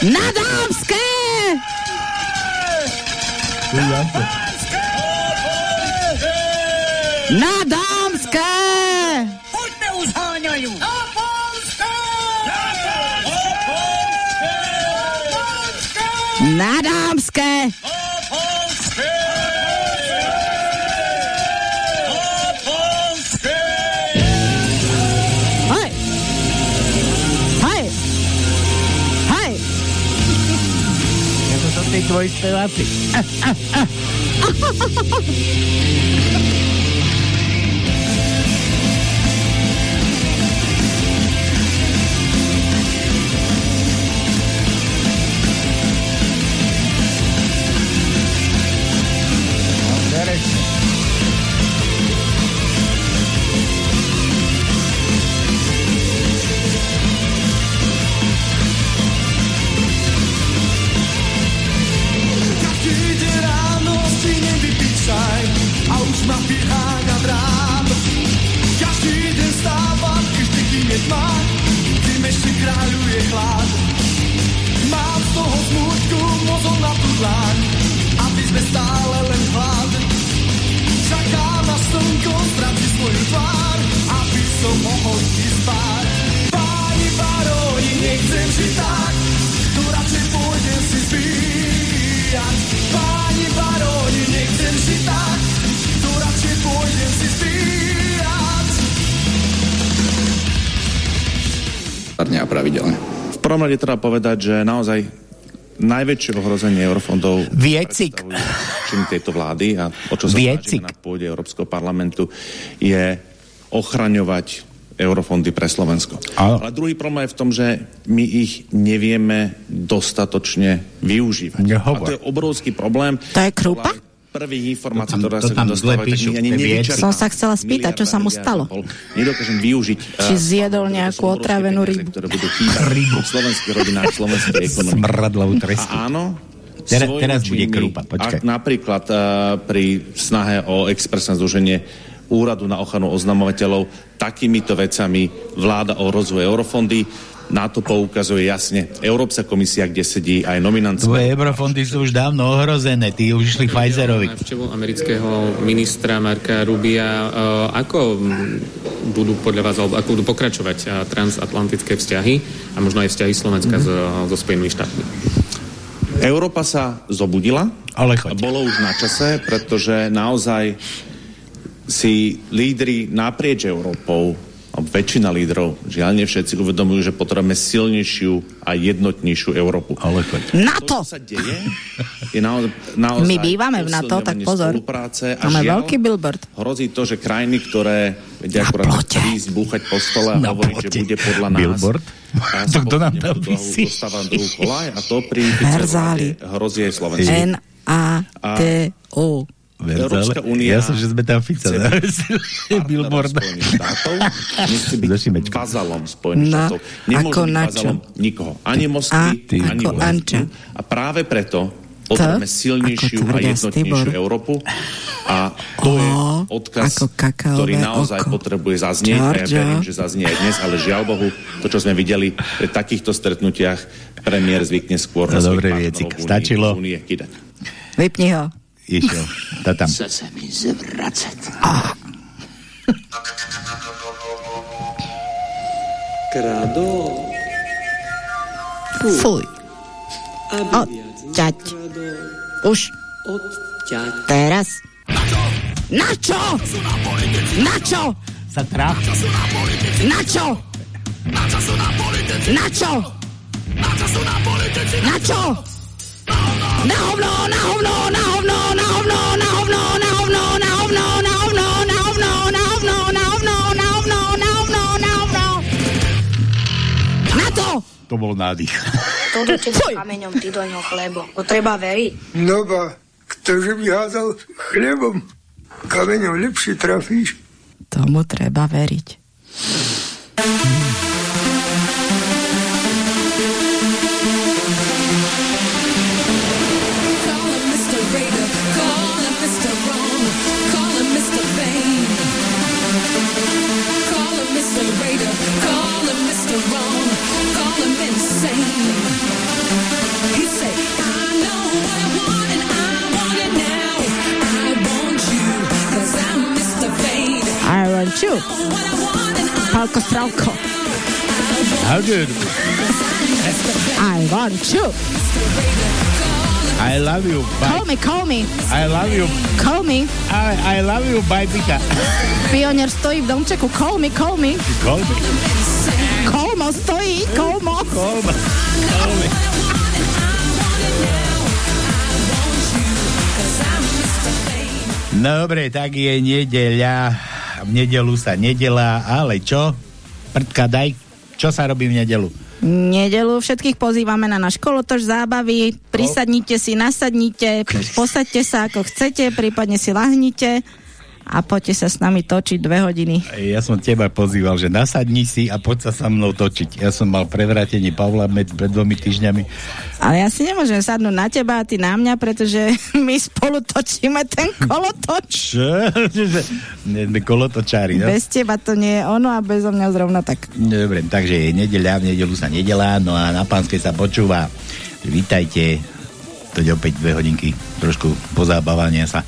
Na Dámské! Na Dámské! Poďme uzháňajú! Na Polské! Na Dámské! Na Dámské! Detroit te. tma, tým ešte kráľuje chlad. Mám z toho smutku mozol na tú dlaň, aby sme stále len hlad. Čakám na slnko, stratí svoju tvár, aby som mohol ísť spať. Páni baróni, nechcem žiť tak, tu radšej pôjdem si zbíjať. Páni baróni, nechcem žiť tak, a pravidelne. V prvom rade treba povedať, že naozaj najväčšie ohrozenie eurofondov Viecik. činy tejto vlády a o čo sa Viecik. na pôde Európskeho parlamentu je ochraňovať eurofondy pre Slovensko. Áno. Ale druhý problém je v tom, že my ich nevieme dostatočne využívať. Nehovor. A to je obrovský problém. To je krúpa? Prvých informácií, To tam- ktoré to sa tam mi dostávajú, tak my ani nevyčerpáme. Som sa chcela spýtať, čo sa mu stalo. a. Nedokážem využiť. Či eh, zjedol nejakú otrávenú rybu. Ktoré budú chýbať v slovenských rodinách, slovenskej ekonomike. Smradlavú A tresku. áno, Teraz- teraz bude krúpa, počkaj. ak napríklad uh, pri snahe o expresné združenie úradu na ochranu oznamovateľov takýmito vecami vláda o rozvoje eurofondy. Na to poukazuje jasne Európska komisia, kde sedí aj nominant. Tvoje eurofondy sú už dávno ohrozené, tí už išli Pfizerovi. Návštevu amerického ministra Marka Rubia. E, Ako mm, budú podľa vás, alebo ako budú pokračovať e, transatlantické vzťahy a možno aj vzťahy Slovenska so, so Spojenými štátmi? Európa sa zobudila. Ale A choď. bolo už na čase, pretože naozaj si lídry naprieč Európou, väčšina lídrov, žiaľ nie všetci uvedomujú, že potrebujeme silnejšiu a jednotnejšiu Európu. Ale. NATO! To, sa deje, je naozaj, naozaj My bývame v NATO, tak pozor. Spolupráce a Máme žiaľ, veľký billboard. Hrozí to, že krajiny, ktoré vedia Na akurát prísť, búchať po stole a Na hovoriť, že bude podľa nás. Billboard? A ja To kto nám tam vysí? dostávam druhú kolaj a to pri hrozí aj Slovensku. N-A-T-O. Európska únia Ja som, že sme tam Fica. Billboard. Štátov, nechce byť Za Šimečka. vazalom Spojených štátov. Nemôže ako byť na čo? vazalom nikoho. Ani Moskvy, ani. Anča. A práve preto potrebujeme silnejšiu a jednotnejšiu. Európu. A to je odkaz, ktorý naozaj oko. potrebuje zaznieť. A ja verím, že zaznie aj dnes, ale žiaľ Bohu, to, čo sme videli pri takýchto stretnutiach, premiér zvykne skôr No na svojich dobre, stačilo. z Únie kydať. Vypni ho. Išiel. Tá tam. Chce sa mi zvracať. Krado, Fuj. aby O, viac ťať. nekradol, Už odťať. teraz. Na čo? Na čo? Sa traf. Na čo? Na čo? Na čo? Na čo? Na hovno, na hovno, na hovno, na hovno, na hovno, na hovno, na hovno, na hovno, na hovno, na hovno, na hovno, na hovno, na hovno, na hovno. Na to! To bol nádych. To do teba kameňom, ty do ňoho chlebo. To treba veriť. No ba, ktože by házal chlebom, kameňom lepšie trafíš. Tomu treba veriť. Call you. Pálko Strálko. How good? I want you. I love you. Call me, call me. I love you. Call me. I, I love you, bajbika. Pionier stojí v domčeku. Call me, call me. Call me. Kolmo stojí, kolmo. Call me. Call me. Dobre, tak je nedeľa. V nedelu sa nedela, ale čo? Prdka daj. Čo sa robí v nedelu? Nedelu všetkých pozývame na náš kolotoč zábavy. Prisadnite si, nasadnite, posaďte sa ako chcete, prípadne si lahnite a poďte sa s nami točiť dve hodiny. Ja som teba pozýval, že nasadni si a poď sa sa mnou točiť. Ja som mal prevrátenie Pavla med pred dvomi týždňami. Ale ja si nemôžem sadnúť na teba a ty na mňa, pretože my spolu točíme ten kolotoč. Čo? Kolotočári, no? Bez teba to nie je ono a bez mňa zrovna tak. Dobre, takže je nedeľa, v nedelu sa nedelá, no a na pánskej sa počúva. Vítajte, to je opäť dve hodinky, trošku pozábavania sa.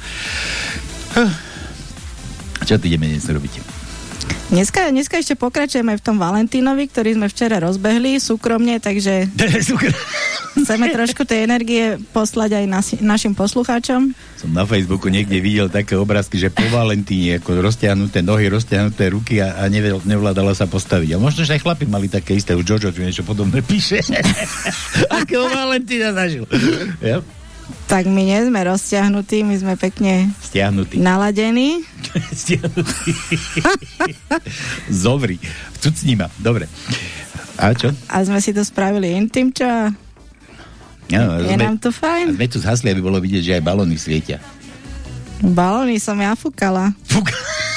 Čo ty ideme dnes robiť? Dneska, dneska ešte pokračujeme v tom Valentínovi, ktorý sme včera rozbehli súkromne, takže chceme trošku tej energie poslať aj nasi, našim poslucháčom. Som na Facebooku niekde videl také obrázky, že po Valentíne, ako roztiahnuté nohy, roztiahnuté ruky a, a nevl, nevládala sa postaviť. A možno, že aj chlapi mali také isté, už Jojo tu niečo podobné píše. Akého Valentína zažil. Ja? Tak my nie sme rozťahnutí, my sme pekne Stiahnutý. naladení. Stiahnutý. Zovri. Vcucni ma. Dobre. A čo? A sme si to spravili intim, čo? Ja, Je nám to fajn? Sme tu zhasli, aby bolo vidieť, že aj balóny svietia. Balóny som ja fúkala.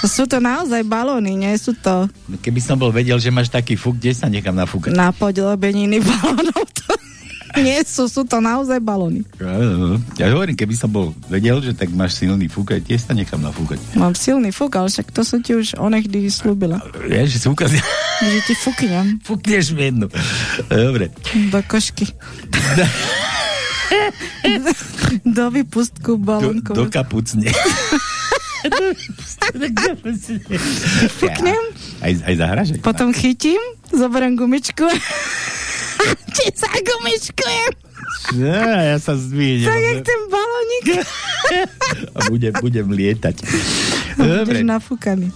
Sú to naozaj balóny, nie sú to No, Keby som bol vedel, že máš taký fúk, kde sa nechám nafúkať? na podrobeniny balónov. To nie sú, sú to naozaj balóny. Ja, hovorím, keby som bol vedel, že tak máš silný fúk, aj tiež sa nechám nafúkať. Mám silný fúk, ale však to som ti už onehdy slúbila. Ja, že ukazia. Že ti fúknem Fúkneš mi jednu. Dobre. do košky. do vypustku Do, balónkov. do kapucne. Fúknem, Aj, aj zahraš? Aj potom chytím, zoberiem gumičku ti sa gumičkujem, Ja, ja sa zdvihnem. tak jak ten balónik. A budem, budem lietať. Budeš nafúkaný.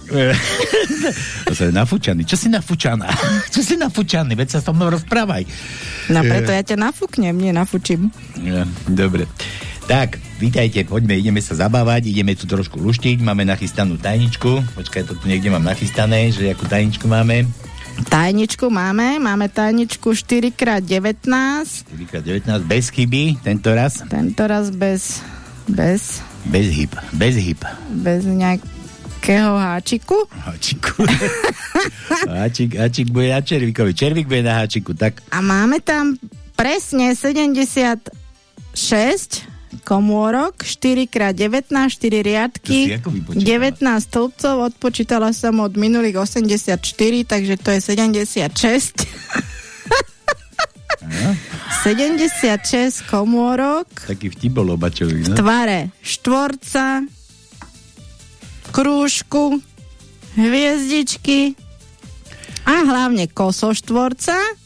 Nafúčaný. Čo si nafúčaná? Čo si nafúčaný? Veď sa so mnou rozprávaj. No preto ja ťa nafúknem, nie nafúčim. Dobre. Tak, vítajte, poďme, ideme sa zabávať, ideme tu trošku luštiť, máme nachystanú tajničku. Počkaj, to tu niekde mám nachystané, že akú tajničku máme. Tajničku máme, máme tajničku 4x19, 4x19, bez chyby, tento raz. tento raz bez, bez, Bez hyb, bez hyb. bez nejakého háčiku. Háčiku. háčik, háčik bude na červíkovi, červík bude na háčiku, tak A máme tam presne 76 komórok, 4x19, 4 riadky, To si ako vypočítala? 19 stĺpcov, odpočítala som od minulých 84, takže to je 76. 76 komórok, taký vtip bol obačový, no? tvare štvorca, krúžku, hviezdičky a hlavne kosoštvorca.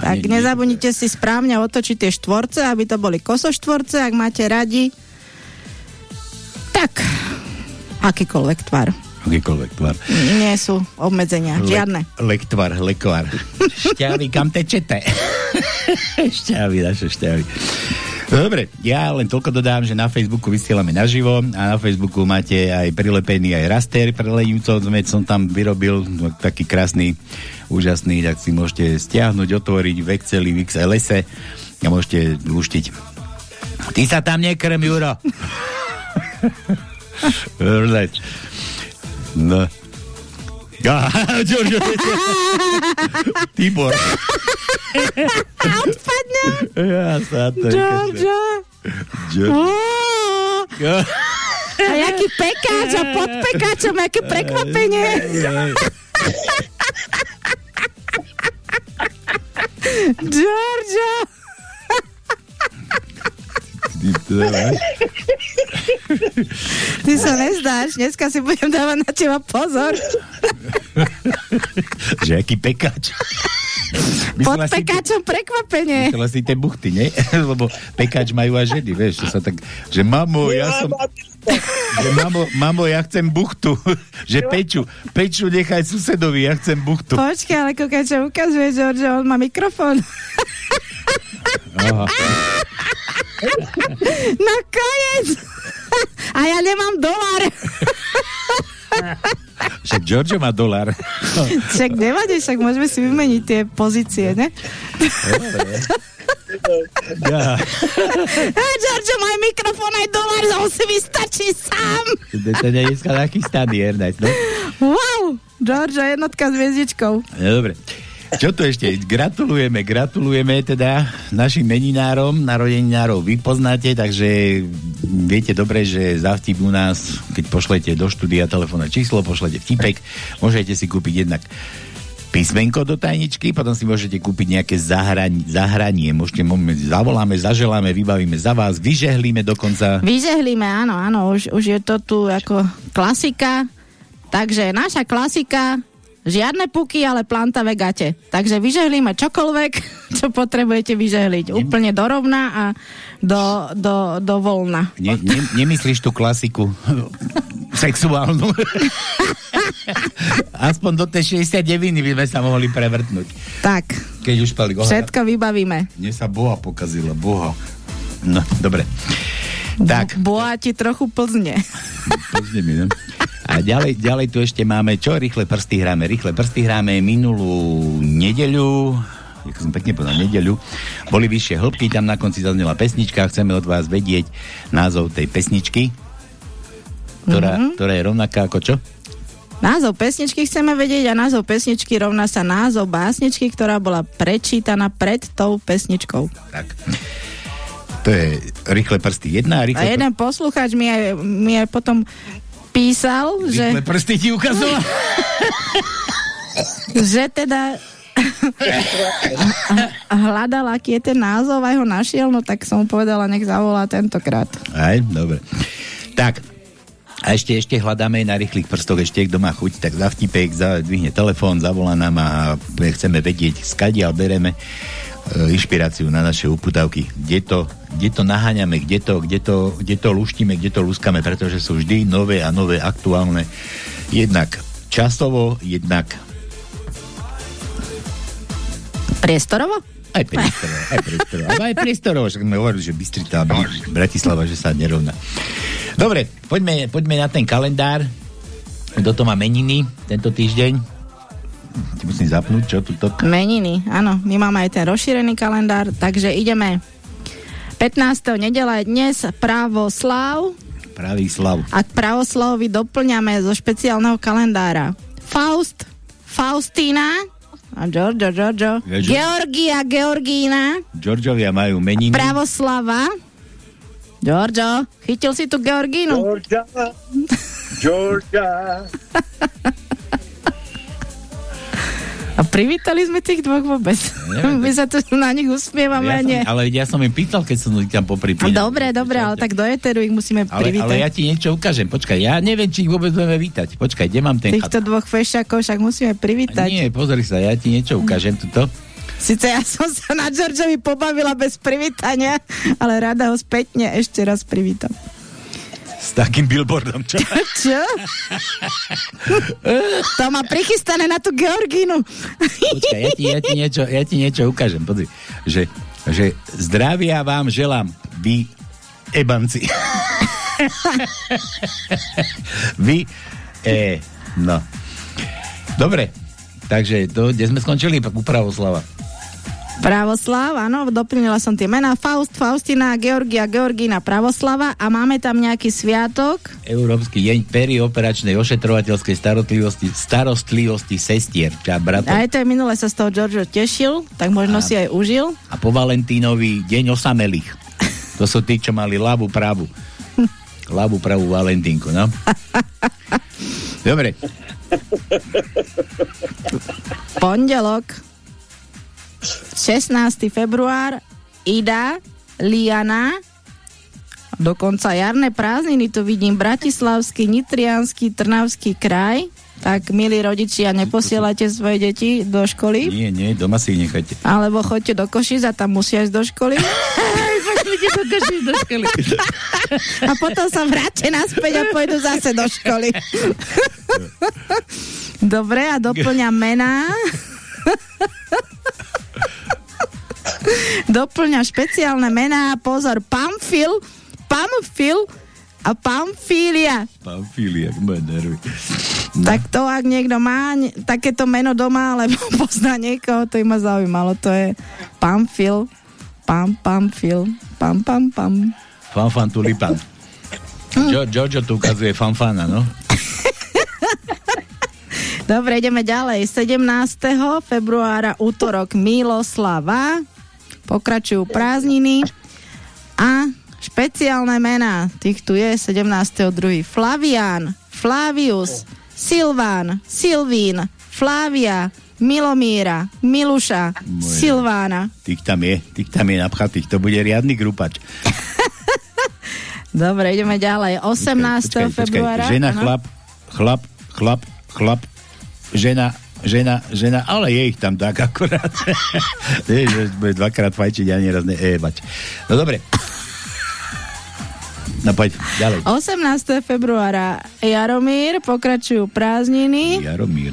Tak Nie, nezabudnite si správne otočiť tie štvorce, aby to boli kosoštvorce, ak máte radi. Tak, akýkoľvek tvar. Akýkoľvek tvar. Nie sú obmedzenia, žiadne. Lektvar, lekvar. Šťavy, kam tečete? šťavy, naše šťavy. Dobre, ja len toľko dodám, že na Facebooku vysielame naživo a na Facebooku máte aj prilepený aj raster sme som tam vyrobil no, taký krásny, úžasný, tak si môžete stiahnuť, otvoriť v Exceli, v XLS a môžete luštiť. Ty sa tam nekrm, Juro. Leč. No. Aha, čo. Tibor. Odpadnem! Ja sa to... Jo. Ó, A jaký pekáč a pod pekáčom, aké prekvapenie. Giorgio! Ty? Ty sa nezdáš, dneska si budem dávať na teba pozor. že aký pekáč. Pod si- pekáčom prekvapenie. Myslela si tie buchty, nie? Lebo pekáč majú aj ženy, vieš, čo sa tak, že mamo, ja som, mamo, mamo, ja chcem buchtu, že peču, peču nechaj susedovi, ja chcem buchtu. Počkaj, ale kúkaj, čo ukazuje, George, on má mikrofón. Aha. Nakoniec! A ja nemám dolár. Však Giorgio má dolar. Však nevadí, však môžeme si vymeniť tie pozície, ne? Ja, A George, má aj mikrofón, aj dolár, on si vystačí sám. to, to je dneska Ernest, no? Wow, George, jednotka s hviezdičkou. No, Dobre. Čo tu ešte? Gratulujeme, gratulujeme teda našim meninárom, narodeninárov vy poznáte, takže viete dobre, že za vtip u nás, keď pošlete do štúdia telefónne číslo, pošlete vtipek, môžete si kúpiť jednak písmenko do tajničky, potom si môžete kúpiť nejaké zahranie, zahranie. môžete, zavoláme, zaželáme, vybavíme za vás, vyžehlíme dokonca. Vyžehlíme, áno, áno, už, už je to tu ako klasika. Takže naša klasika, žiadne puky, ale plantavé gate. Takže vyžehlíme čokoľvek, čo potrebujete vyžehliť. Úplne dorovna a do, do, do voľna. Ne, ne, nemyslíš tú klasiku sexuálnu? Aspoň do tej 69 by sme sa mohli prevrtnúť. Tak, Keď už pali go- všetko vybavíme. Mne sa boha pokazila, boha. No, dobre. Tak, Boa ti trochu plzne. pozri mi, no. A ďalej, ďalej tu ešte máme, čo rýchle prsty hráme? Rýchle prsty hráme minulú nedeľu, ako som pekne povedal, nedeľu. Boli vyššie hĺbky, tam na konci zaznela pesnička, chceme od vás vedieť názov tej pesničky, ktorá, mm-hmm. ktorá je rovnaká ako čo? Názov pesničky chceme vedieť a názov pesničky rovná sa názov básničky, ktorá bola prečítaná pred tou pesničkou. Tak. To je rýchle prsty jedna a A rýchle, jeden poslucháč mi aj, mi aj potom písal, že, rýchle prsty ti ukazoval. že teda hľadal, aký je ten názov a ho našiel, no tak som mu povedala, nech zavolá tentokrát. Aj, dobre. Tak, a ešte, ešte hľadáme na rýchlych prstoch, ešte kto má chuť, tak za vtipek, za, dvihne telefón, zavolá nám a chceme vedieť, skadiaľ bereme inšpiráciu na naše uputavky. Kde to, kde to naháňame, kde to, kde, to, kde to luštíme, kde to luskame, pretože sú vždy nové a nové, aktuálne. Jednak časovo, jednak Priestorovo? aj priestorovo, aj priestorovo. Ale aj priestorovo, však sme hovorili, že Bystrita a Bratislava, že sa nerovná. Dobre, poďme, poďme na ten kalendár. Kto to má meniny tento týždeň? Ti musím zapnúť, čo tu to... Meniny, áno. My máme aj ten rozšírený kalendár, takže ideme 15. nedela je dnes právoslav Pravý slav. a k pravoslavovi doplňame zo špeciálneho kalendára Faust, Faustína a Giorgio, Giorgio, Gio- Georgia, Georgína, Georgiovia majú meniny. Pravoslava. Giorgio, chytil si tu Georgínu? Georgia, Georgia. A privítali sme tých dvoch vôbec. Neviem, My sa tu na nich usmievame ja a som, nie. ale ja som im pýtal, keď som ich tam popri dobre, dobre, ale tak do Eteru ich musíme ale, privítať. ale ja ti niečo ukážem. Počkaj, ja neviem, či ich vôbec budeme vítať. Počkaj, kde mám ten Týchto dvoch fešakov však musíme privítať. Nie, pozri sa, ja ti niečo ukážem tuto. Sice ja som sa na Georgeovi pobavila bez privítania, ale rada ho spätne ešte raz privítam. S takým billboardom, čo? Čo? to má prichystané na tú Georgínu. Počkaj, ja ti, ja ti, niečo, ja ti niečo ukážem. Pozri, že, že zdravia vám želám, vy ebanci. vy, e, no. Dobre, takže to, kde sme skončili? U Pravoslava. Pravoslav, áno, doplnila som tie mená. Faust, Faustina, Georgia, Georgína, Pravoslava a máme tam nejaký sviatok. Európsky deň perioperačnej ošetrovateľskej starostlivosti, starostlivosti sestier. Ča, bratov. Aj to je minule sa z toho Giorgio tešil, tak možno A- si aj užil. A po Valentínovi deň osamelých. To sú tí, čo mali ľavú pravu. Ľavú pravú Valentínku, no. Dobre, Pondelok, 16. február, Ida, Liana, Dokonca jarné prázdniny tu vidím Bratislavský, Nitrianský, Trnavský kraj. Tak, milí rodičia, neposielajte svoje deti do školy. Nie, nie, doma si ich nechajte. Alebo choďte do Košic a tam musia ísť do školy. Poďte do Košic do školy. A potom sa vráte naspäť a pôjdu zase do školy. Dobre, a doplňam mená. Doplňa špeciálne mená. Pozor, Pamfil, Pamfil a Pamfília. Pamfília, moje nervy. Tak to, ak niekto má ne- takéto meno doma, alebo pozná niekoho, to ma zaujímalo. To je Pamfil, Pam, Pamfil, Pam, Pam, Pam. Fanfan tulipan. Jo, Jojo tu ukazuje fanfana, no. Dobre, ideme ďalej. 17. februára, útorok Miloslava. Pokračujú prázdniny. A špeciálne mená. Tých tu je 17.2. Flavian, Flavius, Silván, Silvín, Flávia, Milomíra, Miluša, Silvána. Tých tam je, tých tam je napchatých. To bude riadny grupač. Dobre, ideme ďalej. 18. februára. Žena, áno. chlap, chlap, chlap, chlap, žena, žena, žena, ale je ich tam tak akorát. Nie, že bude dvakrát fajčiť a ani raz neebať. No dobre. No poď, ďalej. 18. februára Jaromír, pokračujú prázdniny Jaromír.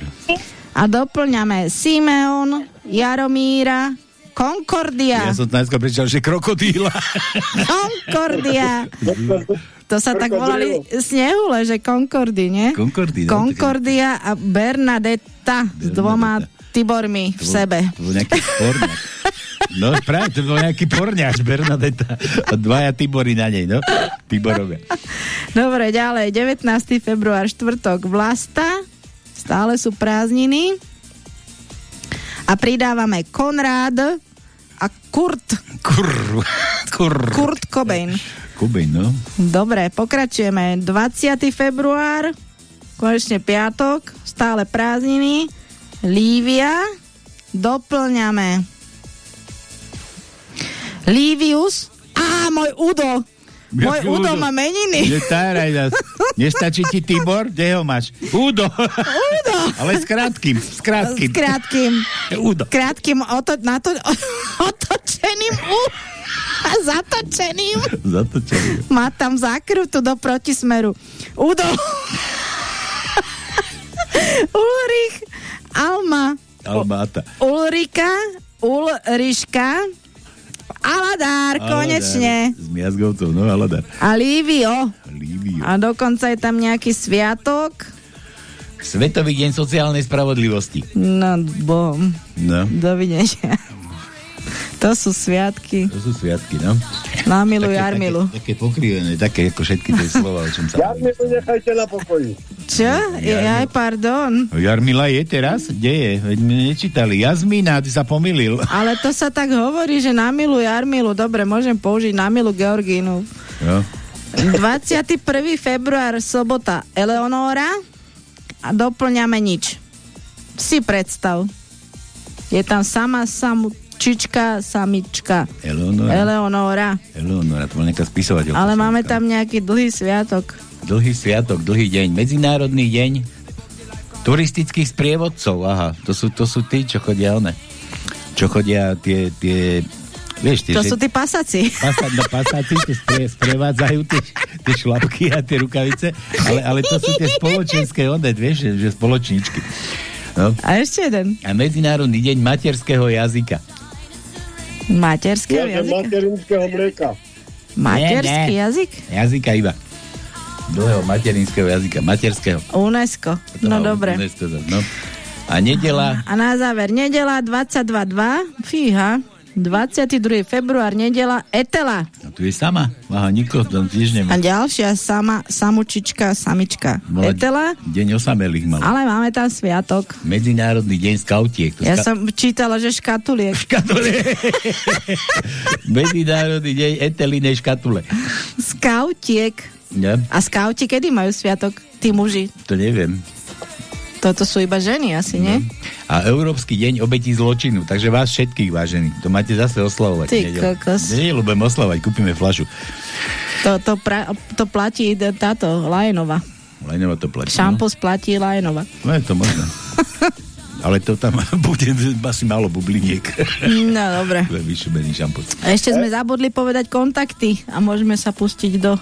a doplňame Simeon, Jaromíra, Concordia. Ja som najskôr prečítal, že krokodíla. Concordia. To sa tak volali snehule, že Concordy, nie? Concordy, no, Concordia a Bernadetta s dvoma Tibormi v sebe. To bol nejaký. No práve, to bol nejaký porňač, Bernadetta. A dvaja Tibory na nej, no. Tiborovia. Dobre, ďalej. 19. február, štvrtok, Vlasta. Stále sú prázdniny. A pridávame Konrád a Kurt. Kur, kur. Kurt Cobain. Cobain, no. Dobre, pokračujeme. 20. február, konečne piatok, stále prázdniny. Lívia. Doplňame. Lívius. Á, môj Udo. Môj Jaký Udo má meniny. Netáraj nás. Nestačí ti Tibor? Kde ho máš? Udo. Udo. Ale s krátkým, s krátkým. S krátkým. Udo. Krátkým oto, na to, otočeným u, a zatočeným. Zatočený. Má tam zákrutu do protismeru. Udo. Ulrich. Alma. Almáta. Ulrika. Ulriška. Aladár, konečne. S miazgovcov, no Aladar. A Lívio. Lívio. A dokonca je tam nejaký sviatok. Svetový deň sociálnej spravodlivosti. No, bom. No. Dovidenia. To sú sviatky. To sú sviatky, no. Na milu Také- Jarmilu. Také, také pokrivené, také ako všetky tie slova, o čom sa. Jarmilu nechajte na pokoji. Čo? Aj, pardon. Jarmila je teraz? Kde je? Veď my nečítali. Jazmína, ty sa pomýlil. Ale to sa tak hovorí, že na milu Jarmilu. Dobre, môžem použiť na milu Georgínu. Jo. 21. február, sobota, Eleonóra a doplňame nič. Si predstav. Je tam sama samučička, samička. Eleonora. Eleonóra. Eleonora, to bola nejaká spisovateľka. Ale máme tam nejaký dlhý sviatok. Dlhý sviatok, dlhý deň, medzinárodný deň turistických sprievodcov, aha, to sú, to sú tí, čo chodia one, čo chodia tie, tie vieš, tie, To že- sú tí pasaci. Pasať na pasáci, tie spre, sprevádzajú tie, tie šlapky a tie rukavice, ale, ale to sú tie spoločenské one, vieš, že, že spoločníčky. No. A ešte jeden. A Medzinárodný deň materského jazyka. Materského Ja, jazyka. materinského mlieka. Materský Nie, nie. jazyk? Jazyka iba. Dlhého materinského jazyka, materského. UNESCO. No dobre. UNESCO, No. A nedela, A na záver, nedela 22.2, fíha, 22. február, nedela, Etela. a tu je sama. Aha, nikoho tam tiež A nemá. ďalšia sama, samučička, samička. Bola Etela, Deň osamelých mal. ale máme tam sviatok. Medzinárodný deň skautiek. To Ja ska- som čítala, že škatuliek. Medzinárodný deň etelinej škatule. Skautiek. Ja, A skauti kedy majú sviatok? Tí muži. to neviem. Toto sú iba ženy asi, nie? a Európsky deň obetí zločinu. Takže vás všetkých, vážení, to máte zase oslavovať. Ty v nedeľu. kokos. Budeme oslavovať, kúpime flašu. To, to, pra, to platí táto Lajenova. Lenova to platí. Šampus platí Lajenova. No, no je to možné. Ale to tam bude asi málo bubliniek. No, dobre. Šampus. Ešte sme zabudli povedať kontakty a môžeme sa pustiť do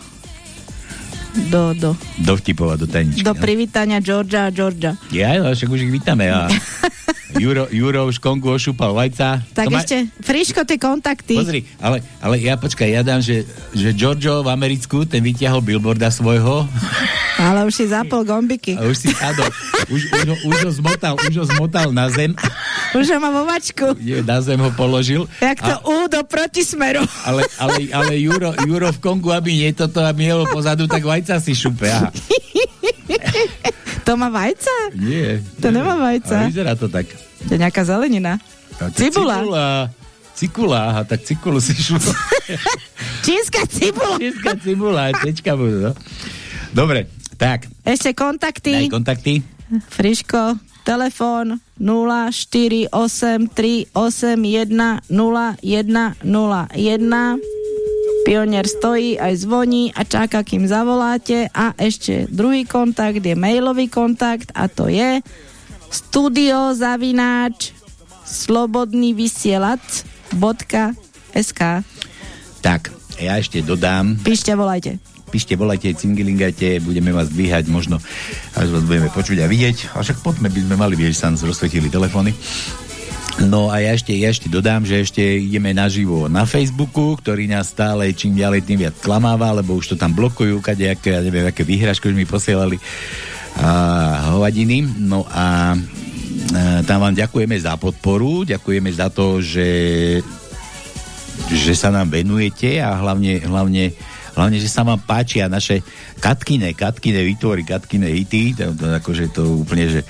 do, do, Do vtipova, do tajničky. do no. privítania Georgia a Georgia. Ja, no, však už ich vítame. A Juro, Juro už Kongu ošúpal vajca. Tak To ma- ešte, Friško, tie kontakty. Pozri, ale, ale ja počkaj, ja dám, že, že Giorgio v Americku, ten vyťahol billboarda svojho Ale už si zapol gombiky. a už si sadol, už, už, ho, už ho zmotal, už ho zmotal na zem, Už ho má vo vačku. Nie, na zem ho položil. Jak to A, U do protismeru. ale, ale, ale Juro, Juro v Kongu, aby nie toto, aby jelo pozadu, tak vajca si šupe. Aha. To má vajca? Nie. To nemá vajca. Ale vyzerá to tak. To je nejaká zelenina. A to Cibula. Cibula. Cikula, aha, tak cikulu si šupe. Čínska cibula. Čínska cibula, tečka budú, no. Dobre, tak, Ešte daj kontakty. kontakty. Friško, telefón 0483810101. Pionier stojí, aj zvoní a čaká, kým zavoláte. A ešte druhý kontakt je mailový kontakt a to je studiozavináč slobodný vysielač.sk Tak, ja ešte dodám, Píšte, volajte. píšte, volajte, cingilingajte, budeme vás dvíhať, možno až vás budeme počuť a vidieť. A však poďme, by sme mali vidieť, sa rozsvetili telefóny. No a ja ešte, ja ešte dodám, že ešte ideme naživo na Facebooku, ktorý nás stále čím ďalej tým viac klamáva, lebo už to tam blokujú, kadejaké, ja neviem, aké výhražky už mi posielali a hovadiny. No a e, tam vám ďakujeme za podporu, ďakujeme za to, že že sa nám venujete a hlavne, hlavne, hlavne že sa vám páčia naše katkine, katkine výtvory, katkine hity, to, to, akože to úplne, že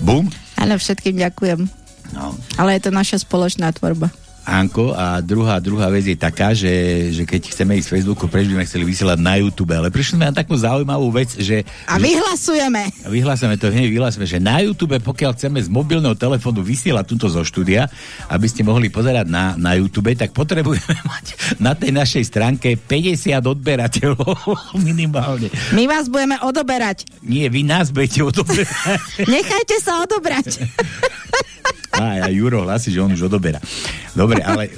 bum. Ale všetkým ďakujem. No. Ale je to naša spoločná tvorba. Anko a druhá, druhá vec je taká, že, že keď chceme ísť z Facebooku, preč by sme chceli vysielať na YouTube, ale prišli sme na takú zaujímavú vec, že A vyhlasujeme. vyhlásame to, hneď vyhlásame, že na YouTube, pokiaľ chceme z mobilného telefónu vysielať túto zo štúdia, aby ste mohli pozerať na, na YouTube, tak potrebujeme mať na tej našej stránke 50 odberateľov minimálne. My vás budeme odoberať. Nie, vy nás budete odoberať. Nechajte sa odobrať. Á, a Juro hlasí, že on už odoberá. Dobre, But I like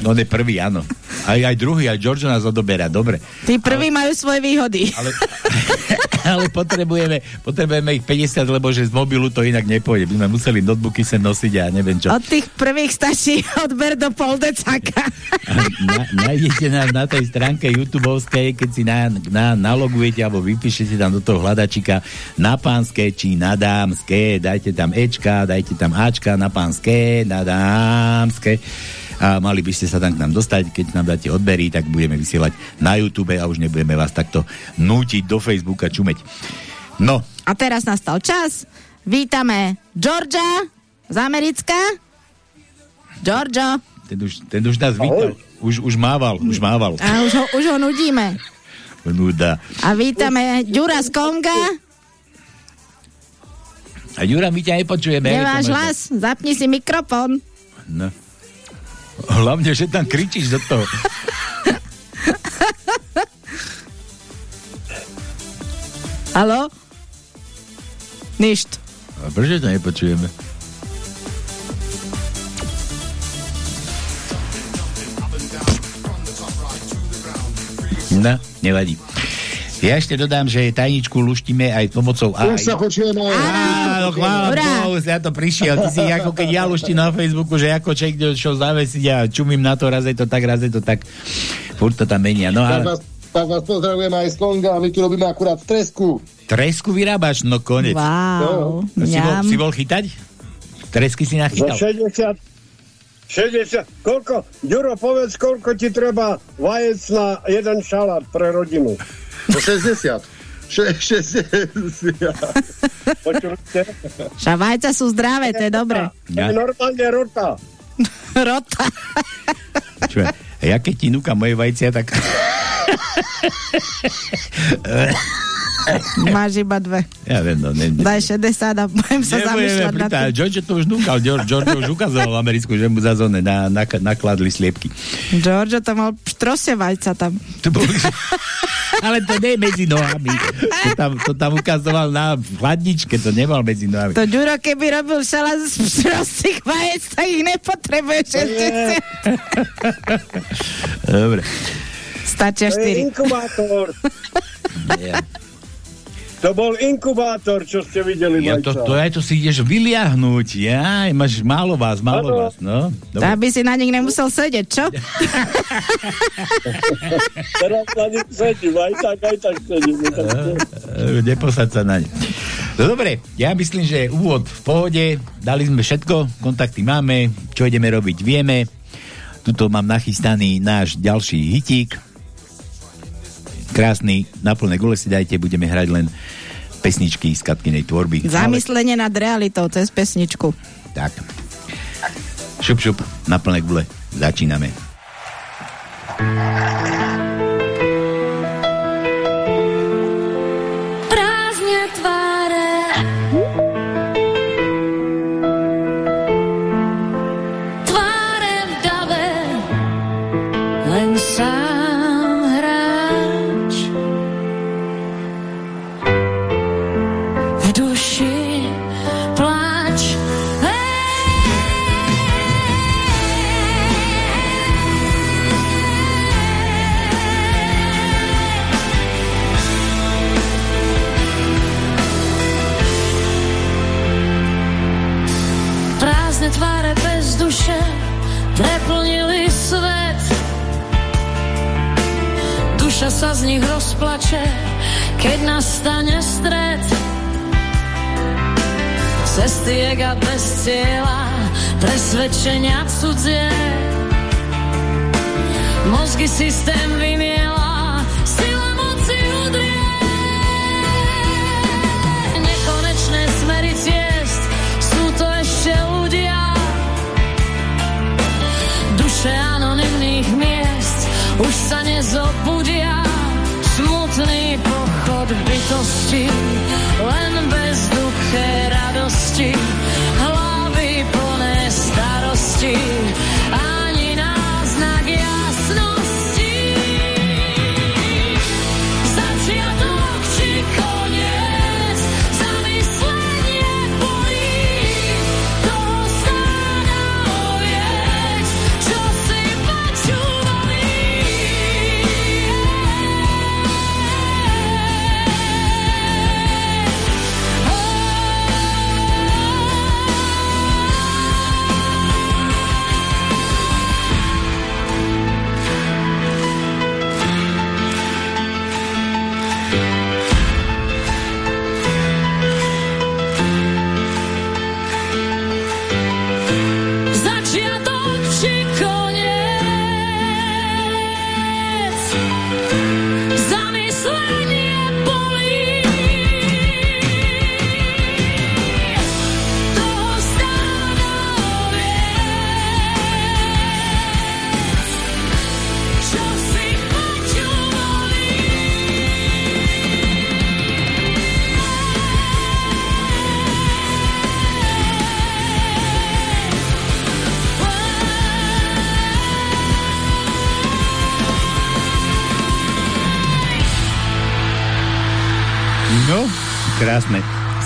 ale on je prvý, áno. Aj, aj druhý, aj Giorgio nás odoberá, dobre. Tí prví majú svoje výhody. Ale, ale potrebujeme, potrebujeme ich 50, lebo že z mobilu to inak nepôjde. By sme museli notebooky sem nosiť a neviem čo. Od tých prvých stačí odber do poldecaka. Na, nájdete nás na tej stránke YouTubeovskej, keď si na, na, nalogujete alebo vypíšete tam do toho hľadačika na pánske či na dámske, dajte tam Ečka, dajte tam Ačka na pánske, na dámske a mali by ste sa tam k nám dostať, keď nám dáte odbery, tak budeme vysielať na YouTube a už nebudeme vás takto nútiť do Facebooka čumeť. No, A teraz nastal čas. Vítame Georgia z Americka. Giorgio. ten už, ten už nás vítal. Už, už mával, už mával. A už ho, už ho nudíme. Nuda. A vítame Ďura z Konga. A Jura, my ťa nepočujeme. Nemáš hlas, zapni si mikrofón. No. Hlavne, že tam kričíš do toho. Halo? Ništ. A prečo to nepočujeme? No, nevadí. Ja ešte dodám, že tajničku luštíme aj pomocou AI. Už sa počujeme. Áno, chvála Hurá. Bohu, ja to prišiel. Ty si ako keď ja luštím na Facebooku, že ako ček, čo zavesiť a čumím na to, raz je to tak, raz je to tak. Furt to tam menia. No ale tak vás pozdravujem aj z Konga my tu robíme akurát tresku. tresku vyrábaš? No konec. Wow. Si bol, si bol chytať? Tresky si Za nachytal? 60, 60, koľko, Ďuro, povedz, koľko ti treba vajec na jeden šalát pre rodinu. Po 60. Še, 60. Počujete? Však vajca sú zdravé, to je dobré. Je normálne rota. Rota. Čo, ja keď ti núka moje vajcia, tak... Máš iba dve. Ja viem, no, ne, ne, Daj 60 a budem sa zamýšľať tým. George to už núkal, George, George už ukazoval Americku, že mu za zóne na, na, nakladli sliepky. Giorgio to mal štrose vajca tam. To bol, ale to nie je medzi nohami. To tam, to tam ukazoval na chladničke, to nemal medzi nohami. To Ďuro, keby robil šala z prostých vajec, tak ich nepotrebuje 60. Dobre. Stačia To je 4. inkubátor. Ja. To bol inkubátor, čo ste videli, Ja to, to aj to si ideš vyliahnuť. Ja, máš málo vás, málo Áno. vás. No, dobre. Aby si na nich nemusel sedieť, čo? Teraz na nich sedím, aj tak, aj tak sedím. Tak to... E, Neposaď sa na ne. No dobre, ja myslím, že úvod v pohode, dali sme všetko, kontakty máme, čo ideme robiť, vieme. Tuto mám nachystaný náš ďalší hitík. Krásny, na plné gule si dajte, budeme hrať len pesničky z Katkinej tvorby. Zamyslenie nad realitou cez pesničku. Tak. Šup, šup, na plné gule. Začíname. Prázdne sa z nich rozplače, keď nastane stret. Cesty ega bez cieľa, presvedčenia cudzie. Mozgy systém vymiela, sila moci udrie. Nekonečné smery ciest, sú to ešte ľudia. Duše anonimných miest už sa nezobudia. Smutný pochod bytosti, len bez duché radosti.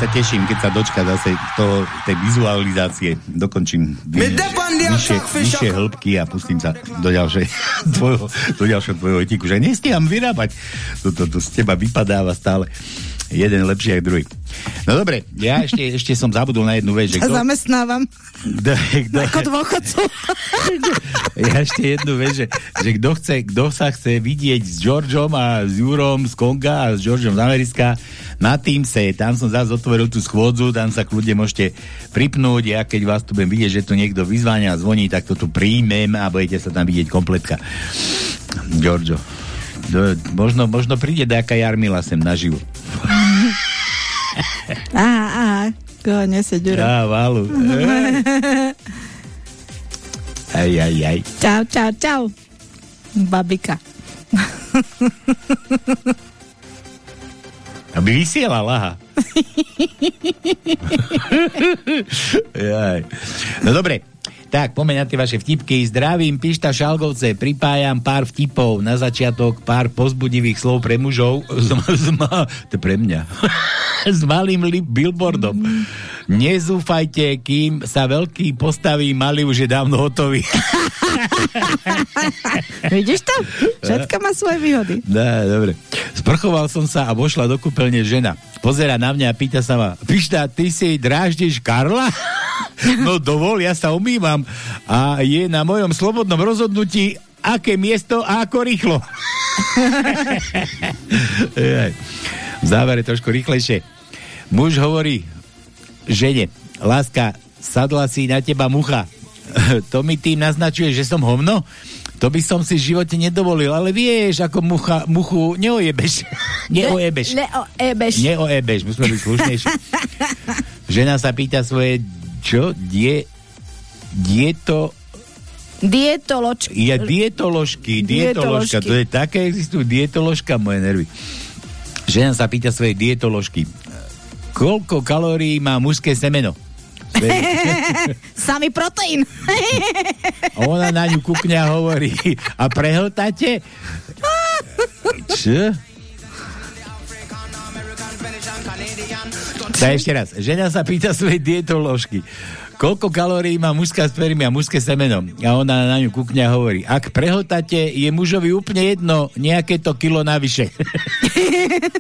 Sa teším, keď sa dočka zase toho, tej vizualizácie. Dokončím vy, vyššie, vyššie hĺbky a pustím sa do ďalšej tvojho, do ďalšieho tvojho etiku, že nestíham vyrábať. Toto to z teba vypadáva stále. Jeden lepší ako druhý. No dobre, ja ešte, ešte som zabudol na jednu vec, že kto, zamestnávam kto, kto, ako dôchodcu. ja ešte jednu vec, že, že kto, chce, kto sa chce vidieť s Georgeom a s Jurom z Konga a s Georgeom z Americka na Teamse, tam som zase otvoril tú schôdzu, tam sa kľudne môžete pripnúť, ja keď vás tu budem vidieť, že tu niekto vyzváňa a zvoní, tak to tu príjmem a budete sa tam vidieť kompletka. Giorgio. Do, možno, možno príde nejaká Jarmila sem naživo. Aha, aha. Koho Ďuro? Á, válu. Aj, aj, aj. Čau, čau, čau. Babika. A Aby vysielal, aha. Jaj. No dobre, tak pomeň na tie vaše vtipky. Zdravím, Pišta Šalgovce, pripájam pár vtipov. Na začiatok pár pozbudivých slov pre mužov. Z, z, to pre mňa. S malým billboardom. Nezúfajte, kým sa veľký postaví, malý už je dávno hotový. Vidíš to? Všetko má svoje výhody. Dá, dobre. Sprchoval som sa a vošla do kúpeľne žena. Pozera na mňa a pýta sa ma, Pišta, ty si dráždiš Karla? No dovol, ja sa umývam a je na mojom slobodnom rozhodnutí, aké miesto a ako rýchlo. V závere trošku rýchlejšie. Muž hovorí žene, láska, sadla si na teba mucha. to mi tým naznačuje, že som hovno? To by som si v živote nedovolil, ale vieš, ako mucha, muchu neojebeš. neojebeš. Neoebeš. Neoebeš, musíme byť slušnejší. Žena sa pýta svoje, čo? Die, dieto, Dietoločky. ja dietoložky, dietoložka, Dietoložky. to je také, existujú dietoložka, moje nervy. Žena sa pýta svojej dietoložky, koľko kalórií má mužské semeno? Samý proteín. A ona na ňu kúkne a hovorí, a prehltáte? Čo? Tak ešte raz. Žena sa pýta svojej dietoložky, koľko kalórií má mužská spermia, mužské semeno. A ona na ňu kúkne hovorí, ak prehltáte, je mužovi úplne jedno nejaké to kilo navyše.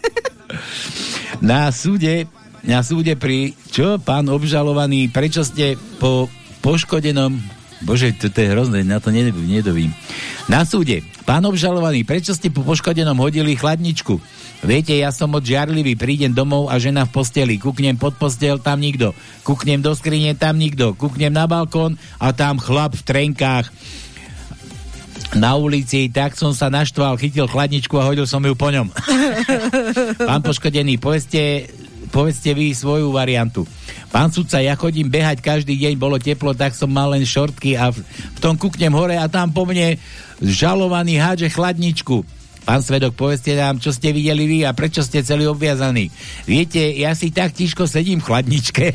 na súde na súde pri, čo, pán obžalovaný, prečo ste po poškodenom Bože, to, to je hrozné, na to nedovím. Na súde, pán obžalovaný, prečo ste po poškodenom hodili chladničku? Viete, ja som moc žiarlivý, prídem domov a žena v posteli, kúknem pod postel, tam nikto, kúknem do skrine, tam nikto, kúknem na balkón a tam chlap v trenkách na ulici, tak som sa naštval, chytil chladničku a hodil som ju po ňom. Pán poškodený, povedzte, povedzte vy svoju variantu. Pán sudca, ja chodím behať každý deň, bolo teplo, tak som mal len šortky a v, v tom kúknem hore a tam po mne žalovaný hádže chladničku. Pán svedok, povedzte nám, čo ste videli vy a prečo ste celý obviazaní. Viete, ja si tak tiško sedím v chladničke.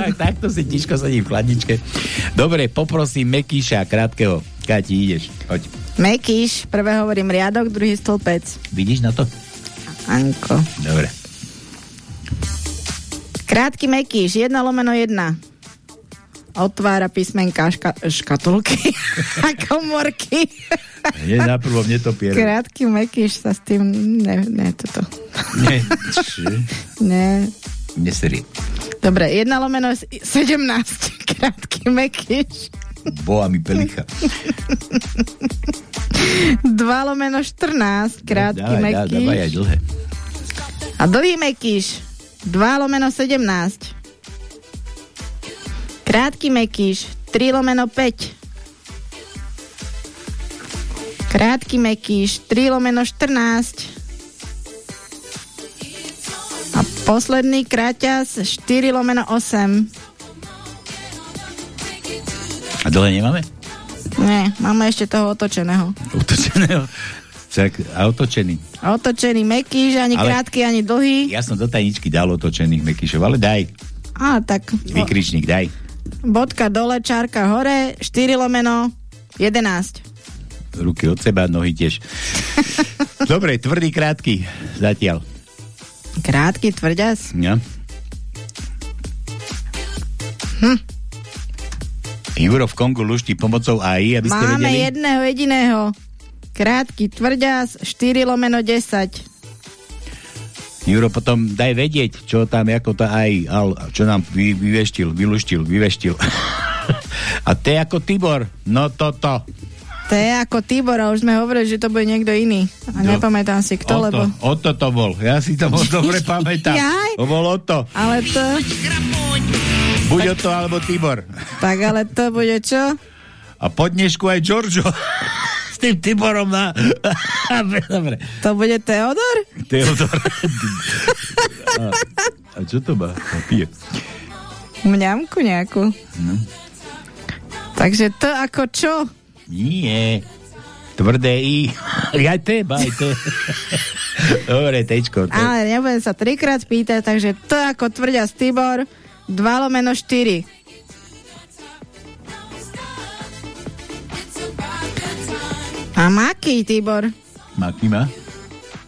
tak, takto si tiško sedím v chladničke. Dobre, poprosím Mekíša, krátkeho. Kati, ideš, poď. Mekíš, prvé hovorím riadok, druhý stĺpec. Vidíš na to? Anko. Dobre. Krátky Mekíš, 1 lomeno 1. Otvára písmenka ška- škatulky a komorky. Nie na prvom netopier. Krátky Mekíš sa s tým... Ne, ne, toto. Nie, či? Ne. Neseri. Dobre, 1 lomeno s- 17. Krátky Mekíš. Boha mi pelicha. 2 lomeno 14. Krátky dávaj, dá, Mekíš. dávaj aj dlhé. A dlhý Mekíš. 2 lomeno 17. Krátky Mekíš. 3 lomeno 5. Krátky Mekíš. 3 lomeno 14. A posledný kráťas 4 lomeno 8. A dlhé nemáme? Nie, máme ešte toho otočeného. Otočeného. Tak, a otočený. Otočený Mekíš, ani Ale- krátky, ani dlhý. Ja som do tajničky dal otočených mekyšov, ale daj. Á, tak Vykričník, daj. Bodka dole, čárka hore, 4 lomeno 11. Ruky od seba, nohy tiež. Dobre, tvrdý, krátky. Zatiaľ. Krátky tvrďas. Ja. Hm. Juro v Kongu luští pomocou AI, aby ste Máme vedeli. jedného jediného. Krátky tvrďas, 4 lomeno 10. Juro, potom daj vedieť, čo tam, ako to aj, al, čo nám vy, vyveštil, vyluštil, vyveštil. A to je ako Tibor. No toto. To je ako Tibor a už sme hovorili, že to bude niekto iný. A No. nepamätám si kto, Oto, lebo... Oto to bol. Ja si to moc dobre pamätám. Jaj. To bol Oto. Ale to... Buď Oto alebo Tibor. Tak ale to bude čo? A po dnešku aj Giorgio. Tým Tiborom na... Dobre. To bude Teodor? Teodor. a, a čo to má? A pije. Mňamku nejakú. No. Takže to ako čo? Nie. Tvrdé I. Aj teba, aj to. Dobre, tečko. To... Ale nebudem sa trikrát pýtať, takže to ako tvrdia Stibor, 2 lomeno 4. A Maki, Tibor. Maký má?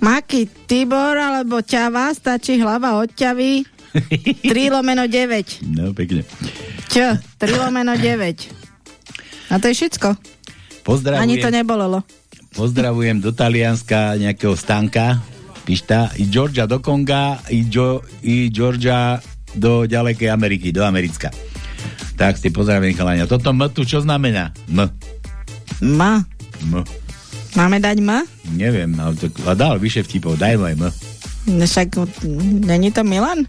Maki, Tibor alebo ťava, stačí hlava od ťavy. 3 lomeno 9. No, pekne. Čo? 3 lomeno 9. A to je všetko. Pozdravujem. Ani to nebolelo. Pozdravujem do Talianska nejakého Stanka, Pišta, i Georgia do Konga, i, jo, i Georgia do ďalekej Ameriky, do Americka. Tak si pozdravujem, chalania. Toto M tu čo znamená? M. M. M. Máme dať M? Neviem, ale to, a dal vyše vtipov, daj mu aj M. No Však není to Milan?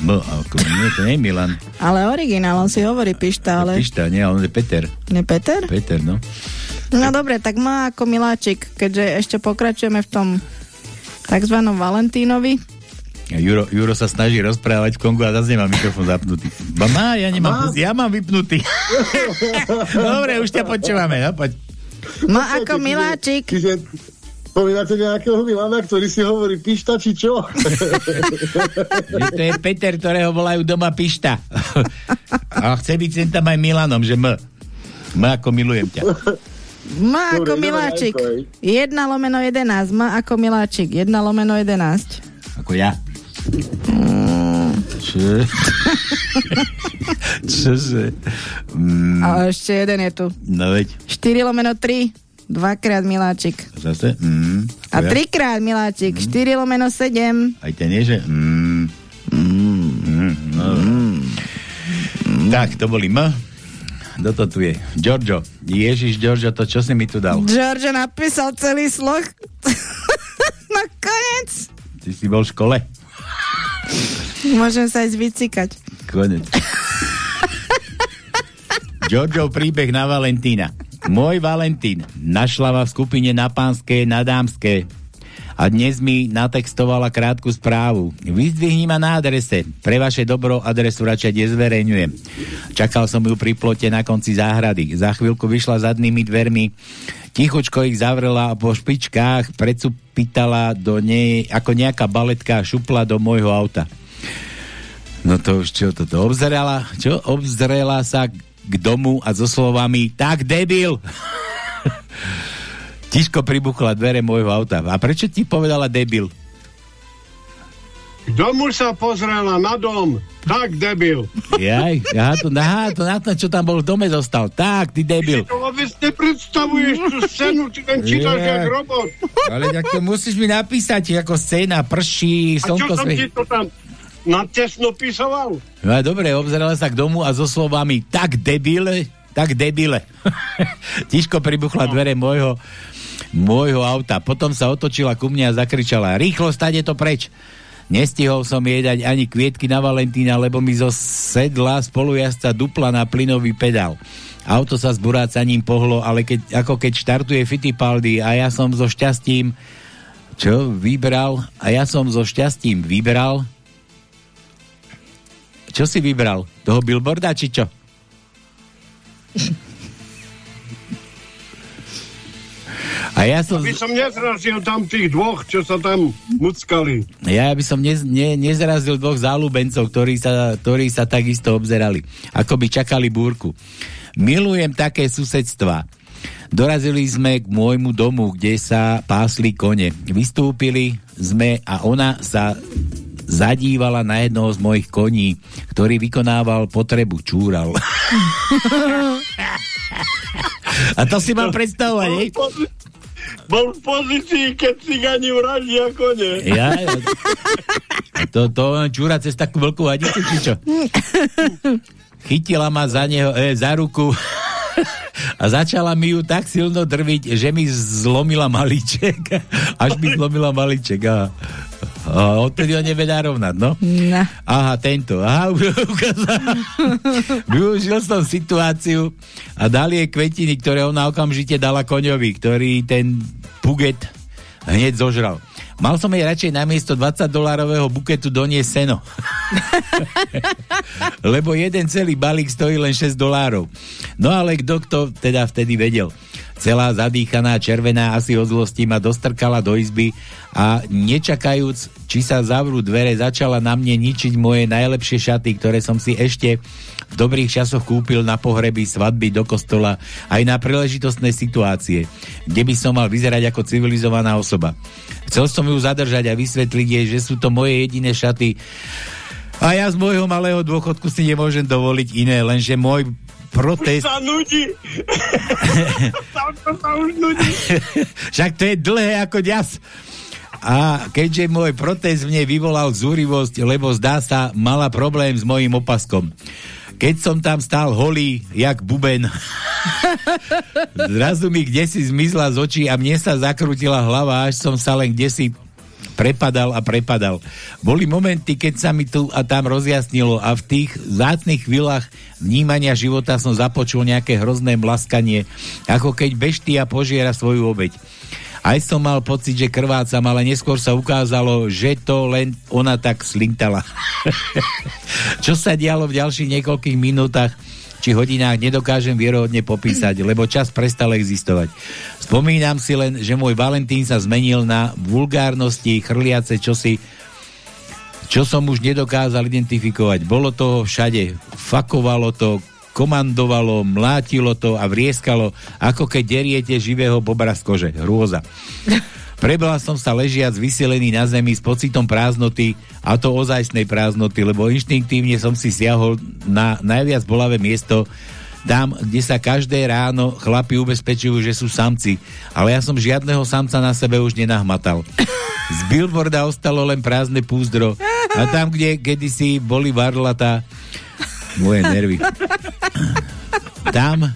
M, ako, nie, to nie je Milan. Ale originál, on si hovorí Pišta, ale... Pišta, nie, on je Peter. Ne Peter? Peter, no. No dobre, tak má ako Miláčik, keďže ešte pokračujeme v tom takzvanom Valentínovi. Juro, Juro sa snaží rozprávať v Kongu a zase nemá mikrofón zapnutý. Ba má, ja nemám, ja mám vypnutý. Dobre, už ťa počúvame, no poď. Má ako Miláčik. Čiže spomínate nejakého Milana, ktorý si hovorí pišta, či čo? To je Peter, ktorého volajú doma Pišta. A chce byť sem tam aj Milanom, že M. M ako milujem ťa. Má ako Dobre, Miláčik. 1 lomeno 11. Má ako Miláčik. 1 lomeno 11. Ako ja. Čo? Čože? Mm, A ešte jeden je tu. no veď, 4 lomeno 3. Dvakrát Miláčik. zase? Mm, A ja? trikrát Miláčik. 4 lomeno 7. Aj ten je, že... Mm, mm, no. Tak, to boli M. Kto to tu je? Giorgio. Ježiš, Giorgio, to čo si mi tu dal? George napísal celý sloh. no konec. Ty si bol v škole? Môžem sa ísť vycikať. Konec. Giorgio príbeh na Valentína. Môj Valentín našla ma v skupine na pánske, na dámske a dnes mi natextovala krátku správu. Vyzdvihni ma na adrese. Pre vaše dobro adresu radšej nezverejňujem. Čakal som ju pri plote na konci záhrady. Za chvíľku vyšla zadnými dvermi. Tichučko ich zavrela a po špičkách predsupitala do nej ako nejaká baletka šupla do môjho auta. No to už čo, toto obzerala, čo? Obzrela sa k domu a so slovami tak debil. Tiško pribuchla dvere môjho auta. A prečo ti povedala debil? K domu sa pozrela na dom. Tak debil. Jaj, aha, to, aha, to na to, čo tam bol v dome zostal. Tak, ty debil. Ty to vôbec nepredstavuješ tú scénu, ty ten čítaš jak robot. Ale tak to musíš mi napísať, ako scéna, prší, A čo slnko som ti to tam natesno písoval? No a dobre, obzerala sa k domu a so slovami tak debile, tak debile. Tiško pribuchla dvere môjho, môjho auta. Potom sa otočila ku mne a zakričala rýchlo stade to preč. Nestihol som jej dať ani kvietky na Valentína, lebo mi zo sedla spolujazca dupla na plynový pedál. Auto sa s burácaním pohlo, ale keď, ako keď štartuje Fittipaldi a ja som so šťastím čo vybral a ja som so šťastím vybral čo si vybral? Toho billboarda, či čo? A ja som... Aby som nezrazil tam tých dvoch, čo sa tam muckali. Ja by som nez, ne, nezrazil dvoch záľubencov, ktorí sa, ktorí sa takisto obzerali. Ako by čakali búrku. Milujem také susedstva. Dorazili sme k môjmu domu, kde sa pásli kone. Vystúpili sme a ona sa zadívala na jednoho z mojich koní, ktorý vykonával potrebu, čúral. a to si mám predstavovať? Bol v pozícii, keď cigáni vraždia kone. Ja, ja. To, to čúra cez takú veľkú hadicu, či čo? Chytila ma za, neho, e, za ruku a začala mi ju tak silno drviť, že mi zlomila malíček. Až mi zlomila malíček. A, a odtedy ho nevedá rovnať, no? No. Aha, tento. Aha, ukázal. Využil som situáciu a dal jej kvetiny, ktoré ona okamžite dala koňovi, ktorý ten puget hneď zožral. Mal som jej radšej namiesto 20 dolárového buketu doniesť seno. Lebo jeden celý balík stojí len 6 dolárov. No ale kto to teda vtedy vedel? Celá zadýchaná, červená, asi od zlosti ma dostrkala do izby a nečakajúc, či sa zavrú dvere, začala na mne ničiť moje najlepšie šaty, ktoré som si ešte v dobrých časoch kúpil na pohreby, svadby, do kostola, aj na príležitostné situácie, kde by som mal vyzerať ako civilizovaná osoba. Chcel som ju zadržať a vysvetliť jej, že sú to moje jediné šaty a ja z môjho malého dôchodku si nemôžem dovoliť iné, lenže môj protest... Už sa nudí. Sa už nudí. Však to je dlhé ako ďas. A keďže môj protest v nej vyvolal zúrivosť, lebo zdá sa, mala problém s mojím opaskom. Keď som tam stál holý, jak buben, zrazu mi kde si zmizla z očí a mne sa zakrutila hlava, až som sa len kde si prepadal a prepadal. Boli momenty, keď sa mi tu a tam rozjasnilo a v tých zácných chvíľach vnímania života som započul nejaké hrozné mlaskanie, ako keď beštia požiera svoju obeď. Aj som mal pocit, že krvácam, ale neskôr sa ukázalo, že to len ona tak slintala. Čo sa dialo v ďalších niekoľkých minútach či hodinách nedokážem vierohodne popísať, lebo čas prestal existovať. Spomínam si len, že môj Valentín sa zmenil na vulgárnosti, chrliace čosi, čo som už nedokázal identifikovať. Bolo to všade. Fakovalo to, komandovalo, mlátilo to a vrieskalo, ako keď deriete živého bobra z kože. Hrôza. Prebala som sa ležiac vyselený na zemi s pocitom prázdnoty a to ozajstnej prázdnoty, lebo inštinktívne som si siahol na najviac bolavé miesto, tam, kde sa každé ráno chlapi ubezpečujú, že sú samci. Ale ja som žiadneho samca na sebe už nenahmatal. Z billboarda ostalo len prázdne púzdro. A tam, kde kedysi boli varlata, moje nervy. Tam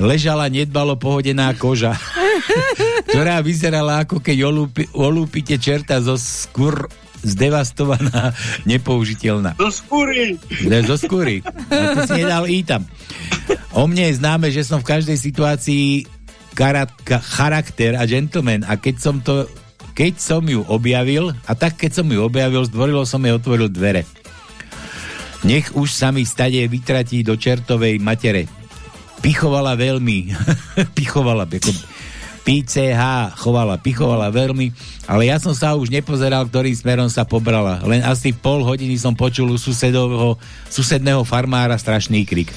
ležala nedbalo pohodená koža, ktorá vyzerala ako keď olúpi, olúpite čerta zo skúr zdevastovaná, nepoužiteľná. Do skúry. Ne, zo skúry. A ty si nedal i tam. O mne je známe, že som v každej situácii karatka, charakter a gentleman a keď som to keď som ju objavil, a tak keď som ju objavil, zdvorilo som jej otvoril dvere. Nech už sa mi stade vytratí do čertovej matere. Pichovala veľmi. Pichovala. Ako PCH chovala, pichovala veľmi, ale ja som sa už nepozeral, ktorým smerom sa pobrala. Len asi pol hodiny som počul u susedovho, susedného farmára strašný krik.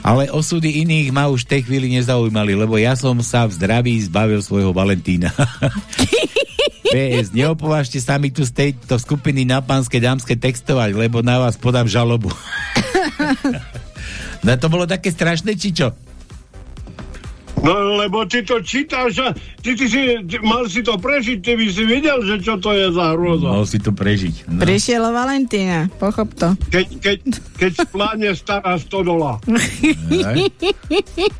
Ale osudy iných ma už v tej chvíli nezaujímali, lebo ja som sa v zdraví zbavil svojho Valentína. PS, neopovážte sa mi tu z tejto skupiny na pánske dámske textovať, lebo na vás podám žalobu. no to bolo také strašné, či čo? No, lebo ty to čítaš a ty, ty si, ty, mal si to prežiť, ty by si videl, že čo to je za hrôza. Mal si to prežiť. No. Prišiel Valentína, pochop to. Keď, keď, keď spláne stará 100 dola.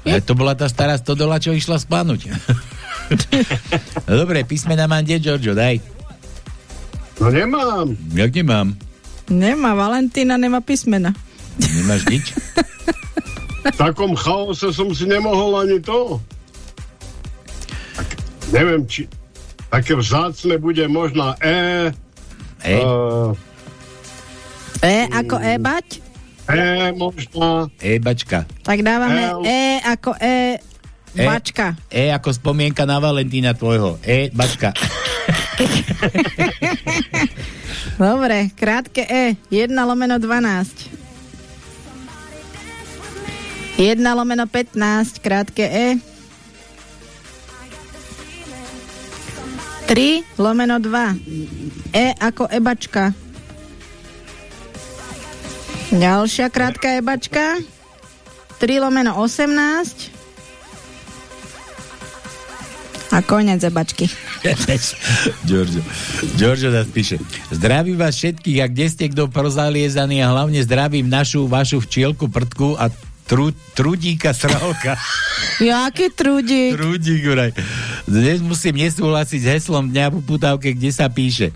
Ja, to bola tá stará 100 dola, čo išla splánuť. no dobre, písmena mám kde, Giorgio, daj. No nemám. Jak nemám? Nemá, Valentína nemá písmena. Nemáš nič? V takom chaose som si nemohol ani to. Tak, neviem, či také vzácne bude možná E. E? Uh, e ako E-bať? E možná. E-bačka. Tak dávame L. E ako E E, bačka. E ako spomienka na Valentína tvojho. E, bačka. Dobre, krátke E. 1 lomeno 12. 1 lomeno 15, krátke E. 3 lomeno 2. E ako ebačka. Ďalšia krátka ebačka. 3 lomeno 18. A konec ebačky. Giorgio. Nás píše. Zdravím vás všetkých a kde ste kto prozaliezaný a hlavne zdravím našu vašu včielku prdku a tru, trudíka sralka. Jaký trudík? Trudík, vraj. Dnes musím nesúhlasiť s heslom dňa v uputávke, kde sa píše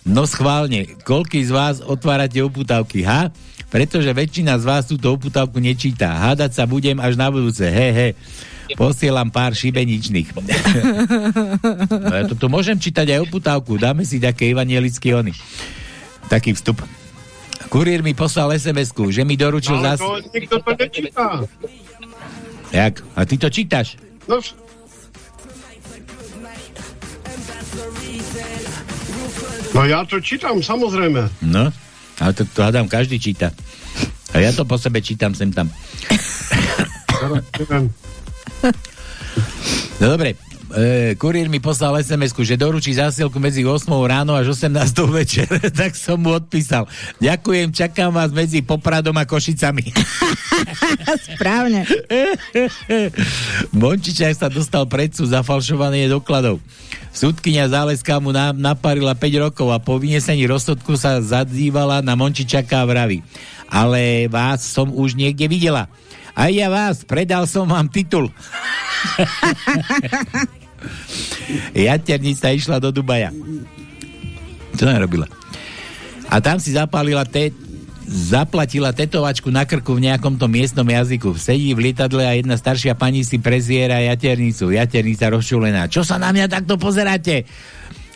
No schválne, koľký z vás otvárate uputávky, ha? Pretože väčšina z vás túto uputávku nečíta. Hádať sa budem až na budúce, he, he. Posielam pár šibeničných. no ja toto môžem čítať aj uputávku. Dáme si také evangelické ony. Taký vstup. Kurier mi poslal sms že mi doručil no, zás... Ale to nečíta. Jak? A ty to čítaš? No, no ja to čítam, samozrejme. No, ale to, to hádam, každý číta. A ja to po sebe čítam sem tam. No dobre, e, kuriér mi poslal sms že doručí zásielku medzi 8 ráno až 18 večer, tak som mu odpísal. Ďakujem, čakám vás medzi Popradom a Košicami. Správne. Mončičák sa dostal predsu za falšovanie dokladov. Súdkynia Záleská mu na, naparila 5 rokov a po vynesení rozsudku sa zadívala na Mončičaka a vraví. Ale vás som už niekde videla. Aj ja vás, predal som vám titul. Jaternica išla do Dubaja. Čo narobila? A tam si zapálila te, zaplatila tetovačku na krku v nejakom tom miestnom jazyku. Sedí v lietadle a jedna staršia pani si preziera jaternicu. Jaternica rozčulená. Čo sa na mňa takto pozeráte?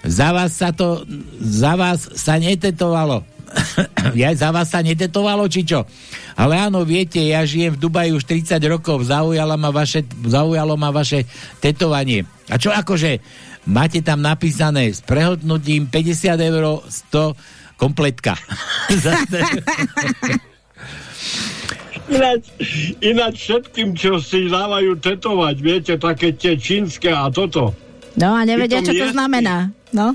Za vás sa to, za vás sa netetovalo. ja za vás sa netetovalo, či čo? Ale áno, viete, ja žijem v Dubaji už 30 rokov, zaujalo ma vaše, zaujalo ma vaše tetovanie. A čo akože? Máte tam napísané s prehodnutím 50 eur 100 kompletka. Ináč, ináč všetkým, čo si dávajú tetovať, viete, také tie čínske a toto. No a nevedia, čo to znamená. No.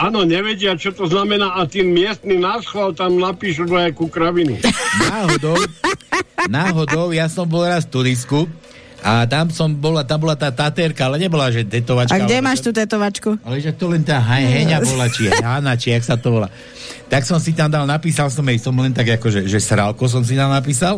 Áno, nevedia, čo to znamená a tým miestny náschval tam napíšu nejakú kravinu. náhodou, náhodou, ja som bol raz v Tunisku a tam som bola, tam bola tá tatérka, ale nebola, že tetovačka. A kde alebo máš tú tetovačku? Ale že to len tá hej, heňa bola, či Hána, či jak sa to volá. Tak som si tam dal, napísal som jej, som len tak ako, že, že srálko som si tam napísal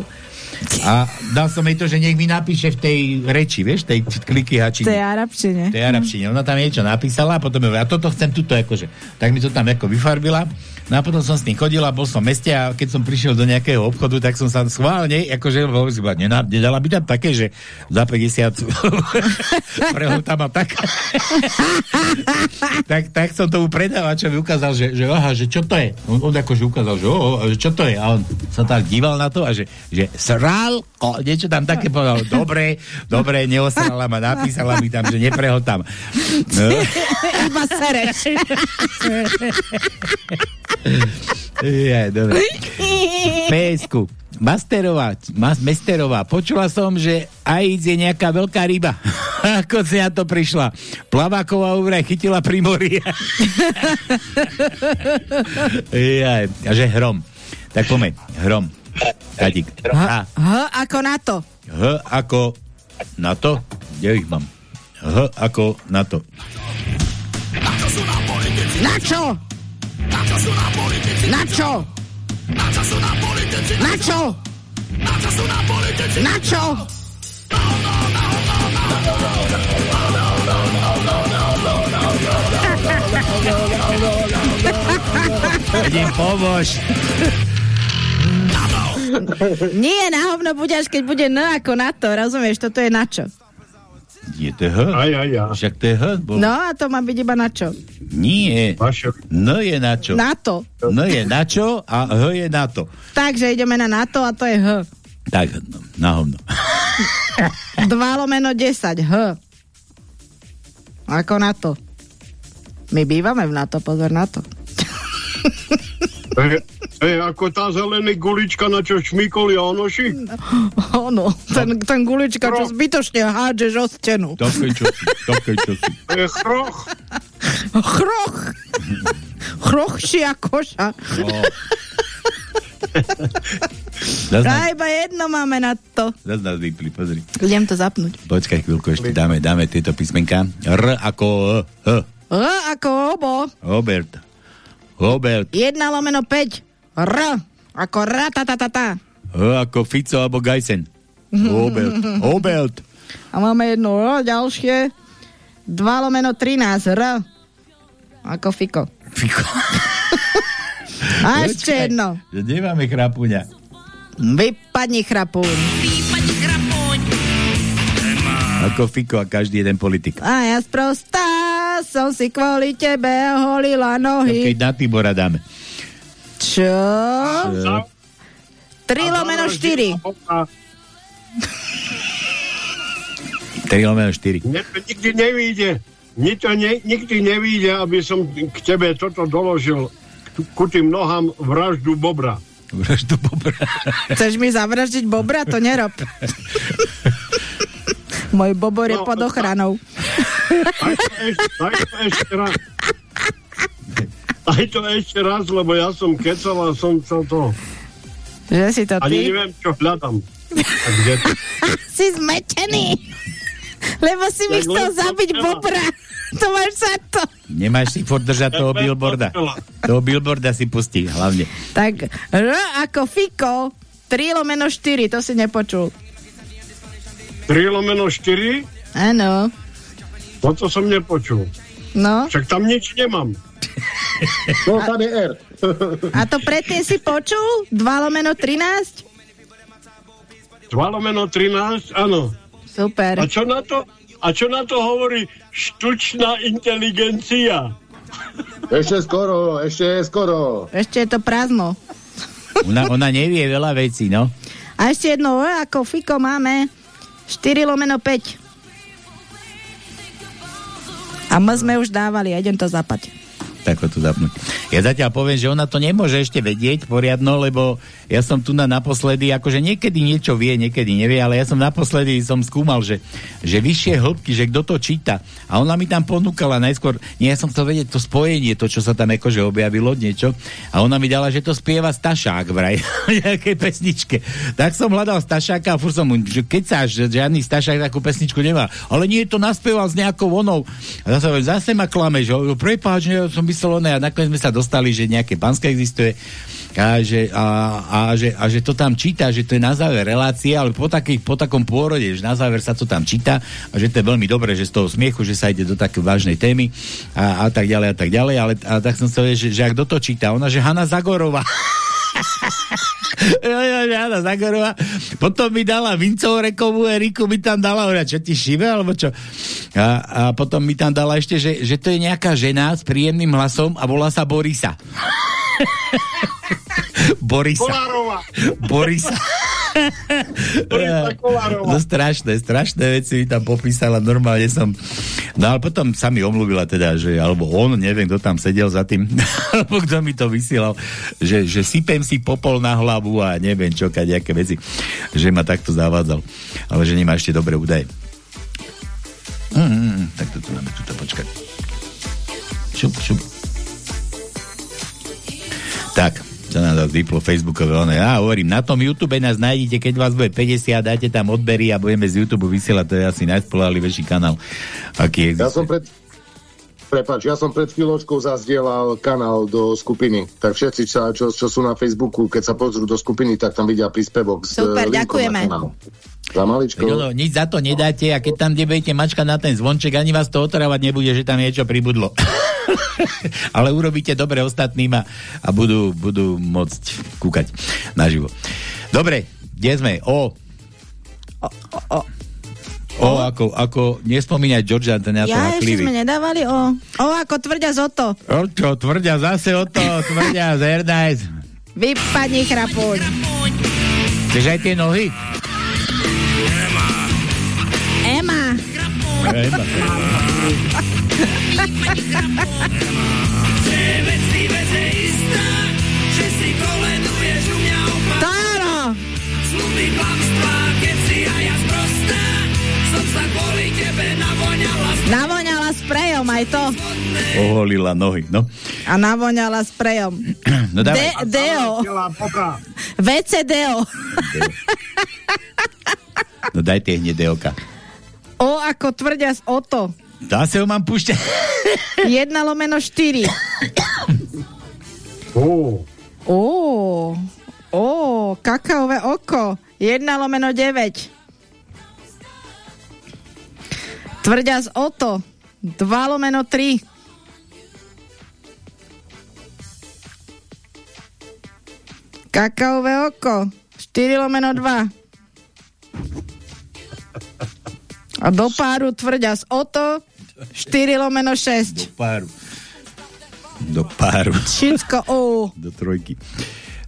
a dal som jej to, že nech mi napíše v tej reči, vieš, tej kliky V hačine. tej arabčine. tej arabčine. Ona tam niečo napísala a potom je, a toto chcem tuto, akože. Tak mi to tam ako vyfarbila. No a potom som s tým chodila, bol som v meste a keď som prišiel do nejakého obchodu, tak som sa schválne, akože nedá, nedala by tam také, že za 50 prehotá ma tak. tak. Tak som tomu predávačovi ukázal, že, že aha, že čo to je? On, on akože ukázal, že, o, že čo to je? A on sa tak díval na to a že, že srálko, niečo tam také povedal, dobre, dobre, neosrala ma, napísala mi tam, že neprehotám. No. Iba sereš. Je, dobre. PSku. Masterová, mas, Mesterová, počula som, že AIDS je nejaká veľká ryba. Ako si na to prišla? Plaváková vraj chytila pri mori. Jaj, že hrom. Tak pomeň, hrom. Kadik. H, H ako na to. H ako na to? Kde ich mám? H ako na to. Na čo? Na čo? Na čo? Na čo? Idem pomôž. Nie, na hovno bude až keď bude N ako na to, rozumieš? Toto je na čo? Je to H? Aj, aj, aj. Však to je H. Bol... No a to má byť iba na čo? Nie. N je na čo? Na to. N je na čo a H je na to. Takže ideme na NATO a to je H. Tak, no, na hovno. 2 lomeno 10, H. Ako na to. My bývame v NATO, pozor na to. To je, to je ako tá zelený gulička, na čo šmíkoli Onoši. Ono, ten, ten gulička, čo zbytočne hádžeš o stenu. Také čosi, také čosi. To je chroch. Chroch. Chrochšia koša. No. Zas nás, A iba jedno máme na to. zas nás vypli, pozri. Idem to zapnúť. Počkaj chvíľku, ešte dáme, dáme tieto písmenka. R ako H. H. H ako obo. Robert. Robert. 1 lomeno 5. R. Ako ratatatata. H ako Fico alebo Gajsen. Robert. Robert. A máme jedno R, ďalšie. 2 lomeno 13. R. Ako Fiko. Fiko. A ešte jedno. Nemáme chrapuňa. Vypadni chrapún. Ako Fiko a každý jeden politik. A ja sprostá som si kvôli tebe holila nohy. Keď na Tibora dáme. Čo? Čo? 3 lomeno 4. 3 lomeno 4. Ne, to nikdy nevíde. to ne, nikdy nevíde, aby som k tebe toto doložil ku tým nohám vraždu Bobra. Vraždu Bobra. Chceš mi zavraždiť Bobra? To nerob. Môj Bobor je No, pod ochranou. Daj to, ešte, daj to ešte raz. Daj to ešte raz, lebo ja som kecal a som chcel to. Že si to Ani ty? neviem, čo hľadám. A kde to? Si zmečený. Lebo si mi Jak chcel zabiť chcela. Bobra. To máš za to. Nemáš si furt držať toho billboarda. Toho billboarda si pustí, hlavne. Tak R ako Fiko, 3 lomeno 4, to si nepočul. 3 lomeno 4? Áno. Toto som nepočul. No. Však tam nič nemám. No, tam je R. A to predtým si počul? 2 lomeno 13? 2 lomeno 13, áno. Super. A čo na to? A čo na to hovorí štučná inteligencia? Ešte skoro, ešte je skoro. Ešte je to prázdno. Ona, ona nevie veľa vecí, no. A ešte jedno ako Fiko máme 4 lomeno 5. A my sme už dávali, a idem to zapať. Tak ho tu zapnúť. Ja zatiaľ poviem, že ona to nemôže ešte vedieť poriadno, lebo ja som tu na naposledy, akože niekedy niečo vie, niekedy nevie, ale ja som naposledy som skúmal, že, že vyššie hĺbky, že kto to číta. A ona mi tam ponúkala najskôr, nie, ja som chcel vedieť to spojenie, to, čo sa tam akože objavilo, niečo. A ona mi dala, že to spieva Stašák vraj, v nejakej pesničke. Tak som hľadal Stašáka a fur som mu, že keď sa žiadny Stašák takú pesničku nemá. Ale nie, to naspieval s nejakou onou. A zase, zase ma klameš, že prepáč, že som oné. A nakoniec sme sa dostali, že nejaké panské existuje a že, a, a, že, a že to tam číta, že to je na záver relácie, ale po, takých, po takom pôrode, že na záver sa to tam číta a že to je veľmi dobré, že z toho smiechu, že sa ide do také vážnej témy a, a tak ďalej a tak ďalej, ale a tak som chcel, že, že ak kto to číta, ona, že Hanna Zagorová. Hanna Zagorová. Potom mi dala Vincorekovú Eriku, mi tam dala, hovoria, čo ti šive, alebo čo? A, a potom mi tam dala ešte, že, že to je nejaká žena s príjemným hlasom a volá sa Borisa. Borisa. Kolárová. Borisa. No strašné, strašné veci mi tam popísala, normálne som... No ale potom sa mi omluvila teda, že, alebo on, neviem, kto tam sedel za tým, alebo kto mi to vysielal, že, že sypem si popol na hlavu a neviem čo, nejaké veci, že ma takto zavádzal. Ale že nemá ešte dobré údaje. Mm, mm, mm, tak to tu máme, tuto počkať. Šup, šup. Tak, čo nám dá vyplo Facebookové one. Ja hovorím, na tom YouTube nás nájdete, keď vás bude 50, dáte tam odbery a budeme z YouTube vysielať, to je asi najspolahlivejší kanál, aký Ja existuje. som pred... Prepač, ja som pred chvíľočkou zazdielal kanál do skupiny, tak všetci, čo, čo, čo sú na Facebooku, keď sa pozrú do skupiny, tak tam vidia príspevok. s, Super, eh, linkom na ďakujeme. Za maličko. No, no, nič za to nedáte a keď tam, kde budete mačkať na ten zvonček, ani vás to otravať nebude, že tam niečo pribudlo. Ale urobíte dobre ostatným a, a budú, budú môcť kúkať naživo. Dobre, kde sme? O. O, o, O, ako, ako nespomínať Georgia, to ja ešte sme nedávali o... O, ako tvrdia z oto. O čo, tvrdia zase o to, tvrdia z Erdajs. Vypadni chrapuň. Chceš aj tie nohy? Ema. Eba. To Navoňala sprejom aj to. Oholila nohy, no. A navoňala sprejom. No dávaj. De, deo. Bobra. VCDO. No daj tie hnedé oka. O ako tvrdia z oto. Zase ho mám púšťať. 1 lomeno 4. Ó, Ó, ó, kakaové oko. 1 lomeno 9. Tvrdia z oto. 2 lomeno 3. Kakaové oko. 4 lomeno 2. A do páru tvrdia z oto. 4 lomeno 6. páru. Do páru. Všetko O. Do trojky.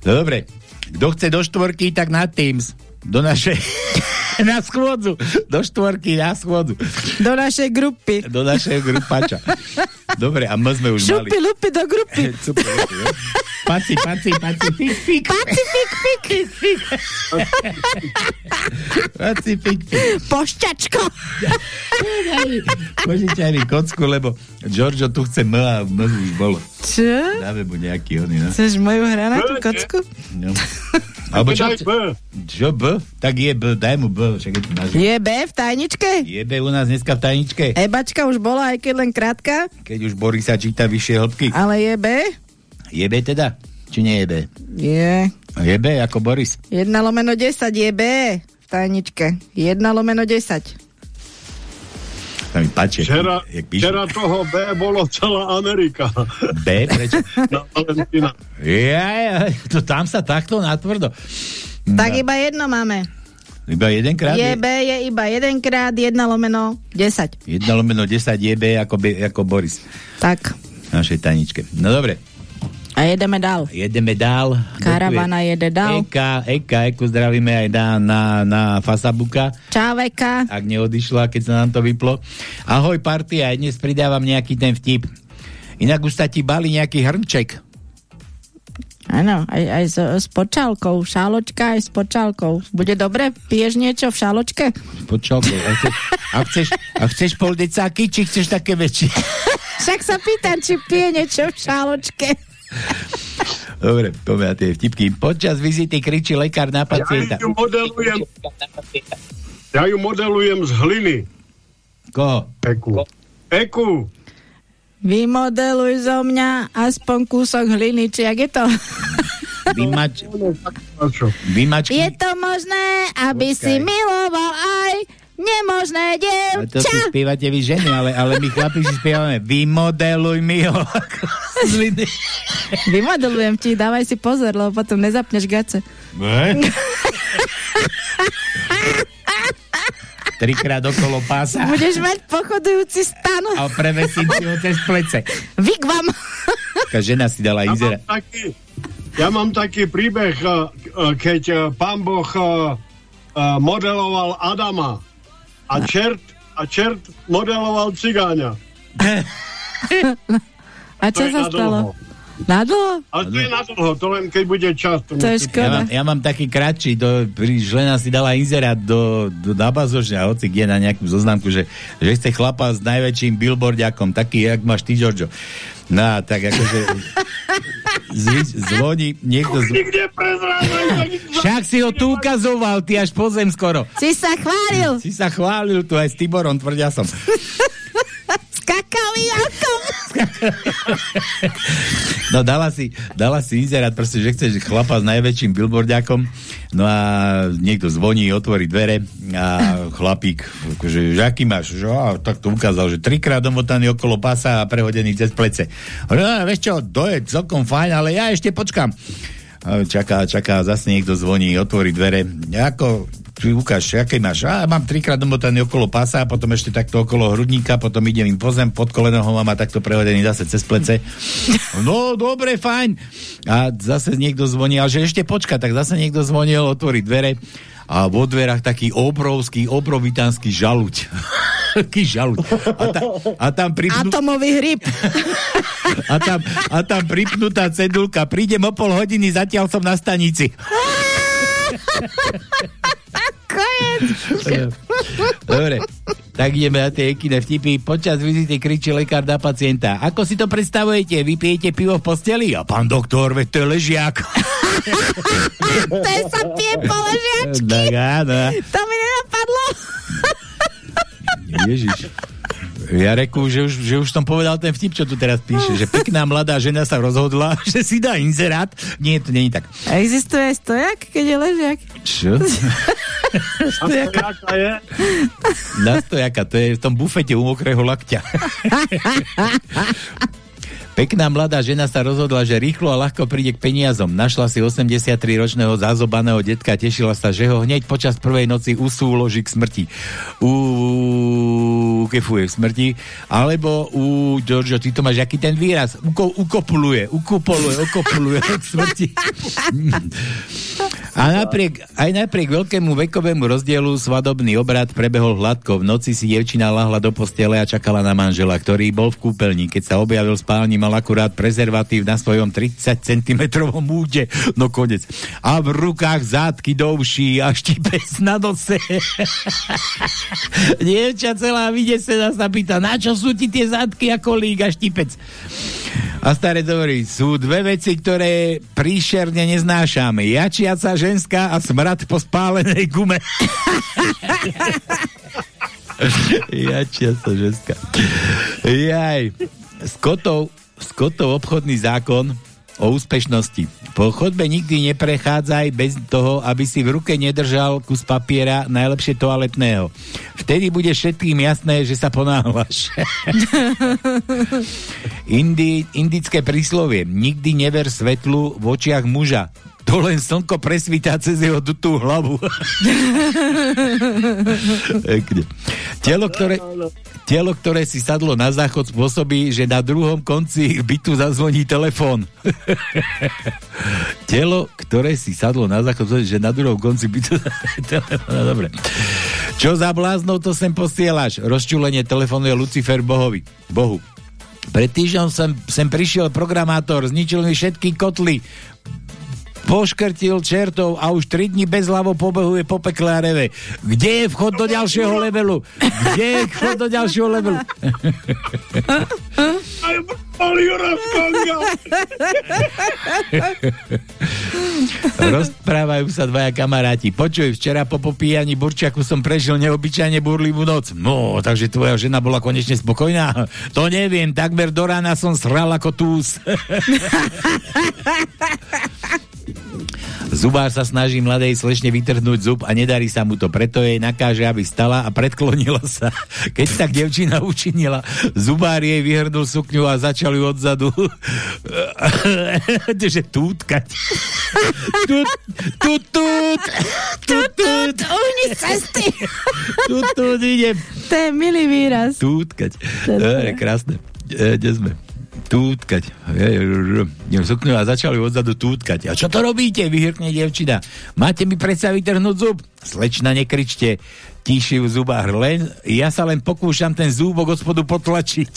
No dobre. Kto chce do štvorky, tak na Teams. Do našej... na schôdzu. Do štvorky na schôdzu. Do našej grupy. Do našej grupača. Dobre, a my sme už mali. Šupy, lupy do grupy. Super. Paci, paci, paci, fik, fik. Paci, fik, fik. Paci, fik, fik. Pošťačko. Mi kocku, lebo Giorgio tu chce M a M už bolo. Čo? Dáme mu nejaký oný, no. Chceš moju hranatú kocku? no. Alebo čo? Čo B? Tak je B, daj mu B, však je naživo. Je B v tajničke? Je B u nás dneska v tajničke. Ebačka už bola, aj keď len krátka, Keď už Borisa číta vyššie hĺbky. ale je B? Je B teda? Či nie je B? Je. Je B ako Boris. 1 lomeno 10 je B v tajničke. 1 lomeno 10. To mi páči. Včera, jak píše. včera toho B bolo celá Amerika. B, prečo? Na Valentína. Ja, ja, to tam sa takto natvrdo. Tak iba jedno máme. Iba jedenkrát? Je B je iba jedenkrát 1 lomeno 10. 1 lomeno 10 je B ako, ako Boris. Tak. V našej taničke. No dobre, A jedeme dál. jedeme dál. Karavana jede dál. Eka, Eka, Eku zdravíme aj na, na, na Fasabuka, Čáveka. ak neodišla, keď sa nám to vyplo. Ahoj partia, aj dnes pridávam nejaký ten vtip. Inak už sa ti bali nejaký hrnček. Áno, aj, aj s, s počálkou. Šáločka aj s počálkou. Bude dobre? Piješ niečo v šáločke? Počal, a chceš, a chceš, a chceš pol decáky, či chceš také väčšie? Však sa pýtam, či pije niečo v šáločke. Dobre, poďme na tie vtipky. Počas vizity kričí lekár na Ja pacienta. ju modelujem, ja ju modelujem z hliny. Koho? Eku. Eku. Vymodeluj zo mňa aspoň kúsok hliny, či jak je to? Vymač, vymačky. Je to možné, aby Počkaj. si miloval aj nemožné Ale to si dievča. spievate vy ženy, ale, ale my chlapi si spievame Vymodeluj mi ho. Vymodelujem ti, dávaj si pozor, lebo potom nezapneš gace. Ne? Trikrát okolo pása Budeš mať pochodujúci stan. a prevesím si ho cez plece. Vigvam. Taká žena si dala Ja mám inzera. taký, ja mám taký príbeh, eh, eh, keď eh, pán Boh modeloval Adama a čert, a čert modeloval cigáňa. A čo sa stalo? dlho. Na dlho? Ale to je na dlho, to len keď bude čas. To je Ja škoda. mám, ja mám taký kratší, to pri žena si dala inzerát do, do na bazožňa, hoci kde na nejakú zoznamku, že, že chce chlapa s najväčším billboardiakom, taký, jak máš ty, Giorgio. No, tak akože zvi, zvoní niekto z... Nikde prezrádzaj, tak Však si ho tu ukazoval, ty až po zem skoro. Si sa chválil Si sa chválil tu aj s Tiborom, tvrdia som. s kakaliakom. No dala si, dala si inzerát, proste, že chceš chlapa s najväčším billboardiakom, no a niekto zvoní, otvorí dvere a chlapík, akože, že aký máš? Že, a, tak to ukázal, že trikrát domotaný okolo pasa a prehodený cez plece. No, vieš čo, to je celkom fajn, ale ja ešte počkám. Čaká, čaká, zase niekto zvoní, otvorí dvere. Ako, ty ukáž, aké máš? A mám trikrát domotaný okolo pasa, a potom ešte takto okolo hrudníka, potom idem im pozem, pod kolenom ho mám a takto prehodený zase cez plece. No, dobre, fajn. A zase niekto zvoní, ale že ešte počka, tak zase niekto zvonil, otvorí dvere a vo dverách taký obrovský, obrovitánsky žaluť. Taký žaluť. A, ta, a tam pripnú... Atomový hryb. A tam, a tam pripnutá cedulka. Prídem o pol hodiny, zatiaľ som na stanici. Dobre, tak ideme na tie ekine vtipy. Počas vizity kričí lekár na pacienta. Ako si to predstavujete? Vy pijete pivo v posteli? A pán doktor, veď to je ležiak. to je sa pije po ležiačky. tak áno. To mi nenapadlo. Ježiš. Ja reku, že už, že už som povedal ten vtip, čo tu teraz píše, že pekná mladá žena sa rozhodla, že si dá inzerát. Nie, to není tak. Existuje stojak, keď je ležiak? Čo? Jaká je? Na stojaka, to je v tom bufete u mokrého lakťa. Pekná mladá žena sa rozhodla, že rýchlo a ľahko príde k peniazom. Našla si 83-ročného zázobaného detka tešila sa, že ho hneď počas prvej noci usúloží k smrti. U... kefuje k smrti. Alebo u... Giorgio, ty to máš aký ten výraz? Uko, ukopuluje, ukopuluje, ukopuluje k smrti. A napriek, aj napriek veľkému vekovému rozdielu svadobný obrad prebehol hladko. V noci si dievčina lahla do postele a čakala na manžela, ktorý bol v kúpeľni. Keď sa objavil v spálni, mal akurát prezervatív na svojom 30 cm múde. No konec. A v rukách zátky do uší a štipec na nose. Dievča celá vydesená sa pýta, na čo sú ti tie zátky ako lík a štipec? A staré hovorí, sú dve veci, ktoré príšerne neznášame. Jačiaca ženská a smrad po spálenej gume. Jačiaca ženská. Jaj. Skotov, Skotov obchodný zákon o úspešnosti. Po chodbe nikdy neprechádzaj bez toho, aby si v ruke nedržal kus papiera, najlepšie toaletného. Vtedy bude všetkým jasné, že sa ponáhľaš. Indi, indické príslovie. Nikdy never svetlu v očiach muža. To len slnko presvítá cez jeho dutú hlavu. Telo, ktoré, telo, ktoré si sadlo na záchod, spôsobí, že na druhom konci bytu zazvoní telefón. Telo, ktoré si sadlo na záchod, spôsobí, že na druhom konci bytu telefón. No, Dobre. Čo za bláznou to sem posielaš? Rozčulenie telefonuje Lucifer Bohovi. Bohu. Pred týždňom sem, sem prišiel programátor, zničil mi všetky kotly, poškrtil čertov a už 3 dní bez hlavo pobehuje po pekle a reve. Kde je vchod do ďalšieho levelu? Kde je vchod do ďalšieho levelu? Rozprávajú sa dvaja kamaráti. Počuj, včera po popíjaní burčiaku som prežil neobyčajne burlivú noc. No, takže tvoja žena bola konečne spokojná? To neviem, takmer do rána som sral ako tús. Zubár sa snaží mladej slečne vytrhnúť zub a nedarí sa mu to, preto jej nakáže, aby stala a predklonila sa. Keď tak devčina učinila, zubár jej vyhrnul sukňu a začal ju odzadu že tútkať. Tut, tut, tut, tut, tut. Uhni cesty. Tut, tut, idem. To je milý výraz. Tútkať. Dobre, krásne. E, kde sme? Tútkať. Idem sukňu a začali odzadu tútkať. A čo to robíte? Vyhrkne dievčina. Máte mi predsa vytrhnúť zub? Slečna, nekričte. Tíši v zubách. Len, ja sa len pokúšam ten zúbok od spodu potlačiť.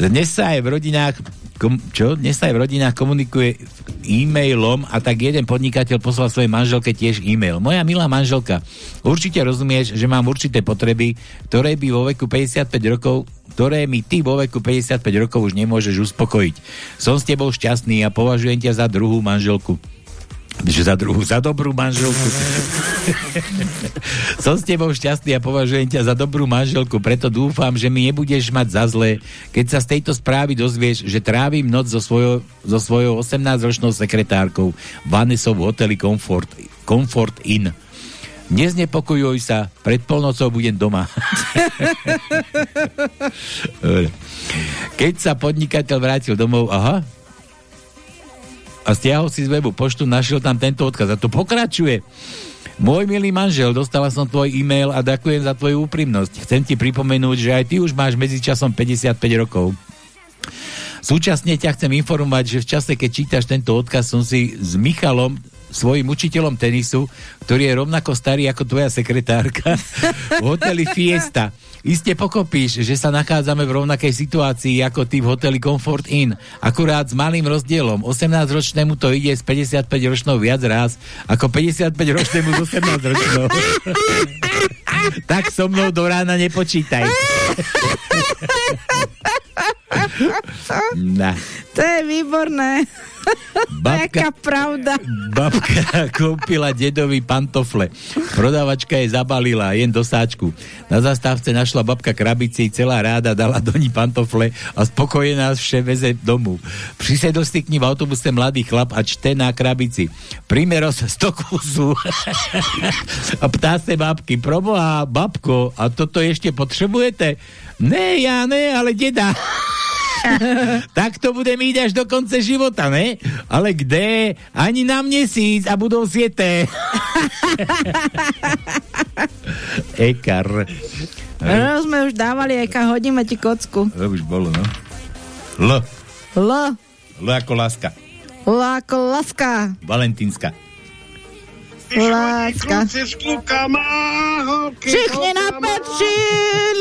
Dnes sa aj v rodinách kom, čo? Dnes aj v rodinách komunikuje e-mailom a tak jeden podnikateľ poslal svojej manželke tiež e-mail. Moja milá manželka, určite rozumieš, že mám určité potreby, ktoré by vo veku 55 rokov ktoré mi ty vo veku 55 rokov už nemôžeš uspokojiť. Som s tebou šťastný a považujem ťa za druhú manželku. Že za druhú, za dobrú manželku. Som s tebou šťastný a považujem ťa za dobrú manželku, preto dúfam, že mi nebudeš mať za zlé, keď sa z tejto správy dozvieš, že trávim noc so svojou, so svojou 18-ročnou sekretárkou Vanessou v hoteli Comfort, Comfort Inn. Neznepokojuj sa, pred polnocou budem doma. Keď sa podnikateľ vrátil domov, aha, a stiahol si z webu poštu, našiel tam tento odkaz a to pokračuje. Môj milý manžel, dostala som tvoj e-mail a ďakujem za tvoju úprimnosť. Chcem ti pripomenúť, že aj ty už máš medzičasom 55 rokov. Súčasne ťa chcem informovať, že v čase, keď čítaš tento odkaz, som si s Michalom, svojim učiteľom tenisu, ktorý je rovnako starý ako tvoja sekretárka, v hoteli Fiesta. Iste pokopíš, že sa nachádzame v rovnakej situácii ako ty v hoteli Comfort Inn, akurát s malým rozdielom. 18-ročnému to ide s 55-ročnou viac raz, ako 55-ročnému s 18-ročnou. tak so mnou do rána nepočítaj. Na. To je výborné. Babka, pravda. babka kúpila dedovi pantofle. Prodávačka je zabalila jen do sáčku. Na zastávce našla babka krabici, celá ráda dala do ní pantofle a spokojená vše veze domu. Přisedol si k ní v autobuse mladý chlap a čte na krabici. Primeros 100 kusu. a ptá se babky, proboha, babko, a toto ešte potrebujete? Ne, ja ne, ale deda. tak to bude mít až do konce života, ne? Ale kde? Ani na měsíc a budou světé. Ekar. No, sme už dávali, aká hodíme ti kocku. To už bolo, no. L. L. L ako láska. L ako láska. Valentínska. Láska. Kluci s klukama, holky, Všichni na pečín!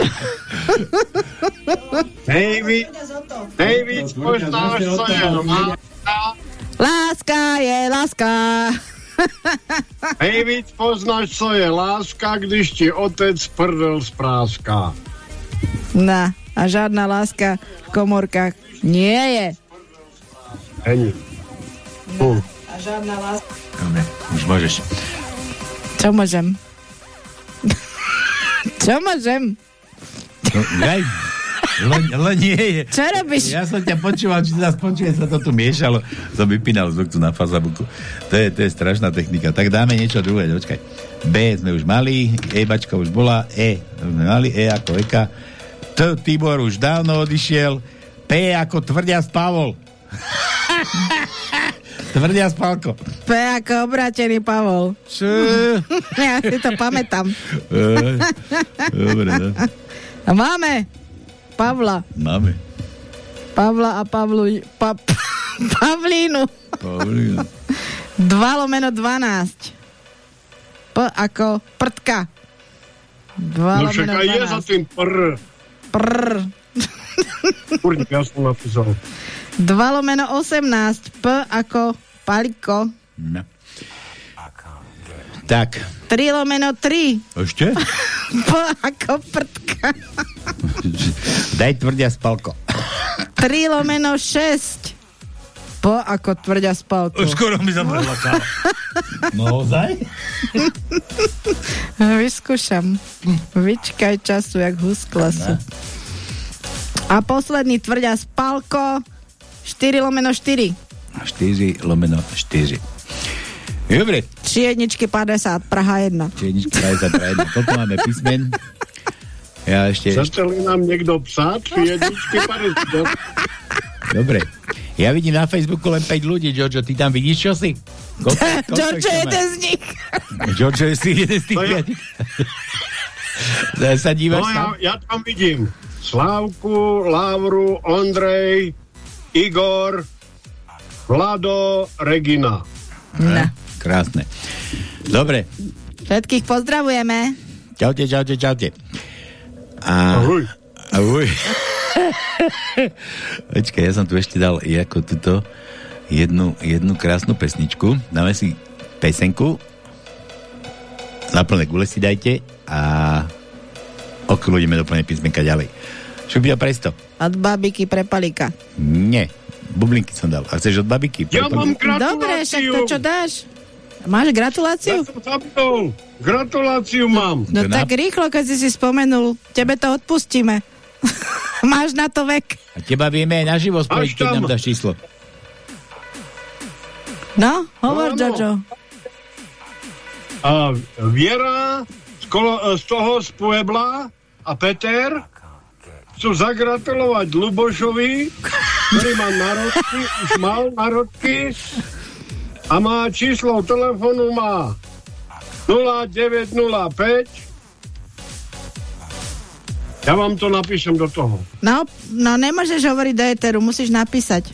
Nejvíc, nejvíc poznáš, co je láska. Láska je láska. Nejvíc poznáš, co je láska, když ti otec prdel spráská. Na, a žádná láska v komorkách nie je. Není. Hm. A žádná láska. Dobre, už môžeš. Čo môžem? Čo môžem? No, jaj, len, len nie je. Čo robíš? Ja som ťa počúval, či nás počuje, sa to tu miešalo. Som vypínal zvuk tu na Fazabuku. To je, to je strašná technika. Tak dáme niečo druhé, počkaj. B sme už mali, E bačka už bola, E sme mali, E ako Eka. T Tibor už dávno odišiel, P ako tvrdia Pavol. tvrdia Spalko. P ako obrátený Pavol. Čo? ja si to pamätám. Dobre, no. A máme Pavla. máme. Pavla a Pavlu... Pa, Pavlínu. Paulína. 2 lomeno 12. P ako prdka. 2 No však aj je za 12. tým prr. Prr. Kurník, ja som napísal. 2 lomeno 18. P ako paliko. No. Tak, 3 lomeno 3. ešte? P ako prdka. Daj tvrdia Spalko. 3 lomeno 6. P ako tvrdia spalku. Skoro mi zabrala káva. Naozaj? Vyskúšam. Vyčkaj času, jak hus klasu. A posledný tvrdia spalko 4 lomeno 4. 4 lomeno 4. Dobre, Tri jedničky 50, Praha 1. Čienička 51. Koľko máme písmen? Ja ešte... Zastrelí nám niekto psa, tri jedničky 50. Dobre. Ja vidím na Facebooku len 5 ľudí, Jojo, ty tam vidíš čo si? Koľko George ich je jeden z nich. Jojo je si jeden z tých No ja-. Ja sa dívaš No ja, tam? ja tam vidím Slávku, Lavru, Ondrej, Igor, Vlado, Regina. No. Krásne. Dobre. Všetkých pozdravujeme. Čaute, čaute, čaute. A... Ahoj. Ahoj. Počkaj, ja som tu ešte dal ako túto jednu, jednu krásnu pesničku. Dáme si pesenku. Na plné gule si dajte a okľudíme do plnej písmenka ďalej. Šupia presto. Od babiky pre palika. Nie. Bublinky som dal. A chceš od babiky? Ja mám Dobre, však gratuláciu. to čo dáš? Máš gratuláciu? Ja som zabudol. Gratuláciu mám. No na- tak rýchlo, keď si si spomenul. Tebe to odpustíme. Máš na to vek. A teba vieme aj naživo spojiť, keď nám dáš číslo. No, hovor, Áno. Jojo. A Viera z, kolo, z toho z Puebla a Peter chcú zagratulovať Lubošovi, ktorý má narodky, už mal narodky a má číslo telefonu má 0905 ja vám to napíšem do toho. No, no nemôžeš hovoriť do éteru, musíš napísať.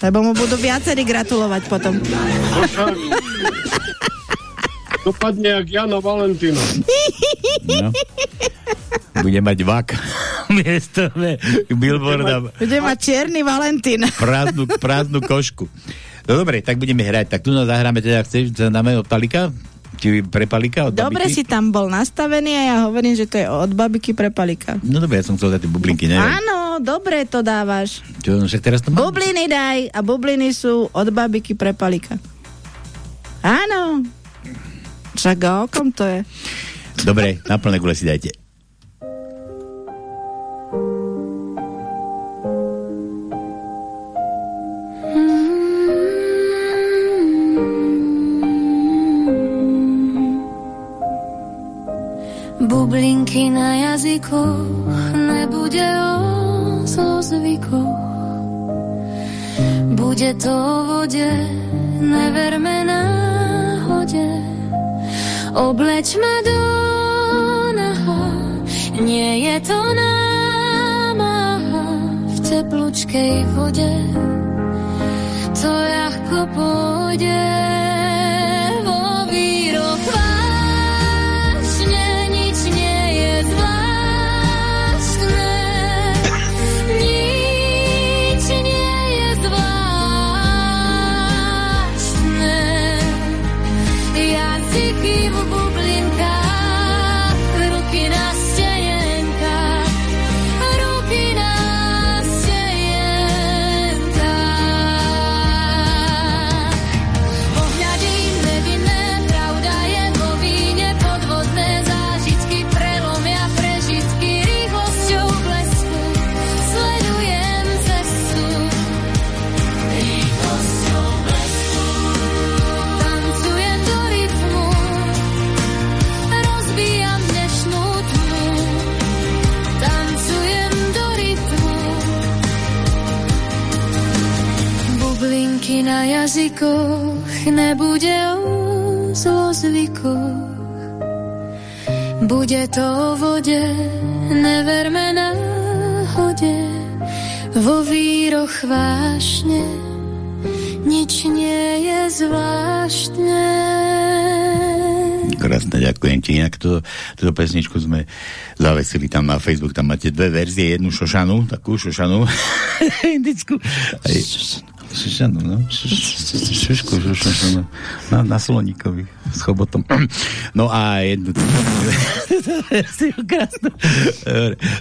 Lebo mu budú viacerí gratulovať potom. To však dopadne jak Jana Valentína. No. Bude mať vak. Miesto billboarda. Bude mať čierny Valentín. prázdnu, prázdnu košku. No dobre, tak budeme hrať. Tak tu nás zahráme, teda chceš, že dáme od Palika? Či pre Palika? Od Dobre babiky? si tam bol nastavený a ja hovorím, že to je od babiky pre palika. No dobre, ja som chcel dať tie bublinky, neviem. Áno, dobre to dávaš. Čo, no však teraz to mám. Bubliny daj a bubliny sú od babiky pre palika. Áno. Však a o kom to je? Dobre, na plné gule si dajte. Bublinky na jazykoch, nebude o zlozvykoch. Bude to o vode, neverme náhode. Oblečme do naha, nie je to námaha v teplúčkej vode. to ľahko pôjde jazykoch, nebude o zlozvykoch. Bude to o vode, neverme náhode, vo výroch vášne, nič nie je zvláštne. Krásne, ďakujem ti. Inak to, túto pesničku sme zavesili tam na Facebook, tam máte dve verzie, jednu šošanu, takú šošanu, indickú. Aj, šošanu, no. Šušku, šošanu. Na, na sloníkovi s chobotom. No a jednu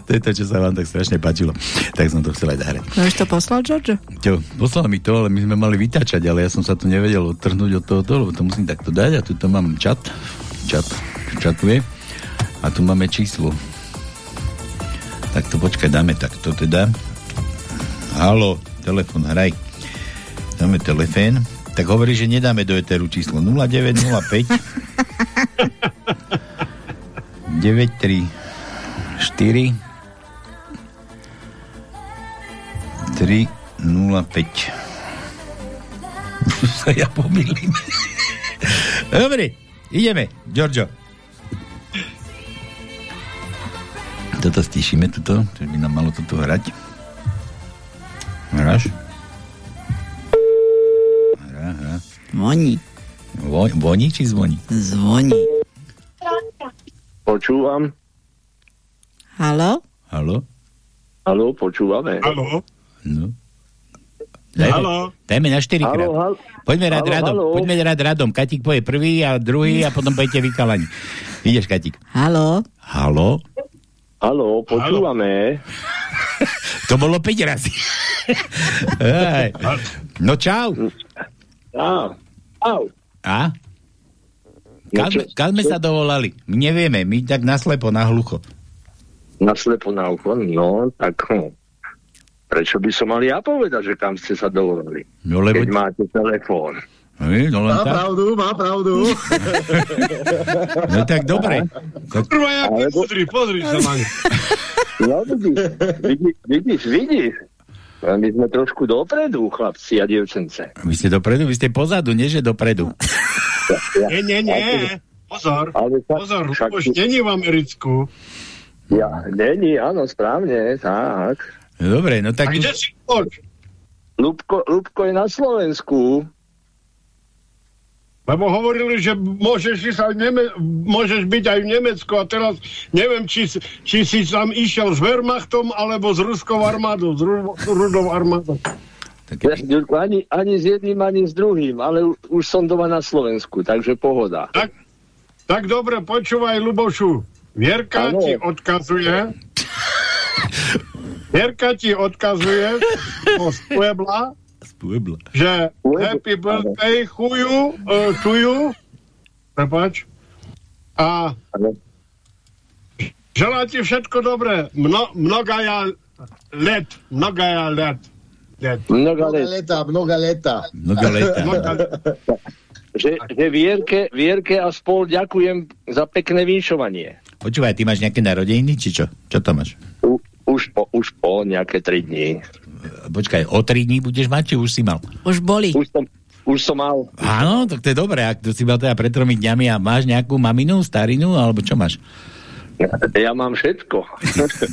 to je to, čo sa vám tak strašne páčilo. Tak som to chcel aj zahrať. No to poslal, George? Čo, poslal mi to, ale my sme mali vytačať, ale ja som sa tu nevedel odtrhnúť od toho dolu, to musím takto dať a tu mám čat, čat, čatuje a tu máme číslo. Tak to počkaj, dáme takto teda. Halo, telefon, hraj. Dáme telefón. Tak hovorí, že nedáme do eteru číslo 0905 934 305 sa ja pomýlim. Dobre, ideme, Giorgio. Toto stišíme, toto, to by nám malo toto hrať. Hráš? Hrá. Zvoní. Vo, voní či zvoní? Zvoní. Počúvam. Halo? Halo? Halo, počúvame. Halo? No. Dajme, Halo? dajme na 4 krát. Halo, halo. Poďme rád Halo, radom. halo. Poďme rád radom. Katík poje prvý a druhý a potom pojete vykalani. Ideš, Katík. Halo? Halo? Halo, počúvame. To bolo 5 razy. No čau. Á, au. A? Kam, čo- kam sme sa dovolali? My nevieme, my tak naslepo, na hlucho. Naslepo na ucho, no, tak hm. Prečo by som mal ja povedať, že kam ste sa dovolili? No lebo... Keď máte telefón. No, no Má tak. pravdu, má pravdu. No tak dobre. Tak, Kurva, jaký múdry, pozri sa na. No vidíš, vidíš, vidíš, My sme trošku dopredu, chlapci a dievčence. vy ste dopredu, vy ste pozadu, nie že dopredu. Nie, nie, nie. Pozor, Ale však- pozor, však- už není v Americku. Ja, není, áno, správne, tak. Dobre, no A tak... kde si? Lubko, Lubko je na Slovensku. Lebo hovorili, že môžeš, ísť aj Neme- môžeš byť aj v Nemecku a teraz neviem, či, si- či si tam išiel s Wehrmachtom alebo s ruskou armádou, s ru- rudou armádou. Ja, ani, ani s jedným, ani s druhým, ale už som doma na Slovensku, takže pohoda. Tak, tak dobre, počúvaj, Lubošu. Vierka Áno. ti odkazuje, Vierka ti odkazuje z Puebla, Puebla. že happy birthday, chuju, uh, chuju, prepač, a želá ti všetko dobré, Mno, mnogaja let, mnogaja let. let. Mnoga Mnoga let. leta, mnoga leta. Mnoga leta. Že, že vierke, vierke a spol ďakujem za pekné vinšovanie. Počúvaj, ty máš nejaké narodeniny, či čo? Čo to máš? U, už, po, už po nejaké tri dní. Počkaj, o 3 dní budeš mať, či už si mal? Už boli. Už som, už som mal. Áno, tak to je dobré, ak to si mal teda pred tromi dňami a máš nejakú maminu, starinu, alebo čo máš? Ja mám všetko.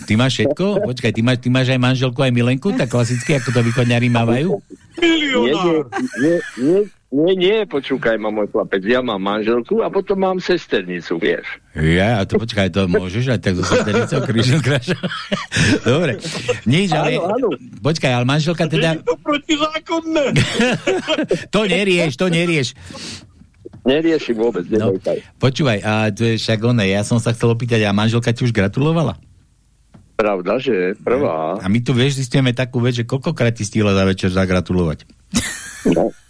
Ty máš všetko? Počkaj, ty máš, ty máš aj manželku, aj milenku, tak klasicky, ako to východňari mávajú? Milionár. Nie, nie, nie, nie, počúkaj ma, môj chlapec, ja mám manželku a potom mám sesternicu, vieš. Ja, a to počkaj, to môžeš aj tak so sesternicou krížom krážom. Dobre, nič, ale... Áno, áno. Počkaj, ale manželka teda... Je to protizákonné. to nerieš, to nerieš. Neriešim vôbec, No, neboj sa. počúvaj, a to je však oné, ja som sa chcel opýtať, a manželka ti už gratulovala? Pravda, že prvá. A my tu, vieš, zistíme takú vec, že koľkokrát ti stihla za večer zagratulovať? No,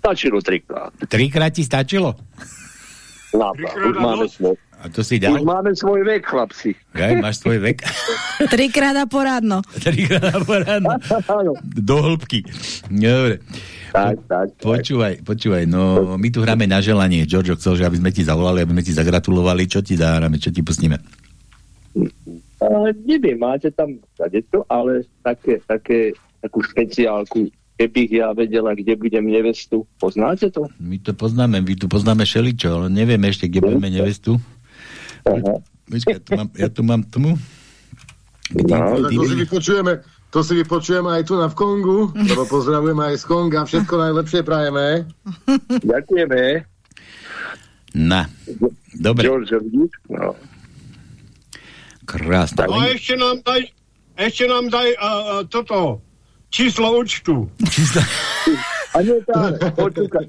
stačilo trikrát. Trikrát ti stačilo? No, už máme svoj, A to si už dal? máme svoj vek, chlapci. Aj, máš svoj vek? Trikrát a porádno. Trikrát na porádno. Do hĺbky. Dobre. Tak, tak. Počúvaj, počúvaj, no my tu hráme na želanie. Giorgio chcel, že aby sme ti zavolali, aby sme ti zagratulovali. Čo ti dáme, čo ti pustíme? Ale neviem, máte tam to, ale také, také, takú špeciálku, kebych ja vedela, kde budem nevestu. Poznáte to? My to poznáme, my tu poznáme šeličo, ale nevieme ešte, kde budeme nevestu. Počkaj, ja tu mám, ja tu mám tomu. No, Tak to si vypočujeme, to si vypočujeme aj tu na v Kongu, lebo pozdravujeme aj z Konga, všetko najlepšie prajeme. Ďakujeme. Na. Dobre, George? No. krásne. No a ešte nám daj, ešte nám daj uh, toto, číslo účtu. A nie tak, počúkaj.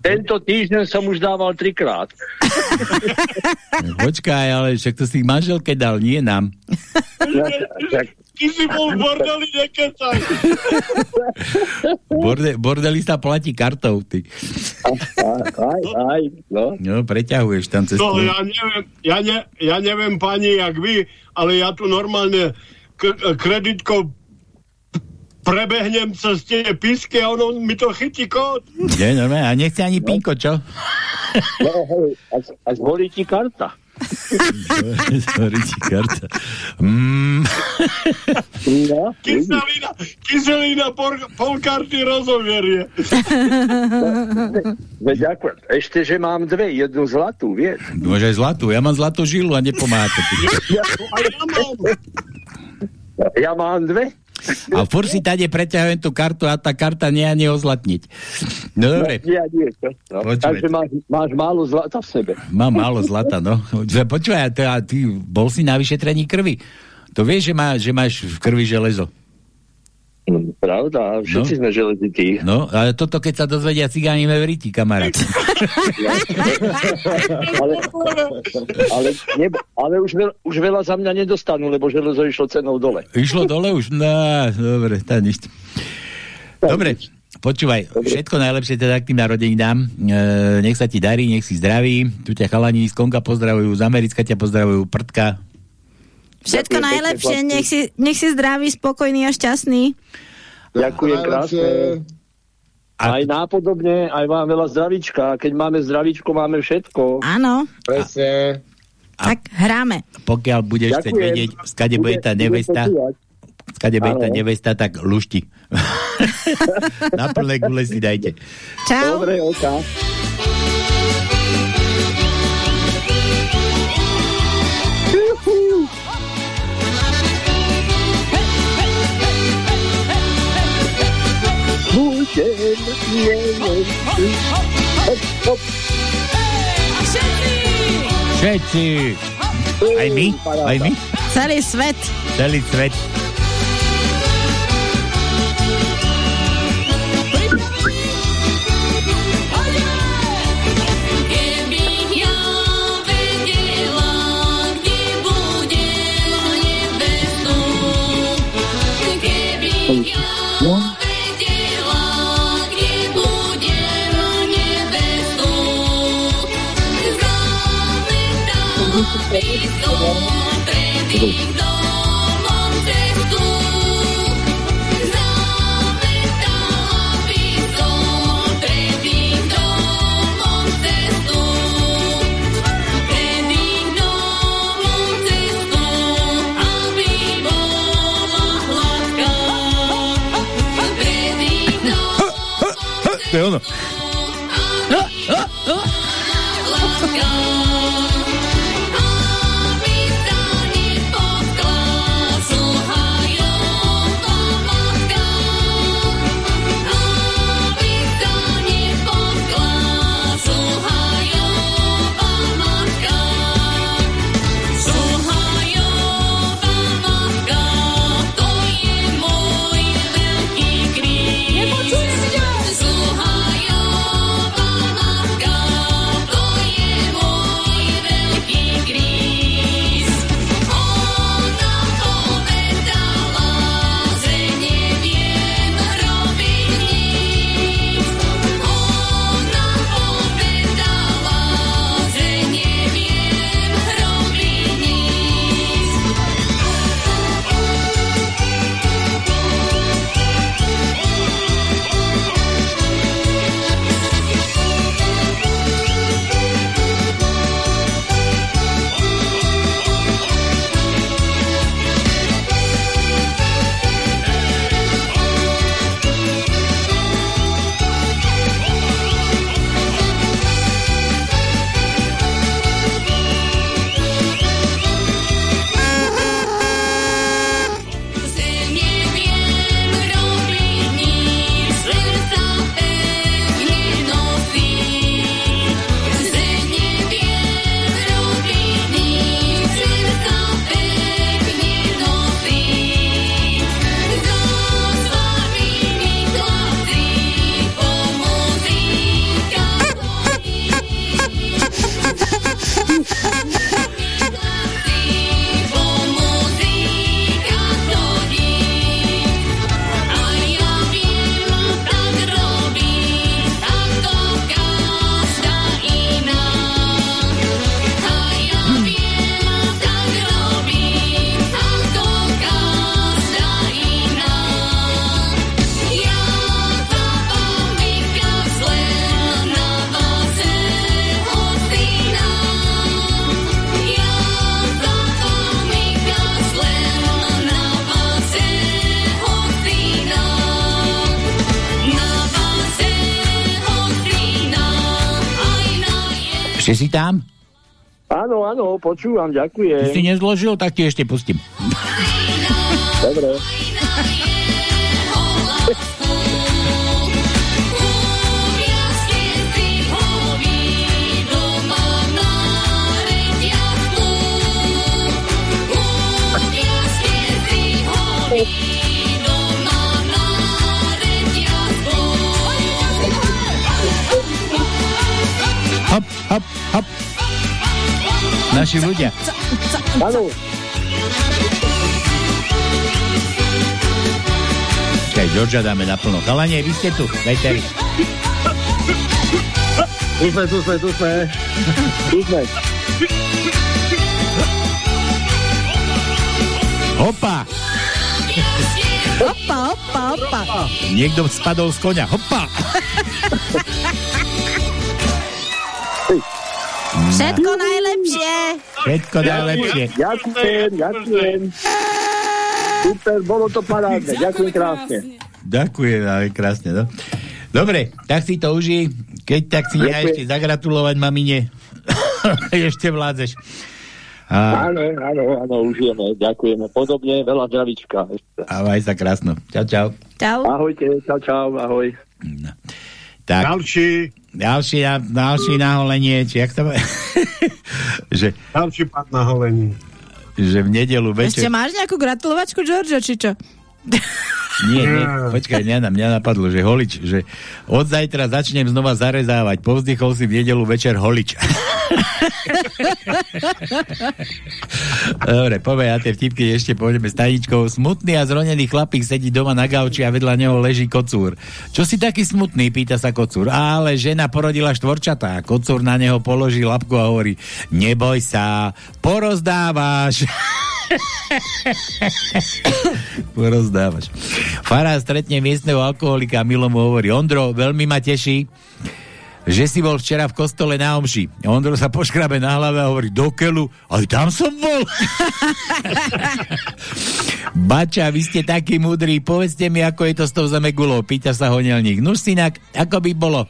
Tento týždeň som už dával trikrát. Počkaj, ale však to si manželke dal, nie nám. Ty si bol v bordeli, nekecaj. Borde, bordelista platí kartou, ty. Aj, aj, no. No, preťahuješ tam cez No, ja neviem, ja, ne, ja neviem, pani, jak vy, ale ja tu normálne kreditkou prebehnem cez tie písky a ono mi to chytí kód. Nie, normálne, a nechce ani pinko, čo? No, hej, až, až volí ti karta. Sorry, ti karta. Mm. No, Kyselina, kyselina por, pol karty rozoberie. Veď ďakujem. Ešte, že mám dve, jednu zlatú, vieš. Môže aj zlatú, ja mám zlatú žilu a nepomáha to. ty. Ja, ja mám dve. A fur si tady preťahujem tú kartu a tá karta nie ani ozlatniť. No dobre, Ja nie, no. Takže máš, máš málo zlata v sebe. mám málo zlata, no. Počúvaj, a ty, a ty bol si na vyšetrení krvi. To vieš, že, má, že máš v krvi železo. Hm, Pravda, všetci No. sme železití. No, ale toto keď sa dozvedia cigáni veríti, kamarát. Ale, ale, ne, ale už, veľa, už veľa za mňa nedostanú, lebo železo išlo cenou dole. Išlo dole už? No, dobre, tá nič. Dobre, počúvaj, všetko najlepšie teda k tým narodeninám. E, nech sa ti darí, nech si zdravý. Tu ťa chalani z Konga pozdravujú, z Americka ťa pozdravujú, Prdka. Všetko Ďakujem najlepšie, pekne, nech si, nech si zdravý, spokojný a šťastný. Ďakujem krásne. Aj nápodobne, aj vám veľa zdravíčka. Keď máme zdravíčko, máme všetko. Áno, Presne. tak hráme. Pokiaľ budeš chcieť Ďakujem. vedieť, skade bude tá nevesta, skade bude tá nevesta, tak lušti. Na plné gule si dajte. Čau. Dobre, oka. Všetci! Aj my? Aj my? Celý svet. Celý svet. Si tam? Áno, áno, počúvam, Ty si ďakujem. nezložil, tak ti ešte pustím. Dobre. Naši ľudia. Áno. Čakaj, Georgia dáme naplno. Chalanie, vy ste tu. Dajte vy. Tu sme, tu sme, tu sme. Tu sme. Hopa! Opa, opa, opa. Niekto spadol z konia. Hopa! Všetko najlepšie. Všetko najlepšie. Ďakujem, ďakujem. Super, bolo to parádne. Ďakujem krásne. Ďakujem, ale krásne, no. Dobre, tak si to užij. Keď tak si Ďakujem. ešte zagratulovať mamine. ešte vládzeš. A, Áno, áno, áno, užijeme. Ďakujeme. Podobne, veľa zdravíčka. ešte. a maj sa krásno. Čau, čau. Čau. Ahojte, čau, čau, ahoj. Tak, Ďalší, ďalší, na, ďalší naholenie, či jak to bude? že, ďalší pad na holení. že v nedelu Ešte večer... máš nejakú gratulovačku, Georgia, či čo? Nie, nie, počkaj, mňa, mňa napadlo, že holič, že od zajtra začnem znova zarezávať, povzdychol si v nedelu večer holič. Dobre, povej, ja tie vtipky ešte pôjdeme s tajničkou. Smutný a zronený chlapík sedí doma na gauči a vedľa neho leží kocúr. Čo si taký smutný, pýta sa kocúr. Ale žena porodila štvorčatá. Kocúr na neho položí lapku a hovorí, neboj sa, porozdávaš. porozdávaš. Fará stretne miestneho alkoholika a Milo mu hovorí, Ondro, veľmi ma teší, že si bol včera v kostole na omši. Ondro sa poškrabe na hlave a hovorí, do keľu, aj tam som bol. Bača, vy ste takí múdri, povedzte mi, ako je to s tou zemegulou, pýta sa honelník. No synak, ako by bolo?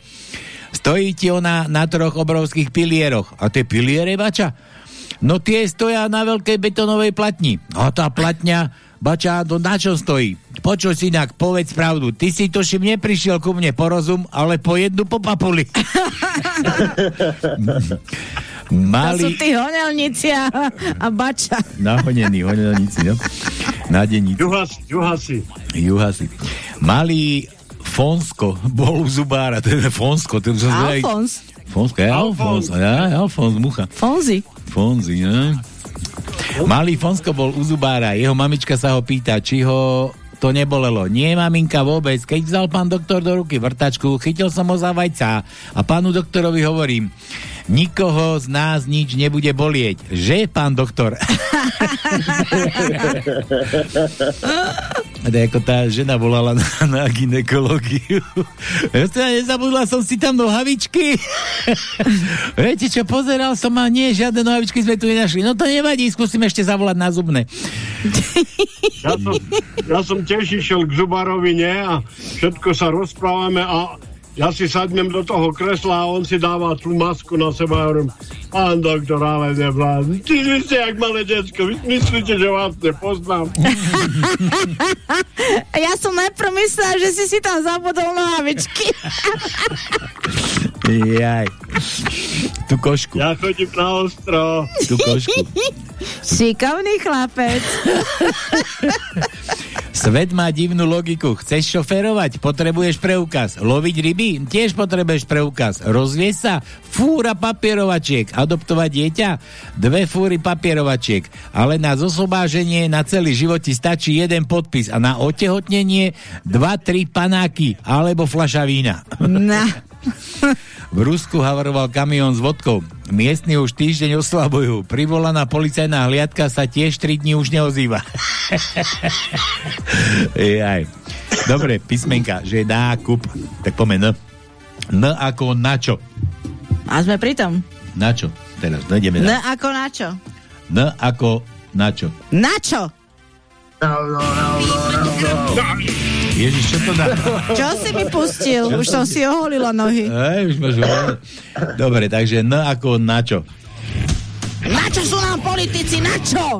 Stojí ti ona na troch obrovských pilieroch. A tie piliere, Bača? No tie stoja na veľkej betonovej platni. A tá platňa, Bača, to na čom stojí? Počuj, synak, povedz pravdu. Ty si tuším neprišiel ku mne po rozum, ale po jednu po papuli. To sú tí honelníci a, a bača. Nahonení, honelníci, no. Nadeníci. Juhasi, juhasi. Juhasi. Malý Fonsko bol u zubára, to je Fonsko. To je Alfons. Fonsko, je Alfons. Ja, Alfons, mucha. Fonzi. Fonzi, ne? Malý Fonsko bol u zubára, jeho mamička sa ho pýta, či ho to nebolelo. Nie, maminka, vôbec. Keď vzal pán doktor do ruky vrtačku, chytil som ho za vajca a pánu doktorovi hovorím, nikoho z nás nič nebude bolieť. Že, pán doktor? Ako tá žena volala na, na ginekológiu. Nezabudla som si tam nohavičky. Viete čo, pozeral som a nie, žiadne nohavičky sme tu nenašli. No to nevadí, skúsim ešte zavolať na zubné. Ja som, ja som tiež išiel k zubárovi, nie? A všetko sa rozprávame a ja si sadnem do toho kresla a on si dáva tú masku na seba a hovorím, pán doktor, ale nevládne. Ty vy ste jak malé detsko, vy myslíte, že vás nepoznám. Ja som najprv myslela, že si si tam zabudol nohavičky. Jaj. Tu košku. Ja chodím na ostro. Tu košku. Šikovný chlapec. Svet má divnú logiku. Chceš šoferovať? Potrebuješ preukaz. Loviť ryby? Tiež potrebuješ preukaz. Rozvieť sa? Fúra papierovačiek. Adoptovať dieťa? Dve fúry papierovačiek. Ale na zosobáženie na celý život ti stačí jeden podpis a na otehotnenie dva, tri panáky alebo fľaša vína. Na. V Rusku havaroval kamión s vodkou. Miestni už týždeň oslabujú. Privolaná policajná hliadka sa tiež 3 dní už neozýva. Jaj. Dobre, písmenka, že nákup. Tak poďme N. N ako na čo? A sme pri tom. Na čo? Teraz, no ideme N na. ako na čo? N ako na čo? Na čo? Ježiš, čo to dá? Čo si mi pustil? Už som si oholila nohy. Ej, už máš. Dobre, takže N ako na čo? Na čo sú nám politici? Na čo?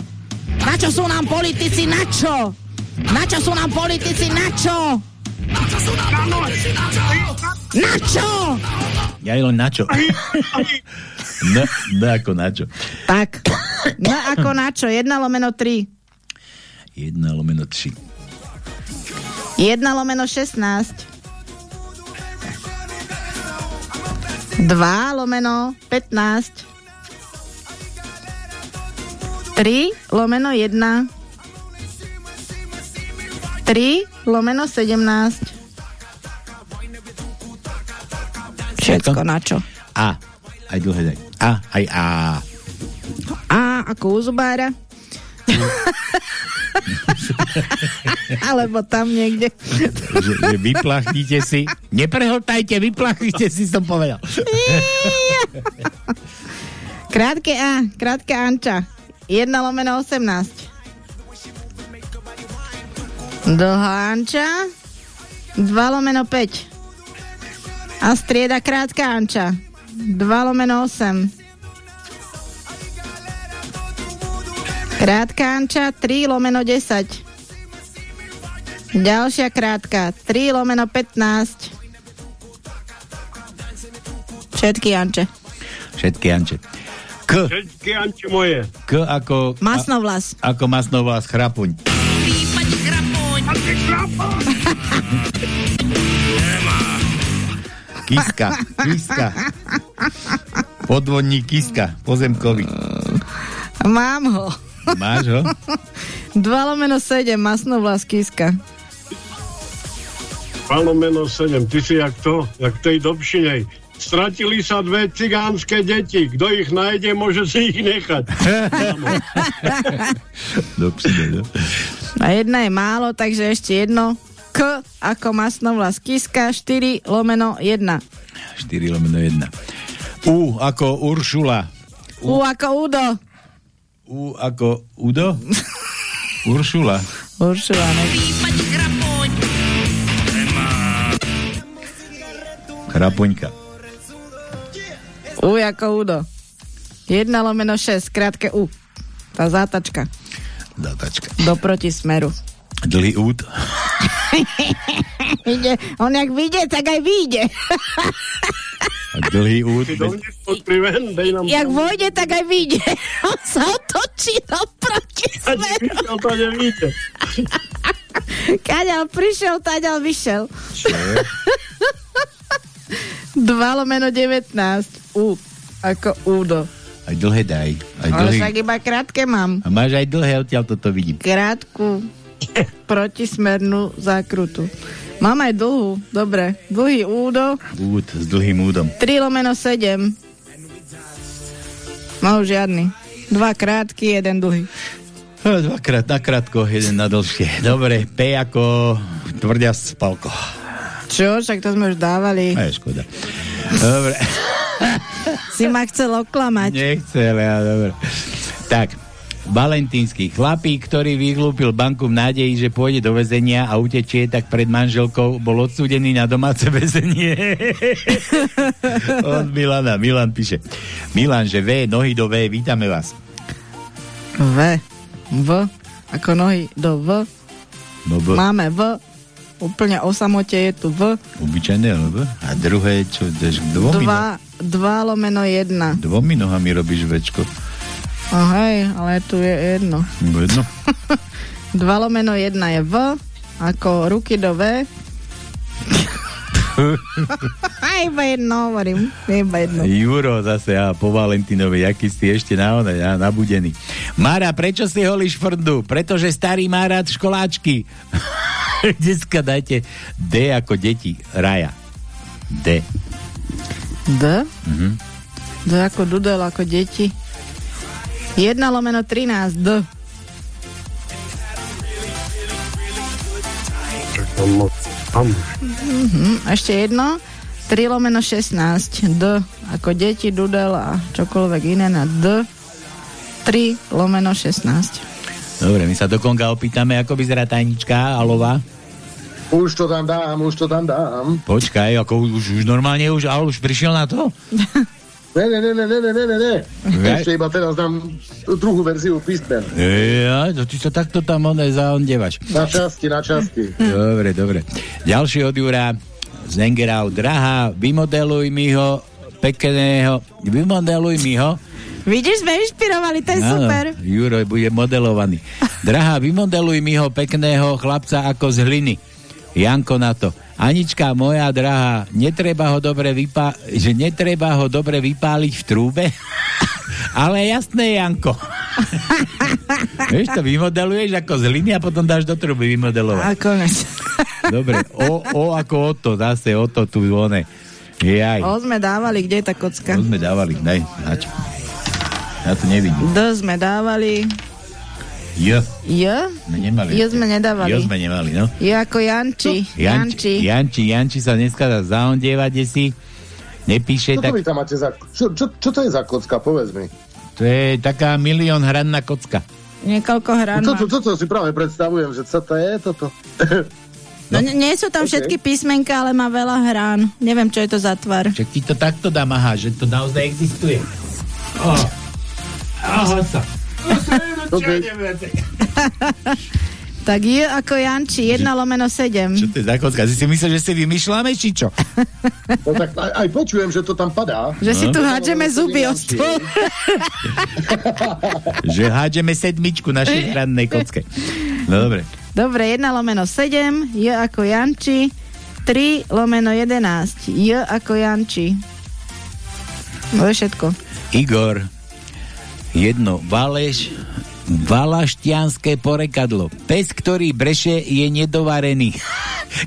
Na čo sú nám politici? Na čo? Na čo sú nám politici? Na čo? Na čo? Ja len na čo? N, N ako na čo? Tak. No ako na čo? 1 lomeno 3. 1 lomeno 3. 1 lomeno 16. 2 lomeno 15. 3 lomeno 1. 3 lomeno 17. Všetko na čo? A. Aj dlhé daj. A, aj A. A ako u zubára. Alebo tam niekde. že, že vyplachnite si. Neprehltajte, vyplachnite si, som povedal. Krátke A, krátke Anča. 1 lomeno 18. Dlhá Anča. 2 lomeno 5. A strieda krátka Anča. 2 lomeno 8. Krátka Anča 3 lomeno 10. Ďalšia krátka 3 lomeno 15. Všetky Anče. Všetky Anče. K. Všetky Anče moje. K ako... Masnovlas. A, ako masnovlas chrapuň. Kiska, kiska. Podvodník kiska, pozemkový. Mám ho. Máš ho? 2 lomeno 7, masnovlas kiska. Páno meno 7, ty si jak to, jak tej dobšinej. Stratili sa dve cigánske deti. Kto ich nájde, môže si ich nechať. Dobšine, no. A jedna je málo, takže ešte jedno. K ako masnovlas kiska, 4 lomeno 1. 4 lomeno 1. U ako Uršula. U ako Udo. U ako Udo? Uršula. Uršula, ne? Chrapuňka. U ako Udo. 1 lomeno 6, krátke U. Tá zátačka. Zátačka. Do protismeru. Dlhý út. On jak vyjde, tak aj vyjde. A dlhý nám... jak vojde, tak aj vyjde. On sa otočí do protismeru. Vyšiel to nevíte. Kaďal prišiel, taďal vyšiel. 2 lomeno 19. U. Ako Udo. Aj dlhé daj. Aj Ale dlhý. však iba krátke mám. A máš aj dlhé, odtiaľ toto vidím. Krátku protismernú zákrutu. Mám aj dlhú, dobre. Dlhý údo, Út s dlhým údom. 3 lomeno 7. No žiadny. Dva krátky, jeden dlhý. No, Dvakrát na krátko, jeden na dlhšie. Dobre, P ako tvrdia spalko. Čo? Však to sme už dávali. A je škoda. Dobre. Si ma chcel oklamať. Nechcel, ja, dobre. Tak, valentínsky chlapík, ktorý vyhlúpil banku v nádeji, že pôjde do väzenia a utečie, tak pred manželkou bol odsúdený na domáce väzenie. Od Milana. Milan píše. Milan, že V, nohy do V, vítame vás. V. V. Ako nohy do V. No V. Máme V. Úplne o samote je tu V. Obyčajné, alebo? A druhé, čo, dáš dvomi, no, 2, 2 lomeno 1. dvomi nohami robíš večko. Oh, hej, ale tu je jedno. Jedno. 2 lomeno 1 je V. Ako ruky do V. Iba jedno hovorím. Iba jedno. Juro zase, a po Valentinovi, aký si ešte na one, ja, nabudený. Mara, prečo si holíš frndu? Pretože starý má rád školáčky. Dneska dajte D ako deti. Raja. D. D? Mhm. D ako dudel, ako deti. 1 lomeno 13. D. Mhm, ešte jedno. 3 lomeno 16. D. Ako deti, dudel a čokoľvek iné na D. 3 lomeno 16. Dobre, my sa do Konga opýtame, ako vyzerá tajnička Alová. Už to tam dám, už to tam dám. Počkaj, ako už, už normálne už, ale už prišiel na to? Ne, ne, ne, ne, ne, ne, ne, ne. Ešte iba teraz dám druhú verziu písmen. Ja, to no ty sa takto tam one zaondevaš. Na časti, na časti. dobre, dobre. Ďalší od Jura z Nengerau. Drahá, vymodeluj mi ho pekného. Vymodeluj mi ho. Vidíš, sme inšpirovali, to je Áno, super. Juroj bude modelovaný. Drahá, vymodeluj mi ho pekného chlapca ako z hliny. Janko na to. Anička moja drahá, netreba ho dobre vypá... že netreba ho dobre vypáliť v trúbe? Ale jasné, Janko. Vieš, to vymodeluješ ako z hliny a potom dáš do truby vymodelovať. A konec. Dobre, o, o ako o to, zase o to tu one. Jaj, O sme dávali, kde je tá kocka? to sme dávali, daj. Ja to nevidím. D sme dávali. J, J? sme nemali. J sme nedávali. J sme nemali, no. Je ako Janči. Janči, Janči. Janči, Janči sa dneska dá zaondievať, kde si nepíše, Čo to tak tam máte za... Čo, čo, čo to je za kocka, povedz mi. to je taká milión hranná kocka. Niekoľko hrán No toto, toto si práve predstavujem, že co to je toto. No, nie- nie sú tam Ok. všetky písmenka, ale má veľa hrán. Neviem, čo je to za tvar. Však ti to takto dá maha, že to naozaj existuje. Oh. Aha sa. Okay. Tak J ako Janči, 1 lomeno 7. Čo to je za kocka? Si si myslel, že si vymýšľame, či čo? No tak aj, aj počujem, že to tam padá. Že si No. tu hádžeme zuby o stôl. že hádžeme sedmičku našej hrannej kocke. No dobre. Dobre, 1 lomeno 7, J ako Janči, 3 lomeno 11, J ako Janči. To je všetko. Igor, jedno valeš, valaštianské porekadlo. Pes, ktorý breše, je nedovarený.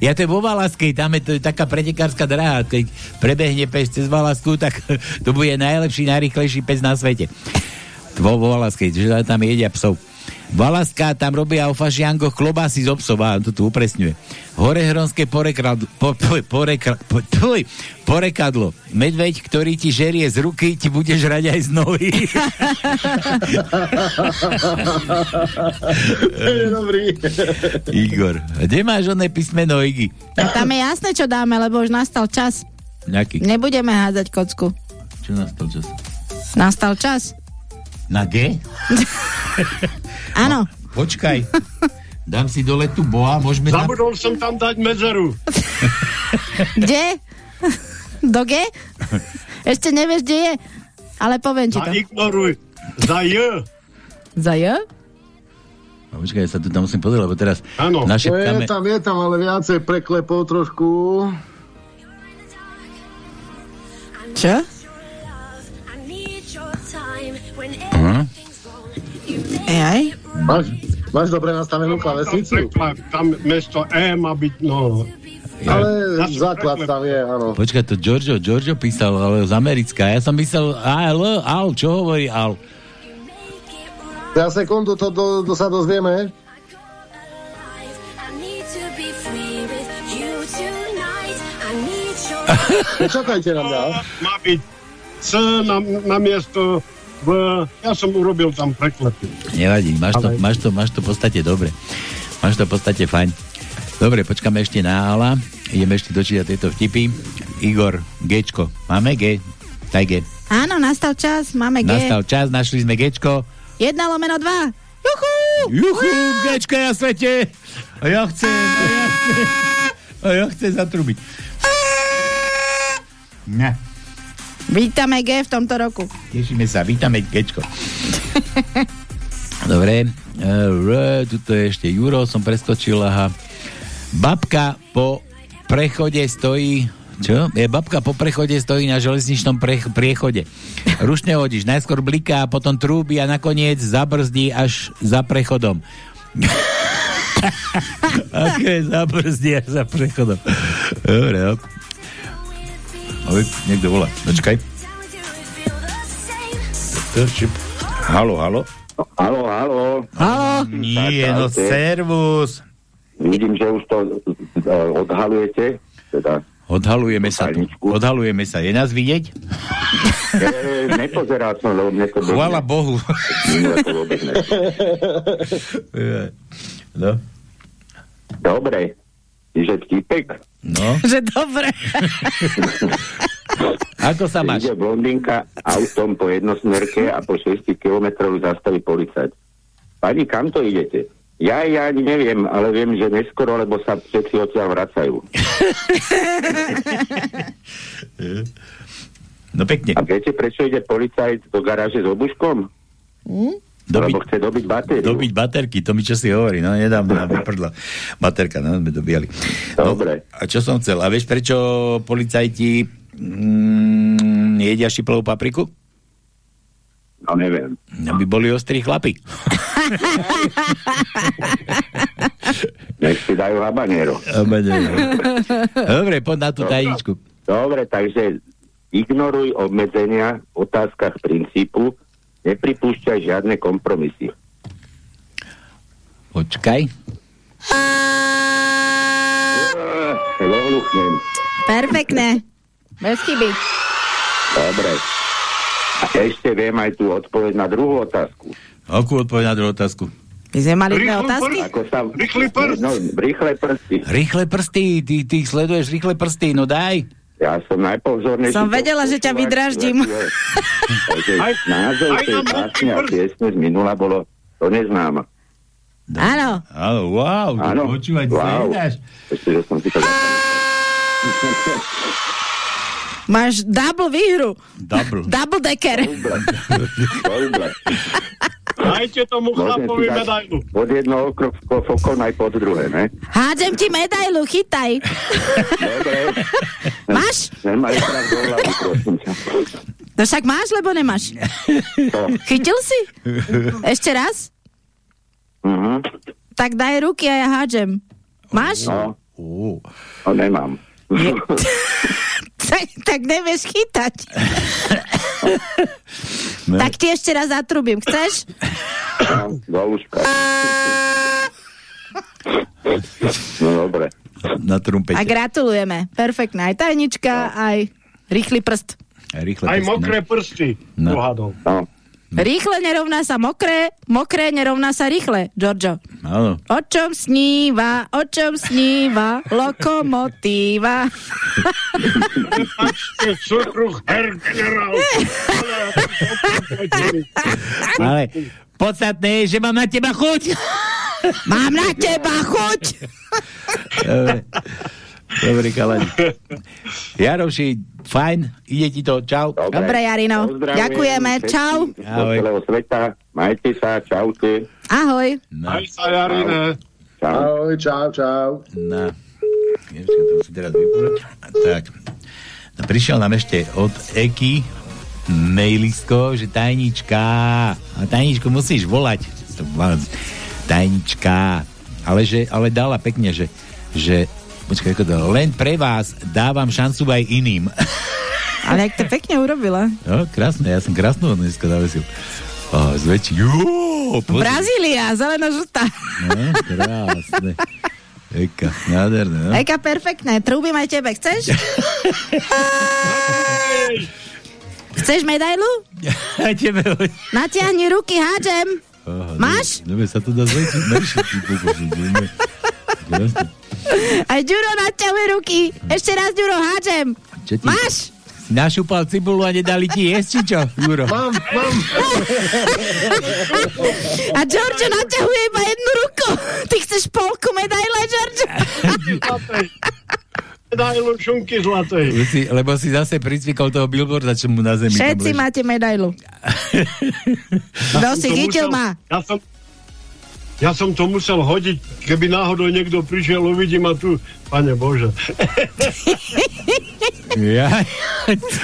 Ja to je vo Valaskej, tam je to taká pretekárska dráha. Keď prebehne pes cez Valasku, tak to bude najlepší, najrychlejší pes na svete. Vo Valaskej, že tam jedia psov. Valaska, tam robia o fašiangoch klobásy z obsov, a to tu upresňuje. Horehronské porekadlo, po, po, porekra, po, tuj, porekadlo. Medveď, ktorý ti žerie z ruky, ti bude žrať aj z nohy. Dobrý. Igor, kde máš oné písmeno Igi? A tam je jasné, čo dáme, lebo už nastal čas. Nejaký. Nebudeme hádzať kocku. Čo nastal čas? Nastal čas. Na G? Áno. Počkaj. Dám si dole tu boa, môžeme tam... Zabudol som tam dať medzeru. Kde? Do G? Ešte nevieš, kde je? Ale poviem ti to. ignoruj. Za J. Za J? A Počkaj, ja sa tu tam musím pozrieť, lebo teraz Áno. No našepkáme... je tam, je tam, ale viacej preklepov trošku. Čo? Ejaj? Máš, máš dobre nastavenú klavesnicu? Tam mesto E má byť, no... Ale Zase základ tam je, áno. Počkaj, to Giorgio, Giorgio písal, ale z Americká. Ja som písal AL, AL, čo hovorí AL? Za sekundu to do, do sa dozvieme. Čakajte nám dá. Má byť C na, na miesto V. Ja som urobil tam preklepy. Nevadí, máš to, Ale- máš to, máš to v podstate dobre. Máš to v podstate fajn. Dobre, počkáme ešte na Ala. Ideme ešte dočítať tieto vtipy. Igor, Gčko. Máme G? Daj G. Áno, nastal čas, máme G. Nastal čas, našli sme Gčko. 1 lomeno 2. Juchu! Juchu, Gčko na svete! A ja chcem, a ja chcem, a ja chcem zatrubiť. Ne. Vítame G v tomto roku. Tešíme sa, vítame Gečko. Dobre, uh, tuto je ešte Juro, som preskočil, aha. Babka po prechode stojí čo? Je babka po prechode stojí na železničnom prech- priechode. Rušne hodíš, najskôr bliká, potom trúbi a nakoniec zabrzdí až za prechodom. Aké zabrzdí až za prechodom. Dobre. Oj, niekto volá. Počkaj. Halo, halo. Halo, halo. Halo. Nie, no servus. Vidím, že už to uh, odhalujete. Teda, Odhalujeme sa tu. Odhalujeme sa. Je nás vidieť? e, nepozerá som, lebo mne to Chvala Bohu. No. Dobre. Že vtipek? No. Že dobre. Ako sa máš? Ide blondinka autom po jednosmerke a po 6 km zastaví policajt. Pani, kam to idete? Ja, ja ani neviem, ale viem, že neskoro, lebo sa všetci odtiaľ vracajú. No pekne. A viete, prečo ide policajt do garáže s obuškom? Hm? Dobiť, Lebo chce dobiť batériu. dobiť baterky, to mi čo si hovorí, no nedávno nám vyprdla baterka, no sme dobíjali. No, Dobre. A čo som chcel, a vieš prečo policajti mm, jedia šiplovú papriku? No neviem. Aby boli ostrí chlapi. Nech si dajú habanero. Dobre, poď na tú tajničku. Dobre, takže ignoruj obmedzenia v otázkach princípu, nepripúšťaj žiadne kompromisy. Počkaj. Lohluchnem. Perfektné. Bez chyby. Dobre. A ešte viem aj tú odpoveď na druhú otázku. Akú odpoveď na druhú otázku? My sme mali dve otázky? Ako sa... Rýchly prst. No, rýchle prsty. Rýchle prsty, ty, ty sleduješ rýchle prsty, no daj. Ja som najpozornejší. Som vedela, že ťa vydraždím. Takže názov tej básne a piesne z minula bolo to neznáma. Áno. Áno, wow, Áno. počúvať, Wow. Ešte, že som si to Máš double výhru. Double. Double decker. Dajte tomu chlapovi medailu. Pod jedno okrok fokon aj pod druhé, ne? Hádžem ti medailu, chytaj. Dobre. Máš? Nemaj strach do hlavy, prosím ťa. No však máš, lebo nemáš. Chytil si? Ešte raz? Mhm. Tak daj ruky a ja hádžem. Máš? No, Uh. no nemám. tak, tak nevieš chytať. No. Tak ti ešte raz zatrubím. Chceš? No. No dobre. Na trumpete. A gratulujeme. Perfektné. Aj tajnička, aj rýchly prst. Rýchle Aj prsty, mokré no. prsty. No. No, Rýchle nerovná sa mokré, mokré nerovná sa rýchle, Giorgio. Áno. O čom sníva, o čom sníva lokomotíva? Ale podstatné je, že mám na teba chuť. Mám na teba chuť! Dobre. Dobre, kalani. Jaroši, fajn, ide ti to, čau. Dobre, Jarino. Pozdravujem Ďakujeme, čau. Do celého sveta. Majte sa, čaute. Ahoj. No, Aj sa, Jarine. Čau. Ahoj, čau, čau. no. Ešte to musím teraz vypúšť. Tak. No, prišiel nám ešte od Eky mailisko, že tajnička. A tajničku musíš volať. Tajnička. Ale, že, ale dala pekne, že, že počkaj, ako to, len pre vás dávam šancu aj iným. Ale jak to pekne urobila. No, krásne, ja som krásnu dneska zavesil. Zväčší. Jú, pozri. Brazília, zeleno-žltá. No, krásne. Eka, nádherné, no. Eka, perfektné. Trúbim aj tebe. Chceš? Chceš medailu? Tebe Natiahni ruky, hádžem. Aha, Máš? Dobre, sa to dá ty. Krásne. Aj Ďuro naťahuje ruky. Ešte raz, Ďuro, hádžem. Čo ti- Máš? Našúpal cibulu a nedali ti jesť, či čo, Juro? Mám, mám. A Giorgio naťahuje iba jednu ruku. Ty chceš polku medaile, Giorgio? Medailu šunky zlatej. Lebo si, lebo si zase pricvikol toho billboarda, čo mu na zemi. Všetci leží. máte medailu. Kto si chytil, má. Ja som, ja som to musel hodiť, keby náhodou niekto prišiel, uvidím a tu, pane Bože. Ja.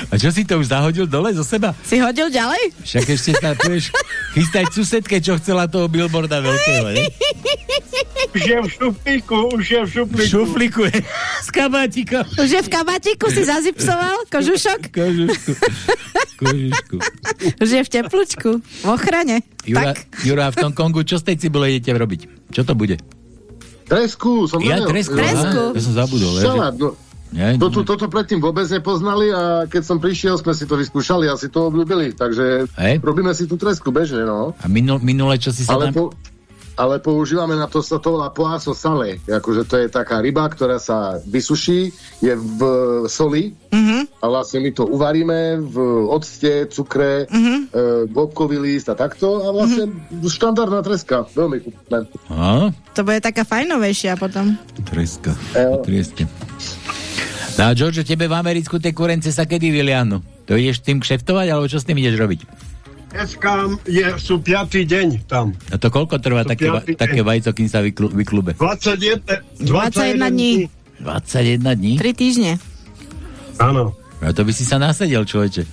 A čo si to už zahodil dole zo seba? Si hodil ďalej? Však ešte sa budeš chystať susedke, čo chcela toho billboarda veľkého, ne? Už je v šuplíku, už je v šuplíku. Šufliku je s kabátikom. Už je v kabátiku, si zazipsoval kožušok? Kožušku. Kožušku. Už je v teplúčku, v ochrane. Jura, Tak, Jura, v tom Kongu, čo z tej cibule idete robiť? Čo to bude? Tresku, som Ja tresku, Tresku. Ja som zabudol. Ja, Šalát, no. Toto, toto predtým vôbec nepoznali a keď som prišiel, sme si to vyskúšali a si to obľúbili, takže Hej. robíme si tú tresku bežne, no. A minul, minule, čo si sa Ale tam... po, ale používame na to, sa to volá poaso sale. Akože to je taká ryba, ktorá sa vysuší, je v soli Mhm. a vlastne my to uvaríme v octe, cukre, Mhm. e, bobkový list a takto a vlastne štandardná treska. Veľmi chutné. To bude taká fajnovejšia potom. Treska. Trieske. No a George, tebe v Americku tie kurence sa kedy vylianu? To ideš tým kšeftovať, alebo čo s tým ideš robiť? Dneska je, sú piatý deň tam. A to koľko trvá To také, va- také vajco, kým sa vyklu, vyklube? 21, 21 dní. 21 dní? 3 týždne. Áno. A to by si sa nasedel, človeče.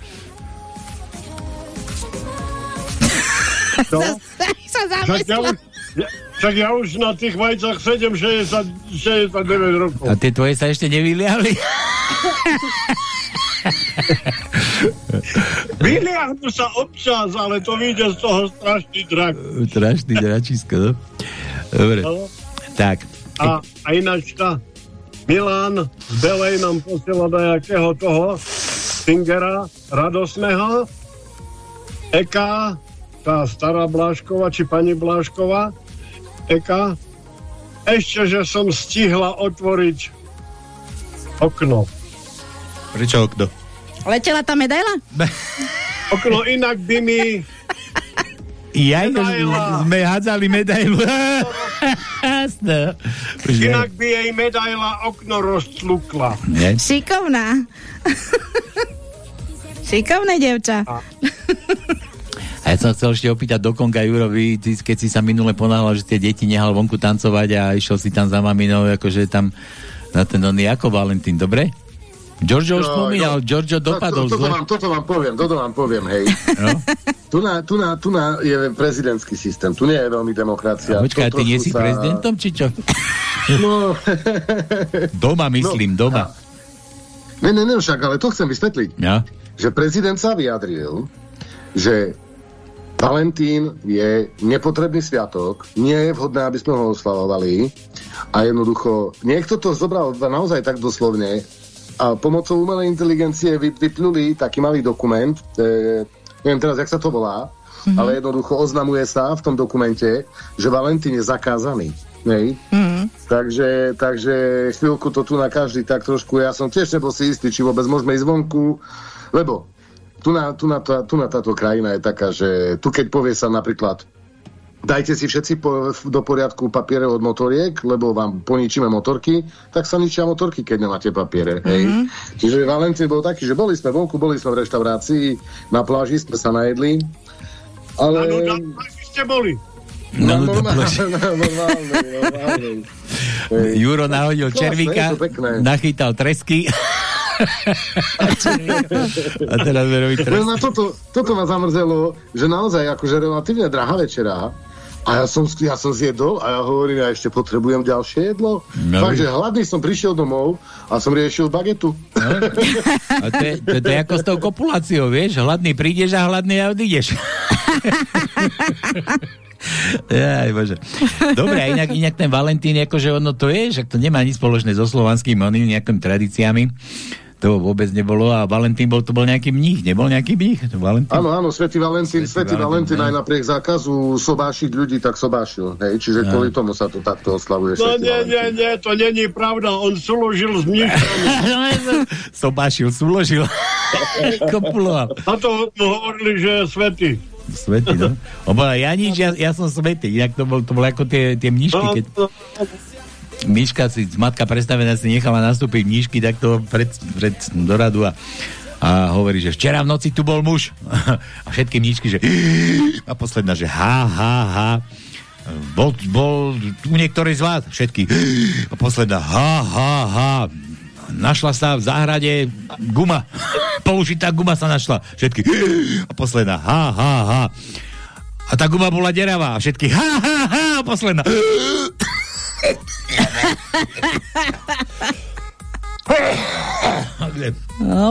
To? sa ja, však ja už na tých vajcach sedem 60, 69 rokov. A tie tvoje sa ešte nevyliali? Vyliahnu sa občas, ale to vyjde z toho strašný drak. Strašný dračisko, no? Dobre. Áno. Tak. A, a ináč tá Milan z Belej nám posiela nejakého toho Stingera radosného. Eka, tá stará Bláškova, či pani Bláškova, Eka, ešte, že som stihla otvoriť okno. Prečo okno? Letela tá medaila? Okno inak by mi Medaila. sme hádzali medailu. Inak by jej medaila okno roztlukla. Nie? Šikovná. Šikovné devča. A ja som chcel ešte opýtať do Konga Jurovi, keď si sa minule ponáhľal, že tie deti nehal vonku tancovať a išiel si tam za maminou, akože tam na ten oný ako Valentín, dobre? Giorgio už No, spomínal, no. Giorgio To- dopadol to, toto, zle. vám, toto vám poviem, toto vám poviem, hej. No. Tu na, tu, na, tu na je prezidentský systém, tu nie je veľmi demokracia. A počkaj, To ty nie si sa- prezidentom, či čo? No, Doma myslím, doma. ne, ne, ne, však, ale to chcem vysvetliť. Ja? Že prezident sa vyjadril, že Valentín je nepotrebný sviatok, nie je vhodné, aby sme ho oslavovali a jednoducho, niekto to zobral naozaj tak doslovne a pomocou umelej inteligencie vy, vypluli taký malý dokument, e, neviem teraz, jak sa to volá, mm-hmm. ale jednoducho oznamuje sa v tom dokumente, že Valentín je zakázaný. Hej? Mm. Takže, takže chvíľku to tu na každý tak trošku, ja som tiež nebol si istý, či vôbec môžeme ísť vonku, lebo tu na, tu, na, tu na táto krajina je taká, že tu keď povie sa napríklad dajte si všetci po, do poriadku papiere od motoriek, lebo vám poničíme motorky, tak sa ničia motorky, keď nemáte papiere. Hej. Mhm. Čiže Valentín bol taký, že boli sme vonku, boli sme v reštaurácii, na pláži sme sa najedli, ale... Áno, na pláži ste boli. No, no, normálne, normálne, normálne. Juro nahodil červíka, nachytal tresky. A teraz bude robiť No toto, toto ma zamrzelo, že naozaj akože relatívne drahá večera a ja som, ja som zjedol a ja hovorím, ja ešte potrebujem ďalšie jedlo. No, Fakt, že hladný som prišiel domov a som riešil bagetu. A to, je, to, to je ako s tou kopuláciou, vieš? Hladný prídeš a hladný aj odídeš. Aj, bože. Dobre, a inak, inak ten Valentín, akože ono to je, že to nemá nič spoločné so slovanskými onými nejakými tradíciami. To vôbec nebolo a Valentín bol, to bol nejaký mních, nebol nejaký mních? Valentín? Áno, áno, Svetý Valentín, Svetý Valentín, Valentín no. aj napriek zákazu sobášiť ľudí, tak sobášil. Hej? Čiže No. kvôli tomu sa to takto oslavuje. No Svätý nie, Valentín. nie, nie, to není pravda, on súložil s mníchami. Sobášil, súložil. Kopuloval. Na to mu hovorili, že je svetý. Svetý, no. Aj ja nič, ja, ja som svetý. Inak to bol, to bol ako tie, tie mníšky, No, keď Myška si, matka predstavená si nechala nastúpiť mníšky takto pred, pred doradu a, a hovorí, že včera v noci tu bol muž. A všetky mníšky, že a posledná, že ha, ha, ha. Bol, bol u niektorej z vás, všetky. A posledná, ha, ha, ha. Našla sa v záhrade guma. Použitá guma sa našla. Všetky. A posledná, ha, ha, ha. A tá guma bola deravá. A všetky, ha, ha, ha. A posledná.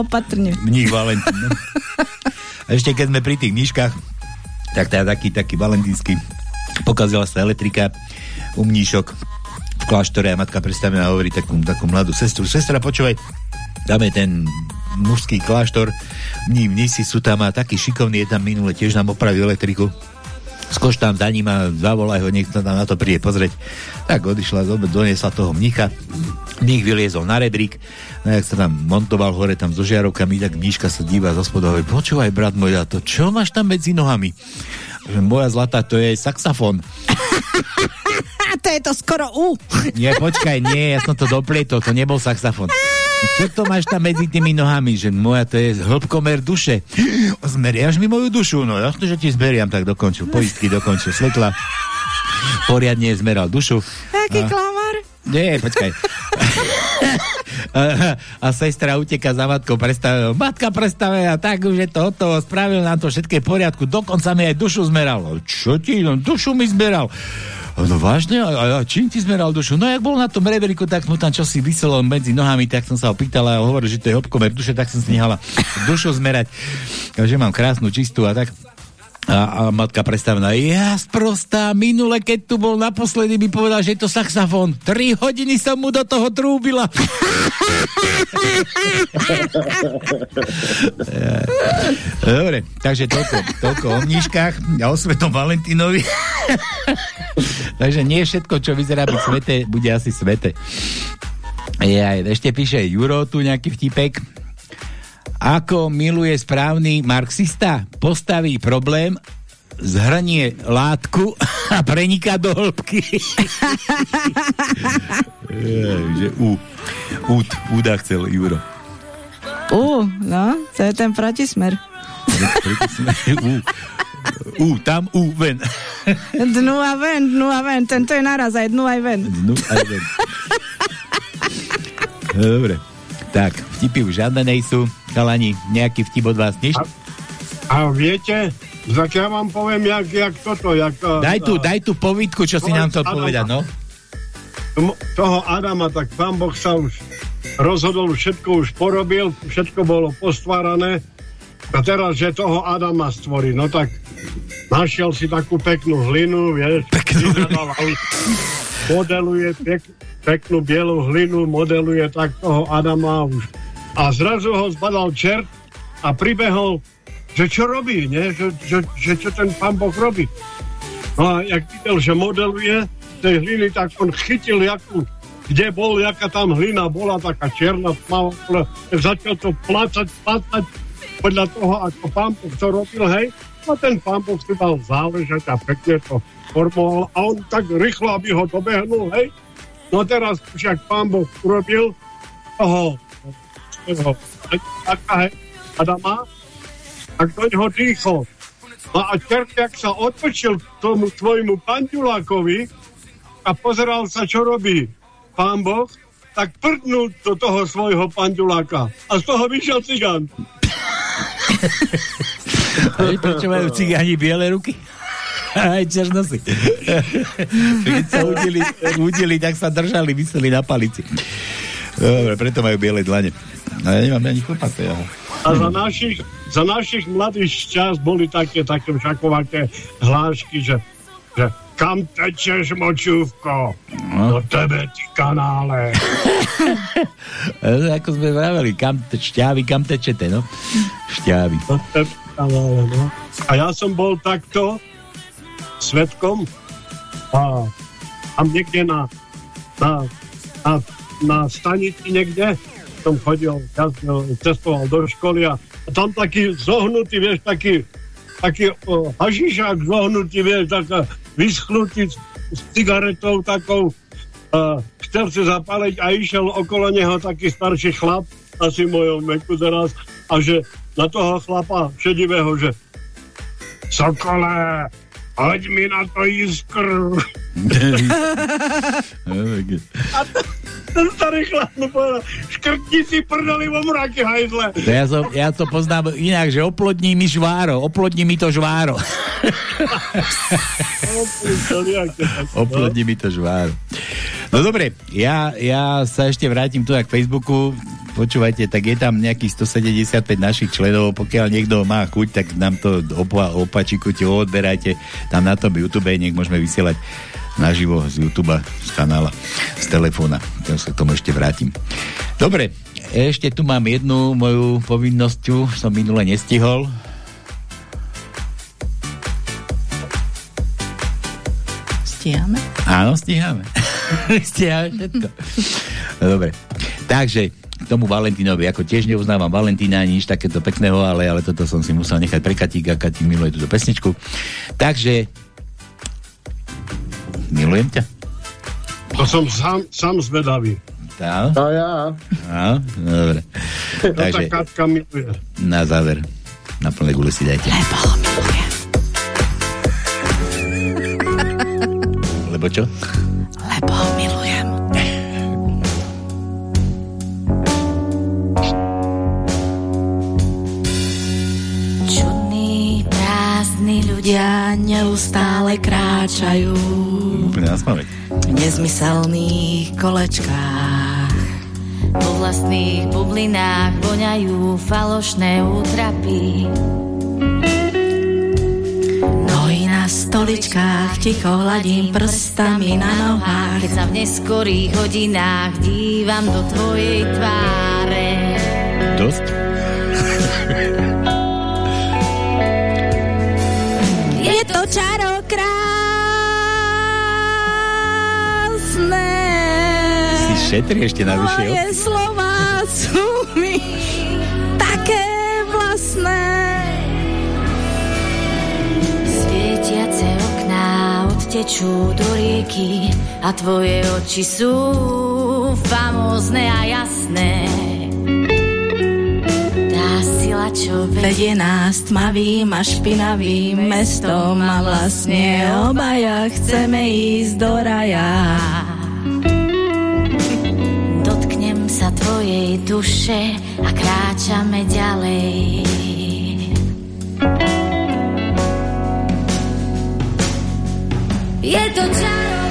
Opatrne. Mních Valentín. no. Ešte keď sme pri tých mníškach, tak teda taký, taký valentínsky. Pokazila sa elektrika u mníšok v kláštore a matka predstavená hovorí takú, takú mladú sestru. Sestra, počúvaj, dáme ten mužský kláštor, mní, mnísi sú tam a taký šikovný je tam minule, tiež nám opravil elektriku. Skoč tam za ním a zavolaj ho, sa tam na to príde pozrieť. Tak odišla, do- doniesla toho mnicha, mnich vyliezol na rebrík, no jak sa tam montoval hore tam so žiarovkami, tak mníška sa díva zo spodu hovorí, počúvaj brat môj, a to čo máš tam medzi nohami? Že moja zlatá, to je saxafón. A to je to skoro U. Nie, počkaj, nie, ja som to doplietol, to nebol saxafón. Čo to máš tam medzi tými nohami? Že moja to je hĺbkomer duše. Zmeriaš mi moju dušu? No jasno, že ti zmeriam, tak dokončil. Poistky dokončil svetla. Poriadne zmeral dušu. Aký A- klamár. Nie, počkaj. a, sestra uteka za matkou, predstavil, matka predstavila, tak už je to hotovo, spravil nám to všetké poriadku, dokonca mi aj dušu zmeral. Čo ti, no dušu mi zmeral. No vážne? A, a čím ti zmeral dušu? No jak bol na tom reberiku, tak mu tam čosi vyselo medzi nohami, tak som sa ho pýtala a hovoril, že to je hopkomer duše, tak som si nehala dušu zmerať. Že mám krásnu, čistú a tak. A, a matka predstavená, ja sprostá, minule, keď tu bol naposledy, mi povedal, že je to saxafón. Tri hodiny som mu do toho trúbila. Dobre, takže toľko, toľko o mníškach a o Svetom Valentínovi. takže nie všetko, čo vyzerá byť sveté, bude asi sveté. Ja, ešte píše Juro tu nejaký vtipek. Ako miluje správny marxista, postaví problém, zhrnie látku a preniká do hĺbky. Že U. Út. Úda chcel Juro. U, no, to je ten protismer. U. U, tam U, ven. Dnu a ven, dnu a ven. Tento je naraz aj dnu aj ven. Dnu aj ven. Dobre. Tak, vtipy už žiadne nejsú. Chalani, nejaký vtip od vás nič? A viete, tak ja vám poviem, jak, jak toto, jak... Daj tu, daj tu povítku, čo si nám to povedať, no. Toho Adama, tak pán Boh sa už rozhodol, všetko už porobil, všetko bolo postvárané a teraz, že toho Adama stvorí, no tak našiel si takú peknú hlinu, vieš, a už modeluje pek, peknú bielu hlinu, modeluje tak toho Adama už. A zrazu ho zbadal čert a pribehol, že čo robí, nie? Že, že, že čo ten pán Boh robí. No a jak videl, že modeluje tej hliny, tak on chytil jakú, kde bol, jaká tam hlina bola, taká čierna, tmavá, začal to plácať, plácať podľa toho, ako pán Boh to robil, hej. A ten pán Boh si dal záležať a pekne to formoval a on tak rýchlo, aby ho dobehnul, hej. No teraz jak pán Boh urobil toho, hej, Adama, tak do ňoho dýchol. No a čert, jak sa otočil k tomu tvojmu pandulákovi a pozeral sa, čo robí pán Boh, tak prdnul do toho svojho panduláka a z toho vyšiel cigán. A prečo majú cigáni biele ruky? Aj černosy. Keď sa udili, udili, tak sa držali, vyseli na palici. Dobre, preto majú biele dlane. No ja nemám ani chlpaté. Ja. A za našich, za našich mladých čas boli také, také všakovaké hlášky, že, že kam tečeš, močúvko? No. Do tebe, ty kanále. Ako sme vraveli, kam te, šťávy, kam tečete, no? Šťávy. Do tebe, kanále, no. A ja som bol takto svetkom a tam niekde na, na, na, na stanici niekde. Som chodil, jazdil, cestoval do školy a tam taký zohnutý, vieš, taký, taký o, hašišák zohnutý, vieš, taká vyschnutý s, s cigaretou takou, a chcel si zapáliť a išiel okolo neho taký starší chlap, asi mojom veku teraz, a že na toho chlapa šedivého, že Sokole, hoď mi na to iskru. A to, ten starý chlap povedal, škrtni si prdeli vo mraky, hajzle. To ja, som, ja to poznám inak, že oplodní mi žváro, oplodní mi to žváro. oplodní mi to žváro. No dobre, ja, ja sa ešte vrátim tu k Facebooku. Počúvajte, tak je tam nejakých 175 našich členov. Pokiaľ niekto má chuť, tak nám to opa, opačikujte, odberajte tam na tom YouTube, nech môžeme vysielať naživo z YouTube, z kanála, z telefóna. Ja sa k tomu ešte vrátim. Dobre, ešte tu mám jednu moju povinnosť, som minule nestihol. Stíhame? Áno, stíhame. Všetko. No, dobre. Takže k tomu Valentínovi, ako tiež neuznávam Valentína ani nič takéto pekného, ale, ale toto som si musel nechať pre Katíka, Katí miluje túto pesničku. Takže milujem ťa. To som sám, sám zvedavý. Tá? A ja. Á, no, dobre. No tak Takže Katka miluje. na záver, na plné gule si dajte. Lebo ho. Lebo čo? Lebo ho milujem. Čudní, prázdni ľudia neustále kráčajú Úplne na v nezmyselných kolečkách. Po vlastných bublinách voňajú falošné útrapy. Stoličkách, ticho hladím prstami na nohách. Keď sa v neskorých hodinách dívam do tvojej tváre. Dosť? Je to čarokrásne. Si šetri ešte navyše, jo? Moje slova sú mi také vlastné. Odtečú do rieky a tvoje oči sú famózne a jasné. Tá sila, čo vedie nás tmavým a špinavým mestom a vlastne obaja chceme ísť do raja. Dotknem sa tvojej duše a kráčame ďalej. Je to čarokrásne,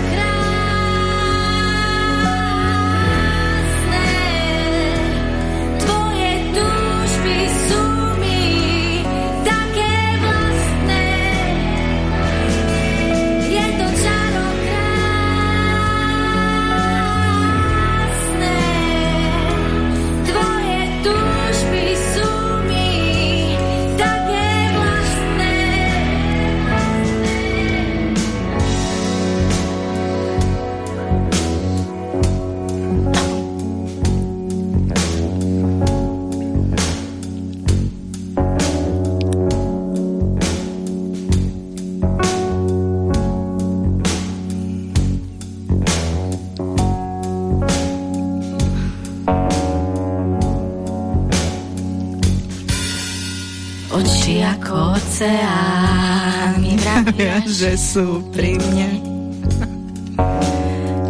oceán mi vravia, že sú pri mne.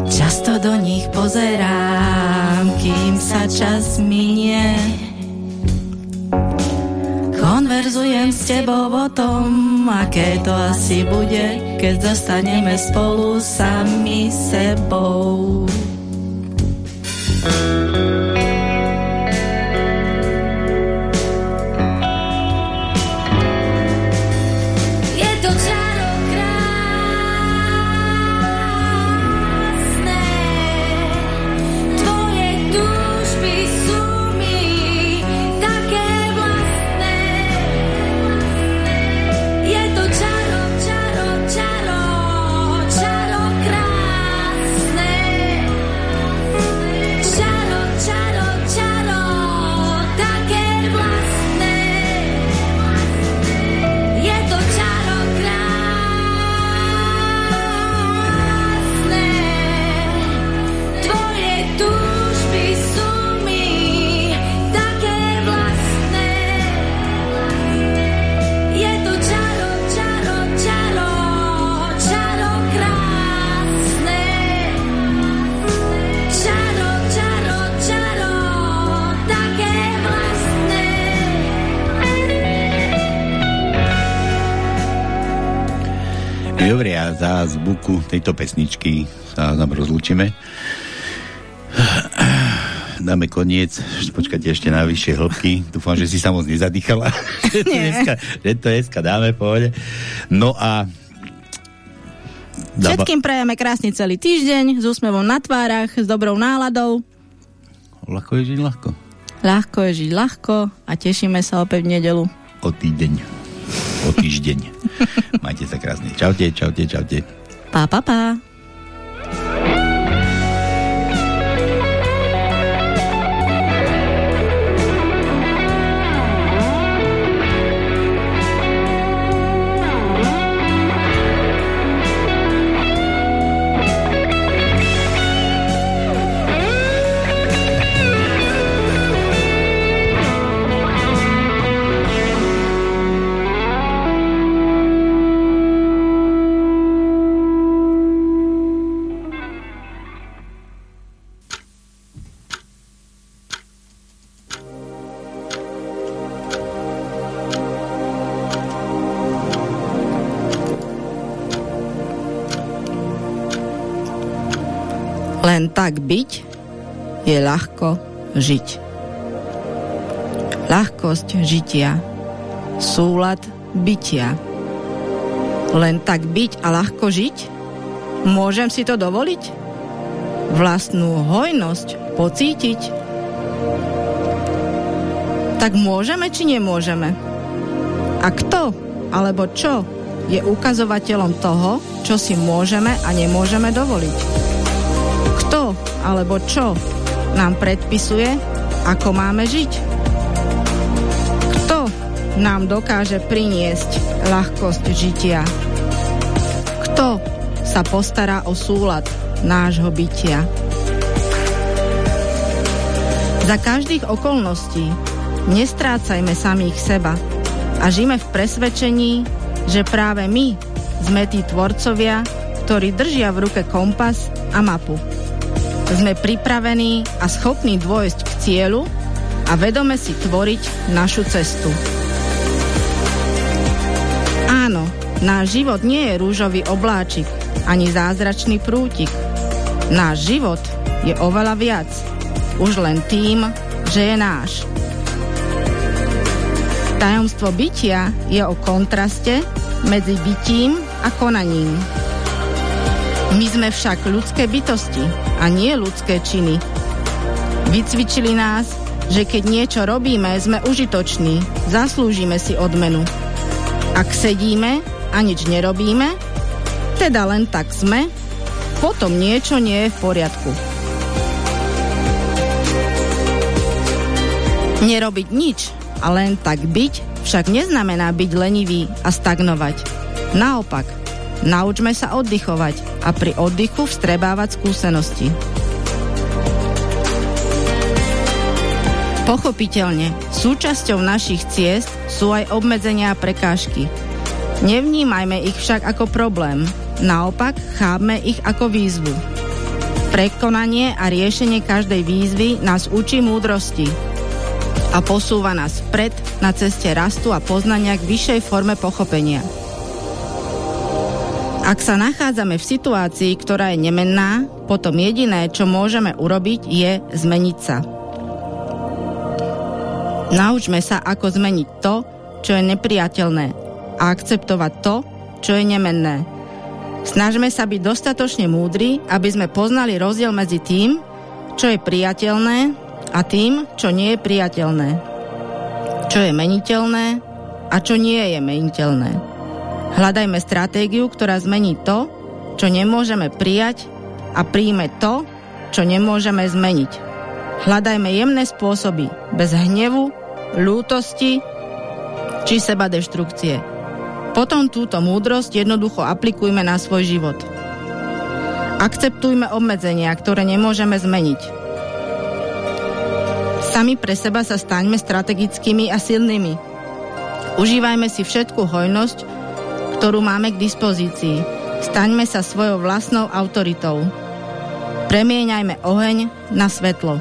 Často do nich pozerám, kým sa čas minie. Konverzujem s tebou o tom, aké to asi bude, keď zostaneme spolu sami sebou. Zvuku tejto pesničky sa nám rozlúčime. Dáme koniec, počkajte ešte na vyššie hĺbky. Dúfam, že si sa moc nezadýchala. to dneska, že to dneska dáme, pohode. No a Daba- Všetkým prajeme krásny celý týždeň, s úsmevom na tvárach, s dobrou náladou. Ľahko je žiť ľahko. Ľahko je žiť ľahko a tešíme sa opäť v nedelu. O týždeň. O týždeň. Majte sa krásne. Čaute, čaute, čaute. Pa, pa, pa. Len tak byť je ľahko žiť. Ľahkosť žitia, súlad bytia. Len tak byť a ľahko žiť? Môžem si to dovoliť? Vlastnú hojnosť pocítiť? Tak môžeme či nemôžeme? A kto alebo čo je ukazovateľom toho, čo si môžeme a nemôžeme dovoliť? Alebo čo nám predpisuje, ako máme žiť? Kto nám dokáže priniesť ľahkosť žitia? Kto sa postará o súlad nášho bytia? Za každých okolností nestrácajme samých seba a žijeme v presvedčení, že práve my sme tí tvorcovia, ktorí držia v ruke kompas a mapu. Sme pripravení a schopní dôjsť k cieľu a vedome si tvoriť našu cestu. Áno, náš život nie je rúžový obláčik, ani zázračný prútik. Náš život je oveľa viac. Už len tým, že je náš. Tajomstvo bytia je o kontraste medzi bytím a konaním. My sme však ľudské bytosti a nie ľudské činy. Vycvičili nás, že keď niečo robíme, sme užitoční, zaslúžime si odmenu. Ak sedíme a nič nerobíme, teda len tak sme, potom niečo nie je v poriadku. Nerobiť nič a len tak byť však neznamená byť lenivý a stagnovať. Naopak, naučme sa oddychovať a pri oddychu vstrebávať skúsenosti. Pochopiteľne, súčasťou našich ciest sú aj obmedzenia a prekážky. Nevnímajme ich však ako problém, naopak chápme ich ako výzvu. Prekonanie a riešenie každej výzvy nás učí múdrosti a posúva nás vpred na ceste rastu a poznania k vyššej forme pochopenia. Ak sa nachádzame v situácii, ktorá je nemenná, potom jediné, čo môžeme urobiť, je zmeniť sa. Naučme sa, ako zmeniť to, čo je nepriateľné a akceptovať to, čo je nemenné. Snažme sa byť dostatočne múdri, aby sme poznali rozdiel medzi tým, čo je priateľné a tým, čo nie je priateľné. Čo je meniteľné a čo nie je meniteľné. Hľadajme stratégiu, ktorá zmení to, čo nemôžeme prijať a príjme to, čo nemôžeme zmeniť. Hľadajme jemné spôsoby, bez hnevu, lútosti či seba deštrukcie. Potom túto múdrosť jednoducho aplikujme na svoj život. Akceptujme obmedzenia, ktoré nemôžeme zmeniť. Sami pre seba sa staňme strategickými a silnými. Užívajme si všetku hojnosť, ktorú máme k dispozícii. Staňme sa svojou vlastnou autoritou. Premieňajme oheň na svetlo.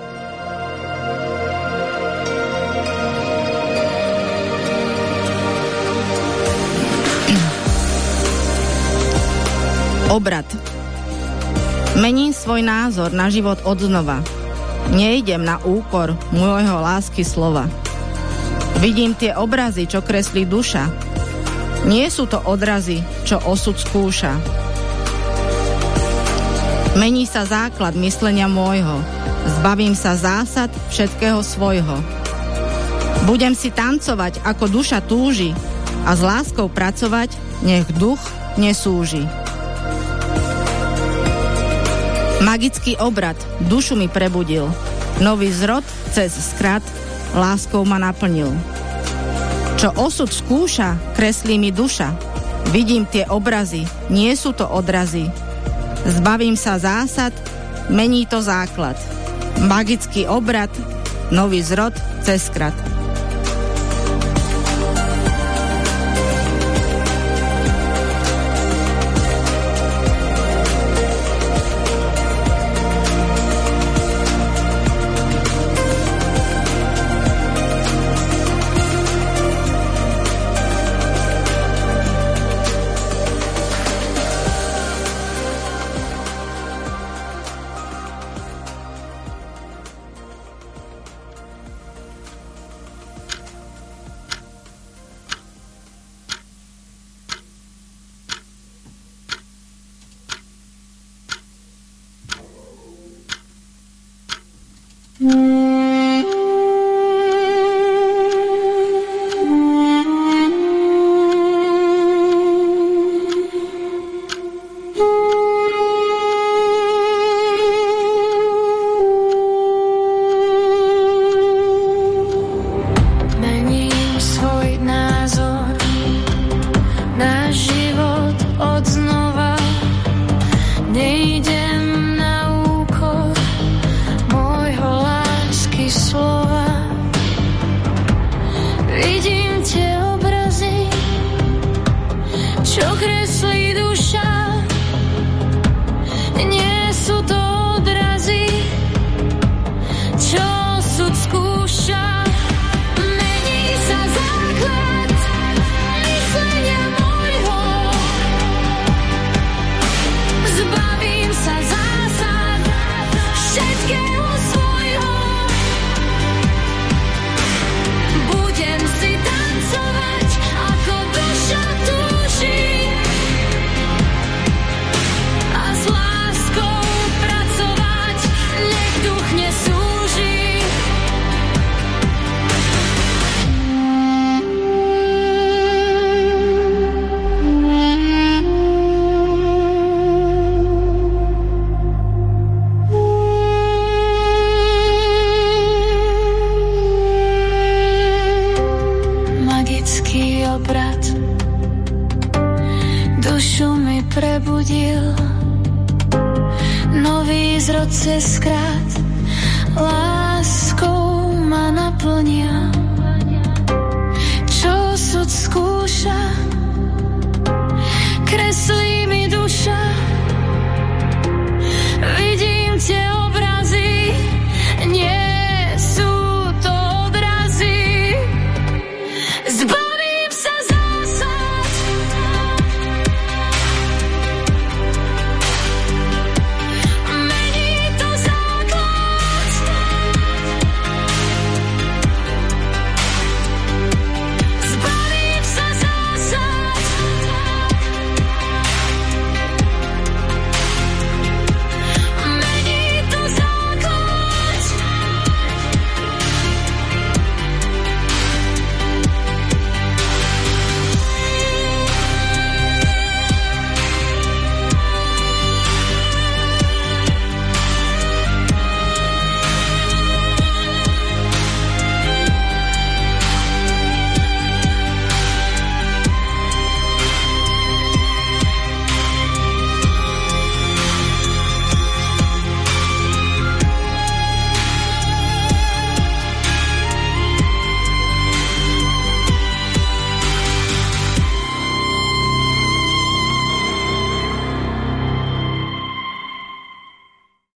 Obrad. Mením svoj názor na život od znova. Nejdem na úkor môjho lásky slova. Vidím tie obrazy, čo kreslí duša. Nie sú to odrazy, čo osud skúša. Mení sa základ myslenia môjho. Zbavím sa zásad všetkého svojho. Budem si tancovať, ako duša túži a s láskou pracovať, nech duch nesúži. Magický obrad dušu mi prebudil. Nový zrod cez skrat láskou ma naplnil. Čo osud skúša, kreslí mi duša. Vidím tie obrazy, nie sú to odrazy. Zbavím sa zásad, mení to základ. Magický obrad, nový zrod, cez krat.